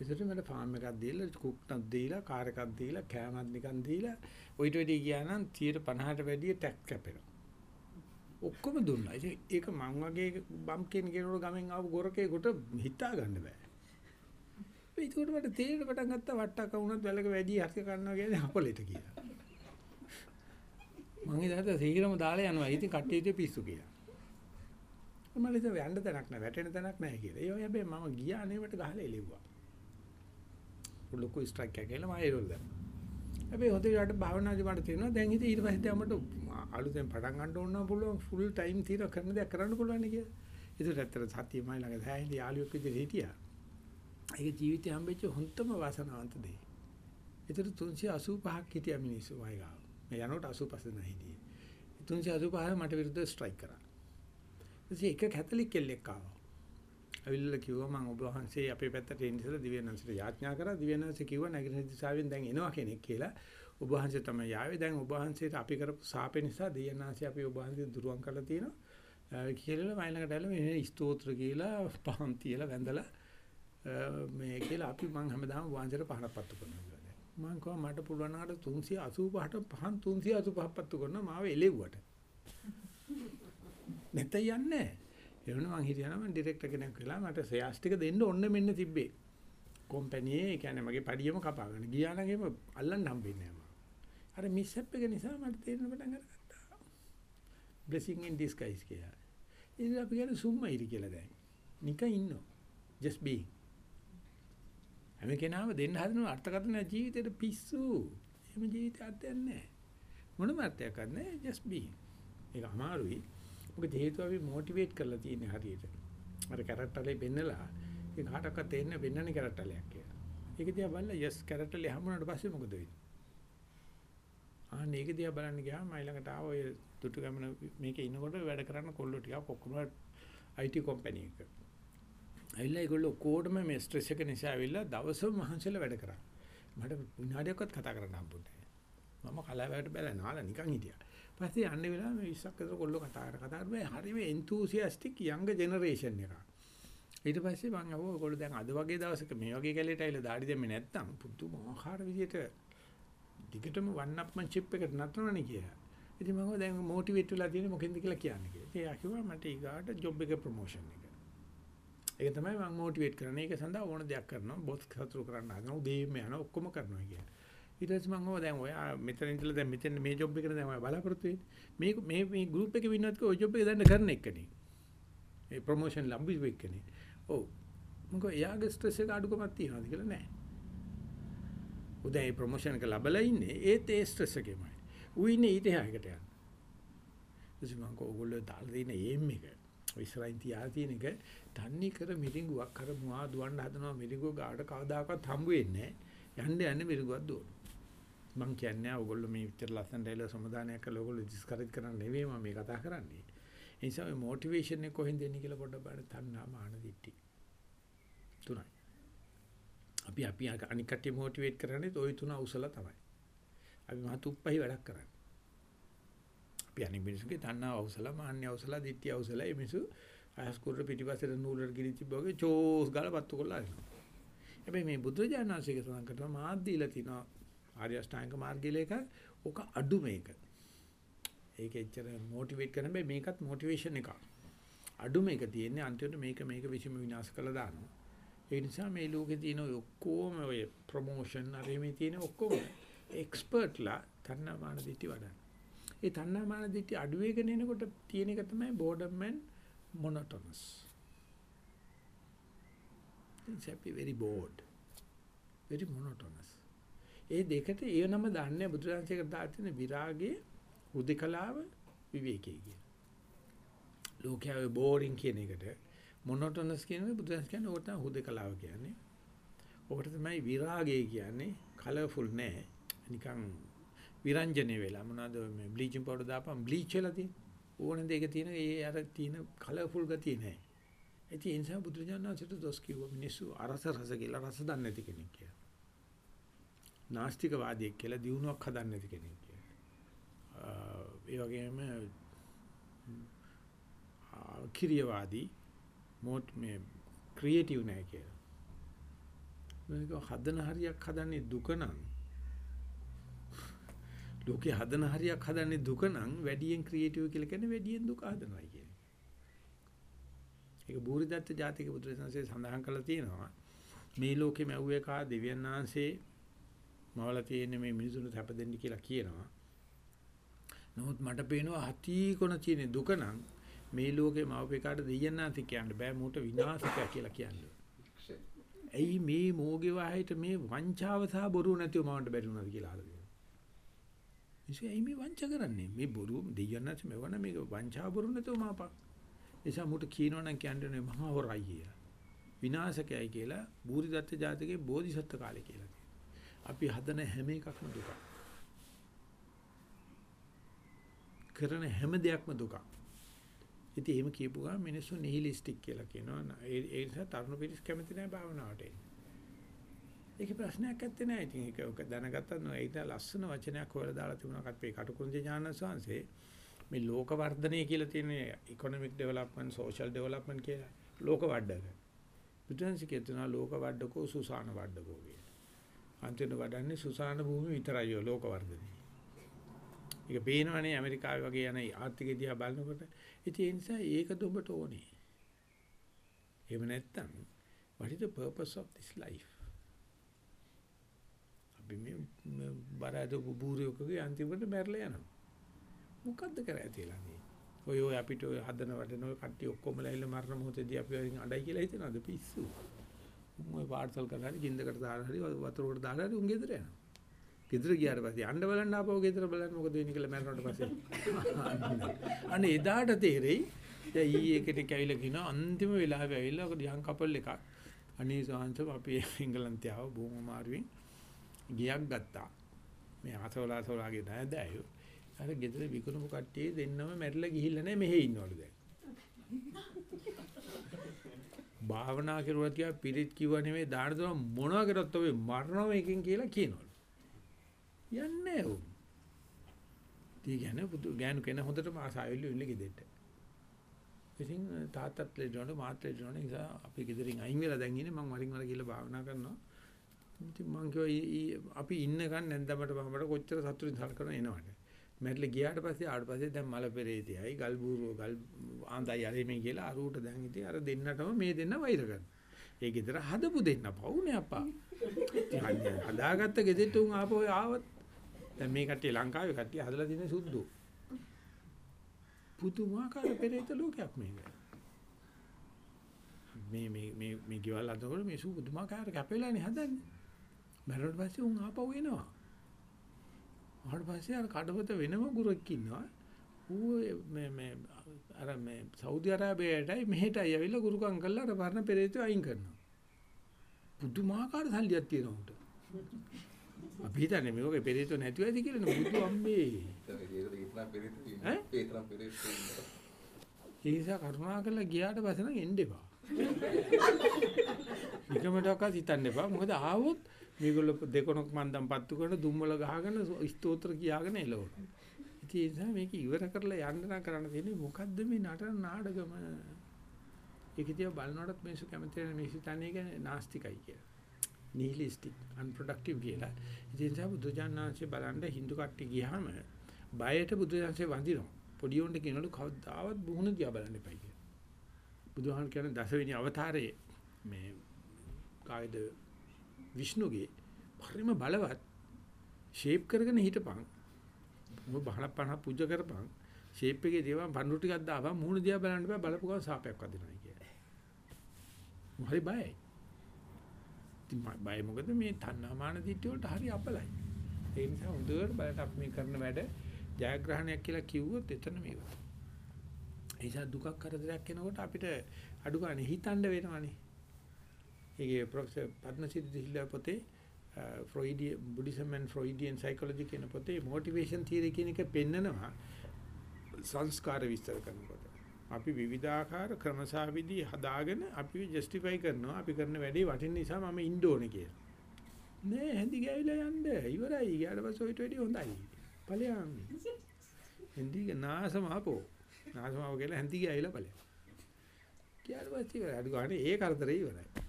[SPEAKER 1] ඒසට මට ෆාම් එකක් දීලා කුක්ටක් දීලා කාර් එකක් දීලා කෑමක් නිකන් දීලා ඔයිට වැඩි ගියා නම් 50ට වැඩිය ටැක්ස් කැපෙනවා. ඔක්කොම දුන්නා. ඉතින් ඒක මං වගේ බම් කෙන කෙනෙකුට ගමෙන් ආපු ගොරකේකට හිතා ගන්න බෑ. ඒකට මට තේරෙන්න පටන් ගත්තා වට්ටක් වුණත් වැලක වැඩි හරි කරනවා කියන්නේ අපලෙට කියලා. මං ඉතින් සීග්‍රම දාලා යනවා. ඉතින් කට්ටියට පිස්සු කියලා. මම ඉතින් යන්න තැනක් නැහැ, වැටෙන තැනක් නැහැ කියලා. ඒ හැබැයි මම ගියා නේවට ගහලා එලෙව්වා. ලොකු ස්ට්‍රයික් එකක් ගිහලා මම ඒරොල් දැම්මා. හැබැයි හොඳ විදිහට භාවනාදි මට තේරෙනවා දැන් ඉතින් ඊට පස්සේ මට අලුතෙන් පටන් ගන්න ඕන නම් පුළුවන් ෆුල් ටයිම් තියන කරන දේ කරන්න පුළුවන් නේ කියලා. ඒකට ඇත්තට සතියමයි ළඟ සෑහෙන යාළුවෙක් විදිහට හිටියා. ඒක ජීවිතේ හම්බෙච්ච හොඳම වාසනාවන්ත දේ. ඒතර 385ක් හිටියා මිනිස්සු වයිගාව. මේ යනකොට 85 නැහැ හිටියේ. 385 මට විරුද්ධව ස්ට්‍රයික් කරා. ඊට එක කැතලික් කෙල්ලෙක් ආවා. අවිල්ල කිව්වා මම ඔබ වහන්සේ අපේ පැත්තට එන්න ඉස්සලා දිව්‍යනන්සට යාඥා කරා. දිව්‍යනන්ස කිව්වා නැගිටින දිශාවෙන් දැන් එනවා කෙනෙක් කියලා. ඔබ වහන්සේ තමයි ආවේ. දැන් ඔබ වහන්සේට අපි කරපු සාපේ නිසා දිව්‍යනන්සේ අපි ඔබ වහන්සේ දුරුවන් කරලා තියෙනවා. කියලා මයිලකට ඇවිල්ලා මේ ස්තෝත්‍ර කියලා පහන් තියලා වැඳලා මේ කියලා අපි මං හැමදාම වහන්සේට පහනක් පත්තු කරනවා කියලා. මං කිව්වා මට පුළුවන් නකට 385ට පහන් 385ක් පත්තු කරනවා. මාව එලෙව්වට නැත්නම් යන්නේ නැහැ. එවන මං හිතනවා මම ඩිරෙක්ටර් කෙනෙක් වෙලා මට ෂෙයාර්ස් ටික දෙන්න ඕන්න මෙන්න තිබ්බේ. කම්පැනි ඒ කියන්නේ මගේ පඩියම කපාගෙන ගියා නම් එහෙම අල්ලන්න හම්බෙන්නේ නැහැ මම. අර මිස්හැප් එක නිසා මට තේරෙන පටන් අරගත්තා. blessing in disguise කියලා. ඉතින් අපි කියන්නේ සුම්මයිරි කියලා දැන්. නිකන් ඉන්නෝ. just being. හැම කෙනාම දෙන්න හදන අර්ථකථන ජීවිතේට පිස්සු. එහෙම ජීවිතය අර්ථයක් නැහැ. මොනම අර්ථයක් නැහැ just being. ඒක අමාරුයි. මොකද හේතුව අපි මොටිවේට් කරලා තියෙන්නේ හරියට. අර කැරට්ටලේ බෙන්නලා ඒ කාටවත් තේන්නේ බෙන්නන්නේ කැරට්ටලයක් කියලා. ඒක දිහා බලලා යස් කැරට්ටලේ හම්බුනාට පස්සේ මොකද වෙන්නේ? ආන්න ඒක දිහා බලන්න ගියාම මයි ළඟට ආව ඔය දුටු ගමන මේකේ ඉනකොට වැඩ කරන්න කොල්ලෝ ටිකක් ඔක්කොම IT කම්පැනි එක. ඇවිල්ලා ඒගොල්ලෝ කොඩම මේ ස්ට්‍රෙස් එක නිසා ඇවිල්ලා දවසම මහන්සිලා වැඩ කරා. මට විනාඩියක්වත් කතා කරන්න හම්බුනේ නැහැ. මම කලාවකට බැලලා නාලා නිකන් හිටියා. පස්සේ යන්න වෙලාව මේ 20ක් විතර කොල්ලෝ කතා කර කතා කරේ හරිම එන්තූසියාස්ටික් යංග ජෙනරේෂන් එක. ඊට පස්සේ මම අහුවා ඔයගොල්ලෝ දැන් අද වගේ දවසක මේ වගේ කැලේට ඇවිල්ලා දාඩි දෙන්නේ නැත්තම් පුදුමාකාර විදියට දිගටම වන් අප්මන්ෂිප් එකට නතරනනේ කියලා. ඉතින් මම දැන් මොටිවේට් වෙලා තියෙන්නේ මොකෙන්ද කියලා කියන්නේ කියලා. ඉතින් එයා කිව්වා මට ඊගාට ජොබ් එක ප්‍රොමෝෂන් එක. ඒක තමයි මම මොටිවේට් කරන්නේ. ඒක සඳහා ඕන දෙයක් කරනවා. බොස් සතුරු කරන්න හදනවා. උදේම යනවා ඔක්කොම කරනවා කියලා. ඊට පස්සේ මම ඕවා දැන් ඔයා මෙතන ඉඳලා දැන් මෙතන මේ ජොබ් එකට දැන් ඔයා බලාපොරොත්තු වෙන්නේ. මේ මේ මේ ගෲප් එකේ ඉන්නවත් කො ඔය ජොබ් එක දැන් කරන එකනේ. ඒ ප්‍රොමෝෂන් ලම්බි වෙක්කනේ. ඔව්. මොකද එයාගේ ස්ට්‍රෙස් එක අඩුකමක් තියනවාද කියලා නෑ. උදේ මේ ප්‍රොමෝෂන් එක ලැබලා ඉන්නේ ඒත් ඒ ස්ට්‍රෙස් එකෙමයි. ඌ ඉන්නේ ඊට එහාකට යන. එසි මම කෝගොල්ලෝ දාලා දෙන එම් එක. ඔය ඉස්සරහින් තියාලා තියෙන එක තන්නේ කර මිරිඟුවක් කර මුවා දුවන්න හදනවා මිරිඟුව ගාඩ කවදාකවත් හම්බ වෙන්නේ නෑ. යන්න යන්න මිරිඟුවක් දුවන. මං කියන්නේ ඔයගොල්ලෝ මේ විතර ලස්සන ඩයිලොග් සමාදානයක් කරලා ඔයගොල්ලෝ ඩිස්කරේජ් කරන්න නෙවෙයි මම මේ කතා කරන්නේ. ඒ නිසා මේ මොටිවේෂන් එක කොහෙන්ද එන්නේ කියලා පොඩ්ඩක් බලන්න තණ්හා මාන දිට්ටි. තුනයි. අපි අපි අනික් කට්ටිය මොටිවේට් කරන්නේ ওই තුන අවසල තමයි. අපි මහත් උප්පහි වැඩක් කරන්නේ. අපි අනික් මිනිස්සුගේ තණ්හා අවසල, මාන්න අවසල, දිට්ඨි අවසල මේ මිනිස්සු අයස්කුර පිටිපස්සට නූලට ගිනි තිබ්බගේ චෝස් ගාලා පත්තු කරලා අරිනවා. හැබැයි මේ බුදුරජාණන් වහන්සේගේ සඳහන් කරනවා මාත් දීලා තිනවා ආර්ය අෂ්ටාංග මාර්ගයේ ලේක ඔක අඩු මේක. ඒක එච්චර මොටිවේට් කරන බෑ මේකත් මොටිවේෂන් එකක්. අඩු මේක තියෙන්නේ අන්තිමට මේක මේක විසීම විනාශ කළා දානවා. ඒ නිසා මේ ලෝකේ තියෙන ඔය ඔක්කොම ඔය ප්‍රොමෝෂන් අර මේ තියෙන ඔක්කොම එක්ස්පර්ට්ලා තණ්හාමාන දිටි වඩන. ඒ තණ්හාමාන දිටි අඩු වෙගෙන එනකොට තියෙන එක තමයි boredom monotonous. It's happy very bored. very monotonous. ඒ දෙකට ඒ නම දන්නේ බුදුරජාණන්සේකට දාලා තියෙන විරාගයේ හුදකලාව විවේකයේ කියන. ලෝකයේ බෝරින් කියන එකට මොනොටොනස් කියන්නේ බුදුන් කියන්නේ ඕකට තමයි හුදකලාව කියන්නේ. ඕකට තමයි විරාගය කියන්නේ කලර්ෆුල් නෑ. නිකන් විරංජනේ වෙලා මොනවාද මේ බ්ලීචින් පවුඩර් දාපම් බ්ලීච් වෙලා තියෙන. ඕන දෙයක තියෙන ඒ අර තියෙන කලර්ෆුල් ගතිය නෑ. ඒ නිසා බුදුරජාණන්සේට දොස් කිව්ව මිනිස්සු අරස රස කියලා රස දන්නේ නැති කෙනෙක් කියලා. නාස්තික වාදියෙක් කියලා දිනුවක් හදන්නේ නැති කෙනෙක් කියලා. ඒ වගේම කිරියවාදී මොට් මේ ක්‍රියේටිව් නැහැ කියලා. මේක හදන හරියක් හදන්නේ දුක නම් ලෝකේ හදන හරියක් හදන්නේ දුක නම් වැඩියෙන් ක්‍රියේටිව් කියලා කියන්නේ වැඩියෙන් දුක හදනවා කියන්නේ. ඒක බූරිදත්ත ජාතික බුදුරජාණන්සේ සඳහන් කරලා තියෙනවා. මේ ලෝකෙ මැව්වේ කා දෙවියන් වහන්සේ මවලා තියෙන මේ මිනිසුන්ට හැප දෙන්න කියලා කියනවා. නමුත් මට පේනවා හති කොන තියෙන දුක නම් මේ ලෝකේ මවපේකාට දෙයන්නාති කියන්න බෑ මූට විනාශකය කියලා කියන්නේ. ඇයි මේ මෝගේ වාහයට මේ වංචාව සහ බොරුව නැතිව මවන්න බැරි වුණාද කියලා අහලා දෙනවා. ඉතින් ඇයි මේ වංච කරන්නේ? මේ බොරුව දෙයන්නාති මෙවන මේක වංචාව බොරු නැතුව මාපක්. එසා මූට කියනවනම් කියන්නේ මහා හොරයි කියලා. විනාශකයයි කියලා බූරිදත්ත ජාතකයේ බෝධිසත්ව කාලේ කියලා අපි හදන හැම එකක්ම දුකක්. කරන හැම දෙයක්ම දුකක්. ඉතින් එහෙම කියපු ගමන් මිනිස්සු නිහිලිස්ටික් කියලා කියනවා. ඒ ඒ නිසා තරුණ පිරිස් කැමති නැහැ භාවනාවට එන්න. ඒකේ ප්‍රශ්නයක් නැත්තේ නෑ. ඉතින් ඒක ඔක දැනගත්තත් නෝ ඒක ලස්සන වචනයක් හොයලා දාලා තිබුණා කට්පේ කටුකුරුන්ජ ඥාන සංසේ මේ ලෝක වර්ධනය කියලා තියෙන ඉකොනොමික් ඩෙවලොප්මන්ට් සෝෂල් ඩෙවලොප්මන්ට් කියලා ලෝක වඩක. බුදුන්සේ කියනවා ලෝක වඩකෝ සුසාන වඩකෝ කියලා. අන්තිමට වඩන්නේ සුසාන භූමිය විතරයි ඔය ලෝක වර්ධනය. ඒක පේනවනේ ඇමරිකාවේ වගේ යන ආර්ථික දිහා බලනකොට. ඉතින් ඒ නිසා ඒක දුඹට ඕනේ. එහෙම නැත්තම් what is the purpose of this life? අපි මේ බරද බුබුරියකගේ අන්තිමට මැරලා යනවා. මොකද්ද කරලා තියෙන්නේ? ඔය ඔය අපිට ඔය හදන වඩන ඔය කට්ටිය ඔක්කොම ලැයිලා මරණ මොහොතේදී අපි වරින් අඩයි කියලා හිතනවාද පිස්සු? ඔය පාර්සල් කරලා හරි ගින්දකට දාලා හරි වතුරකට දාලා හරි උන් ගෙදර යනවා. ගෙදර ගියාට පස්සේ යන්න බලන්න ආපහු ගෙදර බලන්න මොකද වෙන්නේ කියලා මැරුණාට පස්සේ. [LAUGHS] අනේ එදාට තේරෙයි දැන් ඊයේ කෙනෙක් ඇවිල්ලා කියනවා අන්තිම වෙලාවේ ඇවිල්ලා ඔක දිහන් කපල් එකක්. අනේ සාංශ අපි එංගලන්තේ ආව බොහොම අමාරුවෙන් ගියක් ගත්තා. මේ අසෝලා අසෝලාගේ නෑදෑයෝ. අර ගෙදර විකුණපු කට්ටිය දෙන්නම මැරිලා ගිහිල්ලා නැහැ මෙහෙ ඉන්නවලු දැන්. භාවනා කරුවා කියලා පිරිත් කිව්වා නෙමෙයි දාන දුන මොනවා කරත් ඔබ මරණව එකෙන් කියලා කියනවලු. යන්නේ උ. ඊ කියන්නේ බුදු ගෑනු කෙන හොඳටම ආසාවෙල්ල ඉන්නේ ගෙදෙට්ට. ඉතින් තාත්තත් ලෙඩ වුණා මාත් ලෙඩ වුණා නිසා අපි ගෙදරින් අයින් වෙලා දැන් ඉන්නේ මම වරින් වර ගිහලා භාවනා කරනවා. ඉතින් මං කිව්වා අපි ඉන්නකන් නැන්දමට බහමට කොච්චර සතුටින් සලකන එනවද? මැරිලා ගියාට පස්සේ ආවට පස්සේ දැන් මල පෙරේතයයි ගල් බූරුව ගල් ආන්දයි අරේ මේ කියලා අරුවට දැන් ඉතින් අර දෙන්නටම මේ දෙන්න වෛර කරනවා. ඒ ගෙදර හදපු දෙන්න පවුනේ අප්පා. ඉතින් හදාගත්ත ගෙදෙට්ට උන් ආපහු ආවත් දැන් මේ කට්ටිය ලංකාවේ කට්ටිය හදලා තියෙන සුද්ධු. පුදුමාකාර පෙරේත ලෝකයක් මේක. මේ මේ මේ මේ ගෙවල් අතකොට මේ සු පුදුමාකාර කැපෙලානේ හදන්නේ. මරුවට පස්සේ උන් ආපහු එනවා. ආවට පස්සේ අර කඩපත වෙනම ගුරෙක් ඉන්නවා. ඌ මේ මේ අර මේ සෞදි අරාබියටයි මෙහෙටයි ඇවිල්ලා ගුරුකම් කරලා අර පරණ පෙරේතය අයින් කරනවා. පුදුමාකාර සල්ලියක් තියෙනවා උන්ට. අපි හිතන්නේ මේකේ පෙරේතෝ නැතුව ඇති කියලා නේ බුදු අම්මේ. ඈ?
[SPEAKER 8] ඒ තරම් පෙරේත
[SPEAKER 1] ඒ නිසා කරුණා කරලා ගියාට පස්සේ නම් එන්න එපා. [LAUGHS] නිකමටවත් හිතන්න එපා. මොකද ආවොත් මේගොල්ලෝ දෙකොණක් මන්දම් පත්තු කරන දුම්වල ගහගෙන ස්තෝත්‍ර කියාගෙන එළවනවා. ඉතින් ඒ නිසා මේක ඉවර කරලා යන්න නම් කරන්න තියෙන්නේ මොකද්ද මේ නටන නාටකම? ඒක තියා බලනකොටත් මිනිස්සු කැමති වෙන මිනිස්සු තනිය කියන්නේ නාස්තිකයි කියලා. නිහිලිස්ටික් අන්ප්‍රොඩක්ටිව් කියලා. ඉතින් ඒ නිසා බුදුජානනාංශය බලන්න Hindu කට්ටිය ගියාම බයට බුදුජානනාංශය වඳිනවා. පොඩි උන්ට කියනලු කවදාවත් බුහුණ දිහා බලන්න එපයි කියලා. බුදුහාම කියන්නේ දසවෙනි අවතාරයේ මේ කායද විෂ්ණුගේ පරිම බලවත් ෂේප් කරගෙන හිටපන්. ඔබ බහල පහ පූජා කරපන්. ෂේප් එකේ දේවා පඳුරු ටිකක් දාපන් මූණ දිහා බලන්න බෑ බලපු ගමන් සාපයක් වදිනවා කියන්නේ. හරි බයයි. ඉතින් බය මොකද මේ තණ්හාමාන දිට්ඨිය වලට හරි අපලයි. ඒ නිසා හොඳට බලට අපි මේ කරන වැඩ ජයග්‍රහණයක් කියලා කිව්වොත් එතන මේක. ඒ නිසා දුකක් කරදරයක් එනකොට අපිට අඩු ගන්න හිතන්න වෙනවනේ. ඒකේ ප්‍රොෆෙසර් පද්මසිරි දිහිල්ලා පොතේ ෆ්‍රොයිඩි බුද්දිසම් and ෆ්‍රොයිඩියන් සයිකොලොජි කියන පොතේ මොටිවේෂන් තියරි කියන එක පෙන්නනවා සංස්කාර විස්තර කරනකොට. අපි විවිධාකාර ක්‍රමසාවිදි හදාගෙන අපි ජස්ටිෆයි කරනවා අපි කරන වැඩේ වටින නිසා මම ඉන්න ඕනේ කියලා. නෑ හැඳි ගෑවිලා යන්න ඉවරයි. ඊට පස්සේ ඔයිට වැඩි හොඳයි. ඵලයන්. හැඳි නාසම ආපෝ. නාසම ආව කියලා හැඳි ගෑවිලා ඵලයන්. ඊට පස්සේ ඉවරයි. අඩු ගන්න ඒ කරදරේ ඉවරයි.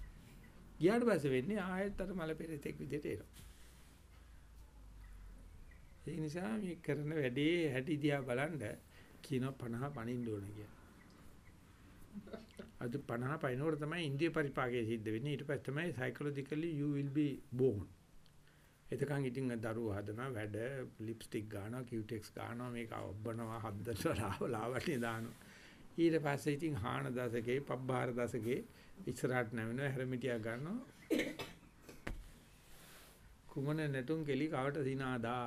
[SPEAKER 1] ගියාට පස්සේ වෙන්නේ ආයෙත් අර මල පෙරේතෙක් විදිහට එනවා. ඒ නිසා මේ කරන වැඩේ හැටි දිහා බලන්න කියන 50 පණින්න ඕන කියලා. අද 50 පයින්නකොට තමයි ඉන්දිය පරිපාකයේ සිද්ධ වෙන්නේ. ඊට පස්සේ තමයි psychologically you will be born. එතකන් ඉතින් දරුවෝ හදනවා වැඩ ලිප්ස්ටික් ගන්නවා කියුටෙක්ස් ගන්නවා මේක ඔබනවා හද්දට ලාවටි දානවා. ඊට පස්සේ ඉතින් හාන දශකේ පබ්බාර දශකේ ඉස්සරහට නැවෙනවා හැරමිටියක් ගන්නවා. කුමන නැතුම් කෙලි කවට දිනාදා.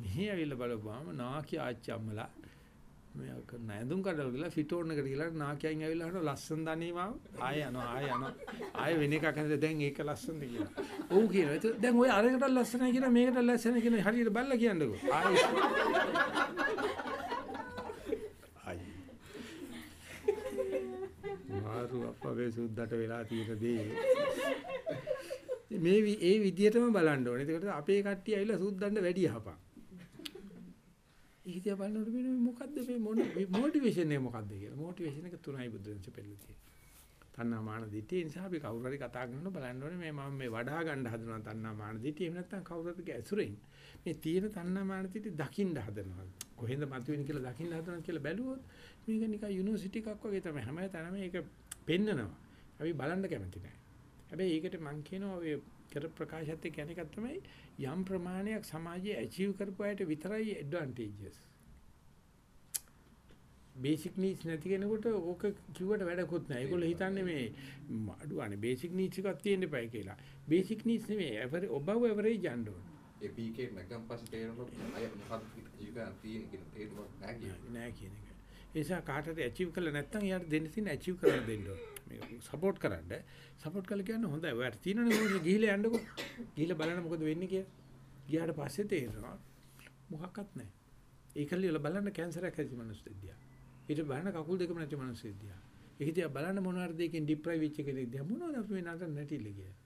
[SPEAKER 1] මෙහි ඇවිල්ලා බලපුවාම නාකි ආච්චි අම්මලා මේ නැඳුම් කඩවල ගිහලා ෆිටෝන් එකට ගිහලා නාකියන් ඇවිල්ලා හන ලස්සන දණී මාව ආය යනවා ආය යනවා ආය වෙන එකක් නැද දැන් ඒක ලස්සනද කියලා. ඔව් කියනවා. ඒක දැන් ඔය අරකට ලස්සනයි කියලා මේකට ලස්සනයි කියන හරියට බල්ලා කියන්නකෝ. ආය ආයි. මාරු අපගේ සුද්දට වෙලා තියෙන දේ. මේ ඒ විදියටම බලන්න ඕනේ. ඒකට අපේ කට්ටිය ඇවිල්ලා සුද්දන්ට වැඩි යහපන්. ඒක දිහා බලනකොට මේ මොකද්ද මේ මොටිවේෂන් එක මොකද්ද කියලා. මොටිවේෂන් එක තුනයි බුදුන්සේ පෙන්නලා තියෙන්නේ. තණ්හා මාන දිටි නිසා අපි කවුරු හරි කතා කරනකොට බලන්න ඕනේ මේ මම මේ වඩා ගන්න හදනවා තණ්හා මාන දිටි. එහෙම නැත්නම් කවුරු හරි ඇසුරෙන් මේ තියෙන තණ්හා මාන දිටි දකින්න හදනවා. කොහෙන්ද මතුවෙන්නේ කියලා දකින්න හදනවා කියලා බැලුවොත් මේක නිකන් යුනිවර්සිටි එකක් වගේ තමයි හැම තැනම මේක පෙන්නනවා. අපි බලන්න කැමති නැහැ. හැබැයි ඒකට මම කියනවා ඔය කර ප්‍රකාශයත් කියන එක තමයි යම් ප්‍රමාණයක් සමාජයේ ඇචීව් කරපු අයට විතරයි ඇඩ්වාන්ටේජස්. බේසික් නීඩ්ස් නැති කෙනෙකුට ඕක කිව්වට වැඩකුත් නැහැ. ඒගොල්ලෝ හිතන්නේ මේ අඩුවානේ බේසික් නීඩ්ස් එකක් තියෙන්න එපයි කියලා. බේසික් නීඩ්ස් නෙමෙයි එවරේ ඔබව එවරේජ් යන්න ඕන.
[SPEAKER 8] ඒ PK නැගම් පස්සේ තේරෙනකොට අය මොකක්ද ජීවිතය තියෙන කියන තේරුමක් නැහැ කියන්නේ.
[SPEAKER 1] නෑ කියන එක. ඒ නිසා කාටද ඇචීව් කළා නැත්නම් එයාට දෙන්න තියෙන ඇචීව් කරන්න දෙන්න ඕන. මේක සපෝට් කරන්න. සපෝට් කළා කියන්නේ හොඳයි. ඔයාලට තියෙනනේ මොකද ගිහිල්ලා යන්නකෝ. ගිහිල්ලා බලන්න මොකද වෙන්නේ කියලා. ගියාට පස්සේ තේරෙනවා මොකක්වත් නැහැ. ඒකල්ලි වල බලන්න කැන්සර් එකක් ඇති මිනිස්සු දිහා. ඊට බලන්න කකුල් දෙකම නැති මිනිස්සු දිහා. ඒක දිහා බලන්න මොනවාර දෙකකින් ડિප්‍රයිව් වෙච්ච කෙනෙක් දිහා මොනවද අපි මේ නටන්න නැටිල කියලා.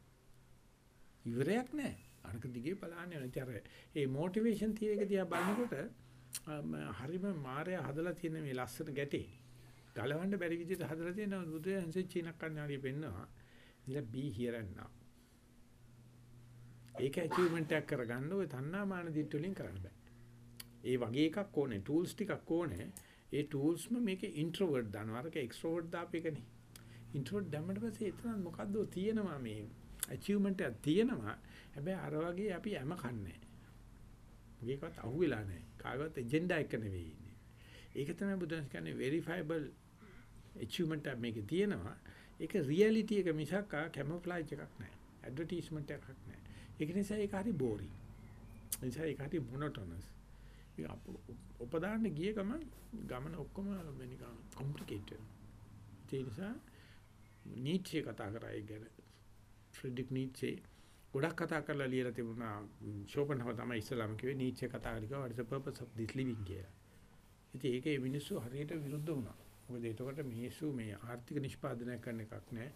[SPEAKER 1] ඉවරයක් නැහැ. අරක දිගේ බලන්නේ නැති අර ඒ මොටිවේෂන් තියෙක දිහා බලනකොට අම හරිම මායя හදලා තියෙන මේ ලස්සන ගැටේ. ගලවන්න බැරි විදිහට හදලා තියෙන බුදුහන්සේ චීන කන්නාඩිය පෙන්නවා. ඉතින් be here and now ඒක achievement එකක් කරගන්න ඔය තණ්හා මාන දිට්ඨ වලින් කරන්න බෑ. ඒ වගේ එකක් ඕනේ. tools ටිකක් ඕනේ. ඒ tools ම මේකේ introvert දානවා. අරක extrovert දාපේකනේ introvert දැම්මට පස්සේ එතන මොකද්ද තියෙනවා මේ achievement එකක් තියෙනවා. හැබැයි අර වගේ අපි හැම කන්නේ මොකේකවත් අහුවෙලා නැහැ. කාගවත් එජෙන්ඩා එක නෙවෙයි ඉන්නේ. ඒක තමයි බුදුන් කියන්නේ verifiable achievement එකක් මේකේ තියෙනවා. ඒක reality එක මිසක් camouflage එකක් නැහැ advertisement එකක් නැහැ ඒක නිසා ඒක හරි boring. ඒ නිසා ඒක හරි monotonous. ඒක උපදාන්න ගිය ගමන් ගමන ඔක්කොම නිකන් complicated. ඒ නිසා නීචේ කතා කරා ඒ ගැන. ෆ්‍රෙඩරික් නීචේ ගොඩක් කතා කරලා ලියලා තිබුණා ෂෝපන්හවර් තමයි ඉස්සලාම කිව්වේ නීචේ කතා කරලා what is the purpose of this living කියලා. ඉතින් ඒකේ මිනිස්සු හරියට විරුද්ධ වුණා. මොකද එතකොට මිනිස්සු මේ ආර්ථික නිෂ්පාදනය කරන එකක් නැහැ,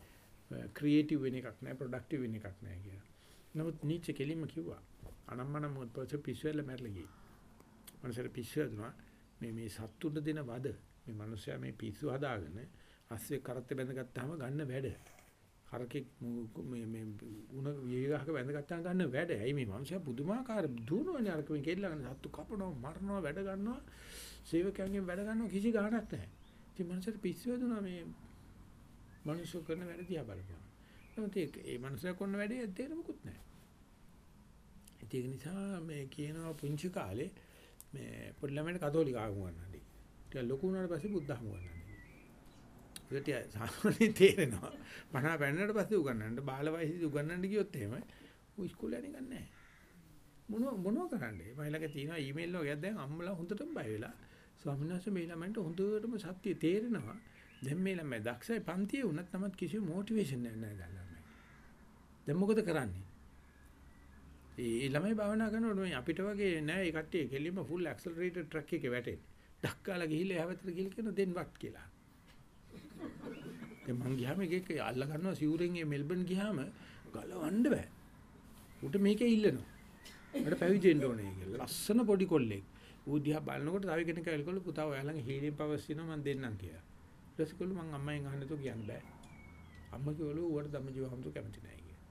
[SPEAKER 1] ක්‍රියේටිව් වෙන එකක් නැහැ, ප්‍රොඩක්ටිව් වෙන එකක් නැහැ කියලා. නමුත් නීචේ කෙලින්ම කිව්වා අනම්මන මොකද පස්සේ පිස්සුවෙල මැරලා ගියේ. මනසට පිස්සු හදුනා මේ මේ සත්තුන්ට දෙන වද මේ මිනිස්සයා මේ පිස්සු හදාගෙන අස්සේ කරත්තේ බැඳගත්තාම ගන්න වැඩ. හරකෙක් මේ මේ උණ වියගහක බැඳගත්තාම ගන්න වැඩ. ඇයි මේ මිනිස්සයා පුදුමාකාර දුවනවනේ අරක මේ කෙල්ලගෙන සත්තු කපනවා, මරනවා, වැඩ ගන්නවා. සේවකයන්ගෙන් වැඩ ගන්නවා කිසි ගාණක් නැහැ. ඉතින් මිනිස්සට පිස්සු හදුනා මේ මිනිස්සු කරන වැඩ දිහා බලපුවා. නමුත් ඒ මිනිස්සයා කරන වැඩේ තේරෙමුකුත් නැහැ. ඒක නිසා මේ කියනවා පුංචි කාලේ මේ පොඩි ළමයින්ට කතෝලික ආගම ගන්නදී. ටික ලොකු වුණාට පස්සේ බුද්ධ ආගම ගන්නදී. ඒකට සාමාන්‍යයෙන් තේරෙනවා. පණ පැන්නට පස්සේ උගන්නන්න බාල වයසේදී උගන්නන්න ගියොත් එහෙම ඌ ඉස්කෝලේ යන්නේ නැහැ. මොනව මොනව කරන්නේ? මම ළඟ තියෙනවා ඊමේල් වල දැන් අම්මලා හොඳටම බය වෙලා. ස්වාමීන් වහන්සේ මේ ළමයින්ට හොඳටම සත්‍ය තේරෙනවා. දැන් මේ ළමයි දක්ෂයි පන්තියේ වුණත් තමත් කිසි මොටිවේෂන් නැහැ නේද ළමයි. දැන් මොකද කරන්නේ? ඒ ළමයි භාවනා කරනකොට මේ අපිට වගේ නෑ ඒ කට්ටිය කෙලින්ම ෆුල් ඇක්සලරේටඩ් ට්‍රක් එකේ වැටෙන්නේ. ඩක්කාලා ගිහිල්ලා එහාවතට ගිහින් කියන දෙන් වත් කියලා. දැන් මං ගියාම එකෙක් අල්ල ගන්නවා සිවුරෙන් ඒ මෙල්බන් ගියාම ගලවන්න බෑ. උට මේකේ ඉල්ලනවා. මට පැවිදි වෙන්න ඕනේ කියලා. ලස්සන පොඩි කොල්ලෙක්. ඌ දිහා බලනකොට තව කෙනෙක් ඇවිල්ලා පුතා ඔයාලගේ හීලින් පවර්ස් තියෙනවා මං දෙන්නම් කියලා. ඊට පස්සේ කොල්ල මං අම්මෙන් අහන්න තු කියන්න බෑ. අම්ම කිව්වලු ඌට ධම්මජීව හම්තු කැමති නෑ කියලා.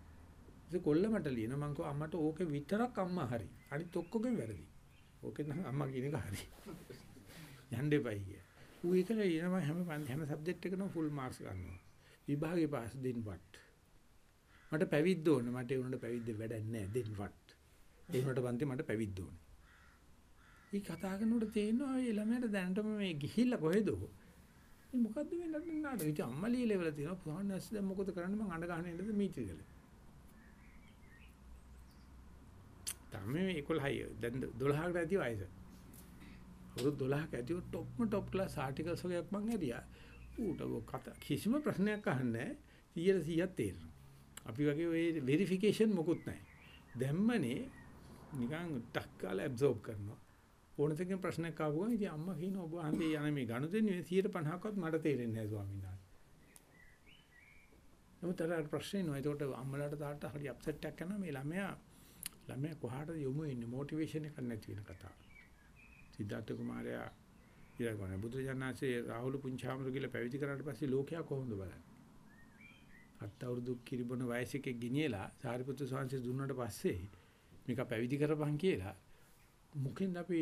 [SPEAKER 1] ඉතින් කොල්ල මට ලියන මං කිව්වා අම්මට ඕකේ විතරක් අම්මා හරි. අනිත් ඔක්කොගෙම වැරදි. ඕකෙන් නම් අම්මා කියන එක හරි. යන්න එපයි කිය. ඌ ඒකල එනවා හැම හැම සබ්ජෙක්ට් එකකම ෆුල් මාක්ස් ගන්නවා. විභාගේ පාස් දෙන්නවත්. මට පැවිද්ද ඕනේ. මට ඒ උනට පැවිද්ද වැඩක් නැහැ දෙන්නවත්. ඒ උනට පන්ති මට පැවිද්ද ඕනේ. ඊ කතා කරනකොට තේරෙනවා මේ ළමයාට දැනටම මේ ගිහිල්ලා කොහෙද? මේ මොකද්ද මේ නඩ නාඩ? ඉතින් අම්මලී ලෙවල තියෙනවා. පුහාන් නැස් දැන් මොකද කරන්නේ මං අඬ ගහන ඉන්නද මීටර් ගල. තමයි 11යි දැන් 12කට ඇති වයස. අවුරුදු 12ක ඇතිව টොප්ම টොප් ක්ලාස් ආටිකල්ස් වගේක් මං ඇරියා. ඌට කතා කිසිම ප්‍රශ්නයක් අහන්නේ නැහැ 100ක් තේරෙනවා. අපි වගේ ඔය වෙරිෆිකේෂන් මොකුත් නැහැ. දැම්මනේ නිකන් ටක් කාලා ඇබ්සෝබ් කරනවා. ඕන දෙකෙන් ප්‍රශ්නයක් ආවම ඉතින් අම්මා කියන ඔබ අහන්නේ යන මේ ගණුදෙන්නේ 150ක්වත් මට තේරෙන්නේ නැහැ ස්වාමීන් වහන්සේ. නමුත් අර ප්‍රශ්නේ නෝ ඒකට අම්මලාට තාත්තා හරි අප්සෙට් එකක් කරනවා මේ ළමයා ළමයා කොහාටද යොමු වෙන්නේ මොටිවේෂන් එකක් නැති වෙන කතාව. සිද්ධාර්ථ කුමාරයා ඊළඟට බුදුජානනාංශේ රාහුල පුංචාමරු කියලා පැවිදි කරාට පස්සේ ලෝකයා කොහොමද බලන්නේ? අත් අවුරුදු කිරිබොන වයසක ගිනියලා සාරිපුත්‍ර ස්වාමීන් දුන්නාට පස්සේ මේක පැවිදි කරපන් කියලා මුකින් අපි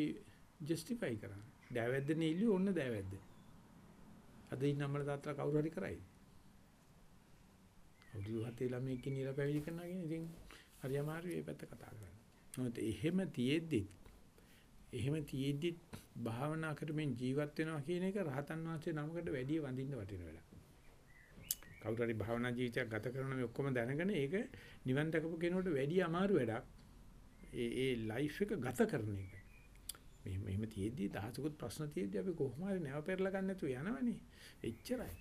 [SPEAKER 1] ජස්ටිෆයි කරන්නේ. දෑවැද්දනේ ඉල්ලුව ඕන්න දෑවැද්ද. අද ඉන්න අම්මලා තාත්තලා කවුරු හරි කරයි. අවුරුදු හතේ ළමෙක් ගෙනියලා පැවිදි කරනවා කියන ඉතින් හරි අමාරුයි මේ පැත්ත කතා කරන්න. නමුත් එහෙම තියෙද්දි එහෙම තියෙද්දි භාවනා කරමින් ජීවත් වෙනවා කියන එක රහතන් වහන්සේ නමකට වැඩි වඳින්න වටින වැඩක්. කවුරු හරි භාවනා ජීවිතයක් ගත කරන මේ ඔක්කොම දැනගෙන ඒක නිවන් දකපු කෙනෙකුට වැඩි අමාරු වැඩක්. ඒ ඒ ලයිෆ් එක ගත කරන එක. මේ මෙහෙම තියෙද්දි දහසකුත් ප්‍රශ්න තියෙද්දි අපි කොහොම හරි නැව පෙරලා ගන්න නැතුව යනවනේ. එච්චරයි.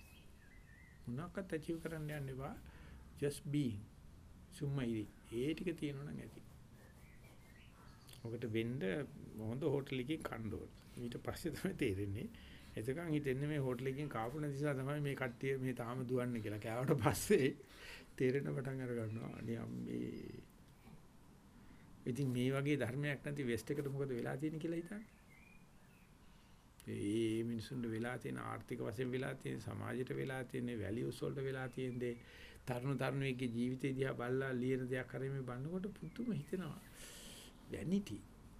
[SPEAKER 1] මොනවාක්වත් අචීව් කරන්න යන්න එපා. just being. සුම්මයි. ඒ ටික තියෙනවා නම් ඇති. ඔකට වෙන්න හොඳ හෝටල් එකකින් කන්න ඕන. ඊට පස්සේ තමයි තේරෙන්නේ. එතකන් හිතෙන්නේ මේ හෝටල් එකකින් කාපු නිසා තමයි මේ කට්ටිය මේ තාම දුවන්නේ කියලා. කෑවට පස්සේ තේරෙන පටන් අර ගන්නවා. අනේ අම්මේ. ඉතින් මේ වගේ ධර්මයක් නැති වෙස්ට් එකට මොකද වෙලා තියෙන්නේ කියලා හිතන්නේ. මිනිසුන්ට වෙලා තියෙන ආර්ථික වශයෙන් වෙලා තියෙන සමාජයට වෙලා තියෙන වැලියුස් වලට වෙලා තියෙන දේ තරුණ තරුණියගේ ජීවිතය දිහා බලලා ලියන දෙයක් කරේ මේ බලනකොට පුදුම හිතෙනවා වැනිටි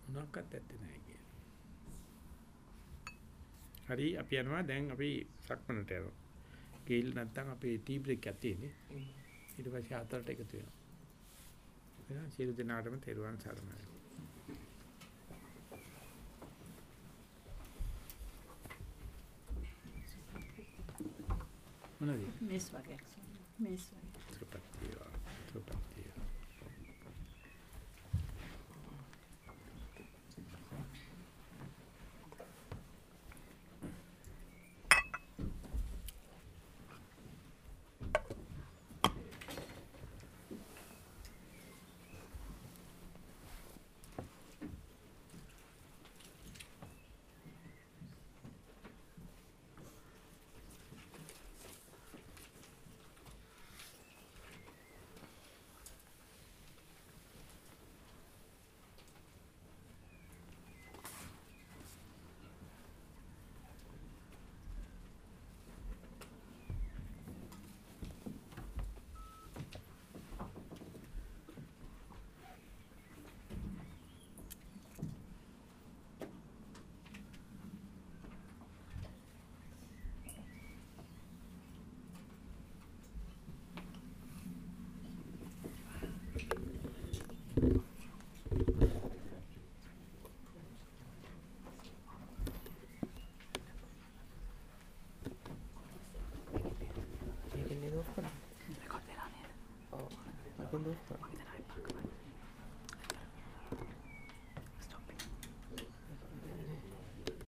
[SPEAKER 1] මොනක්වත් ඇත්තේ නැහැ කියලා. හරි අපි යනවා දැන් අපි සක්මනට යනවා. ගිහිල් නැත්තම් අපේ ටී බ්‍රේක් එකක් තියෙන්නේ. ඊට පස්සේ හතරට එකතු වෙනවා. එහෙනම් සියලු දෙනාටම තෙරුවන් සරණයි. මොනවද?
[SPEAKER 3] මේස් වගේ මේස් වගේ
[SPEAKER 1] සුපත් වේවා.
[SPEAKER 2] cuándo?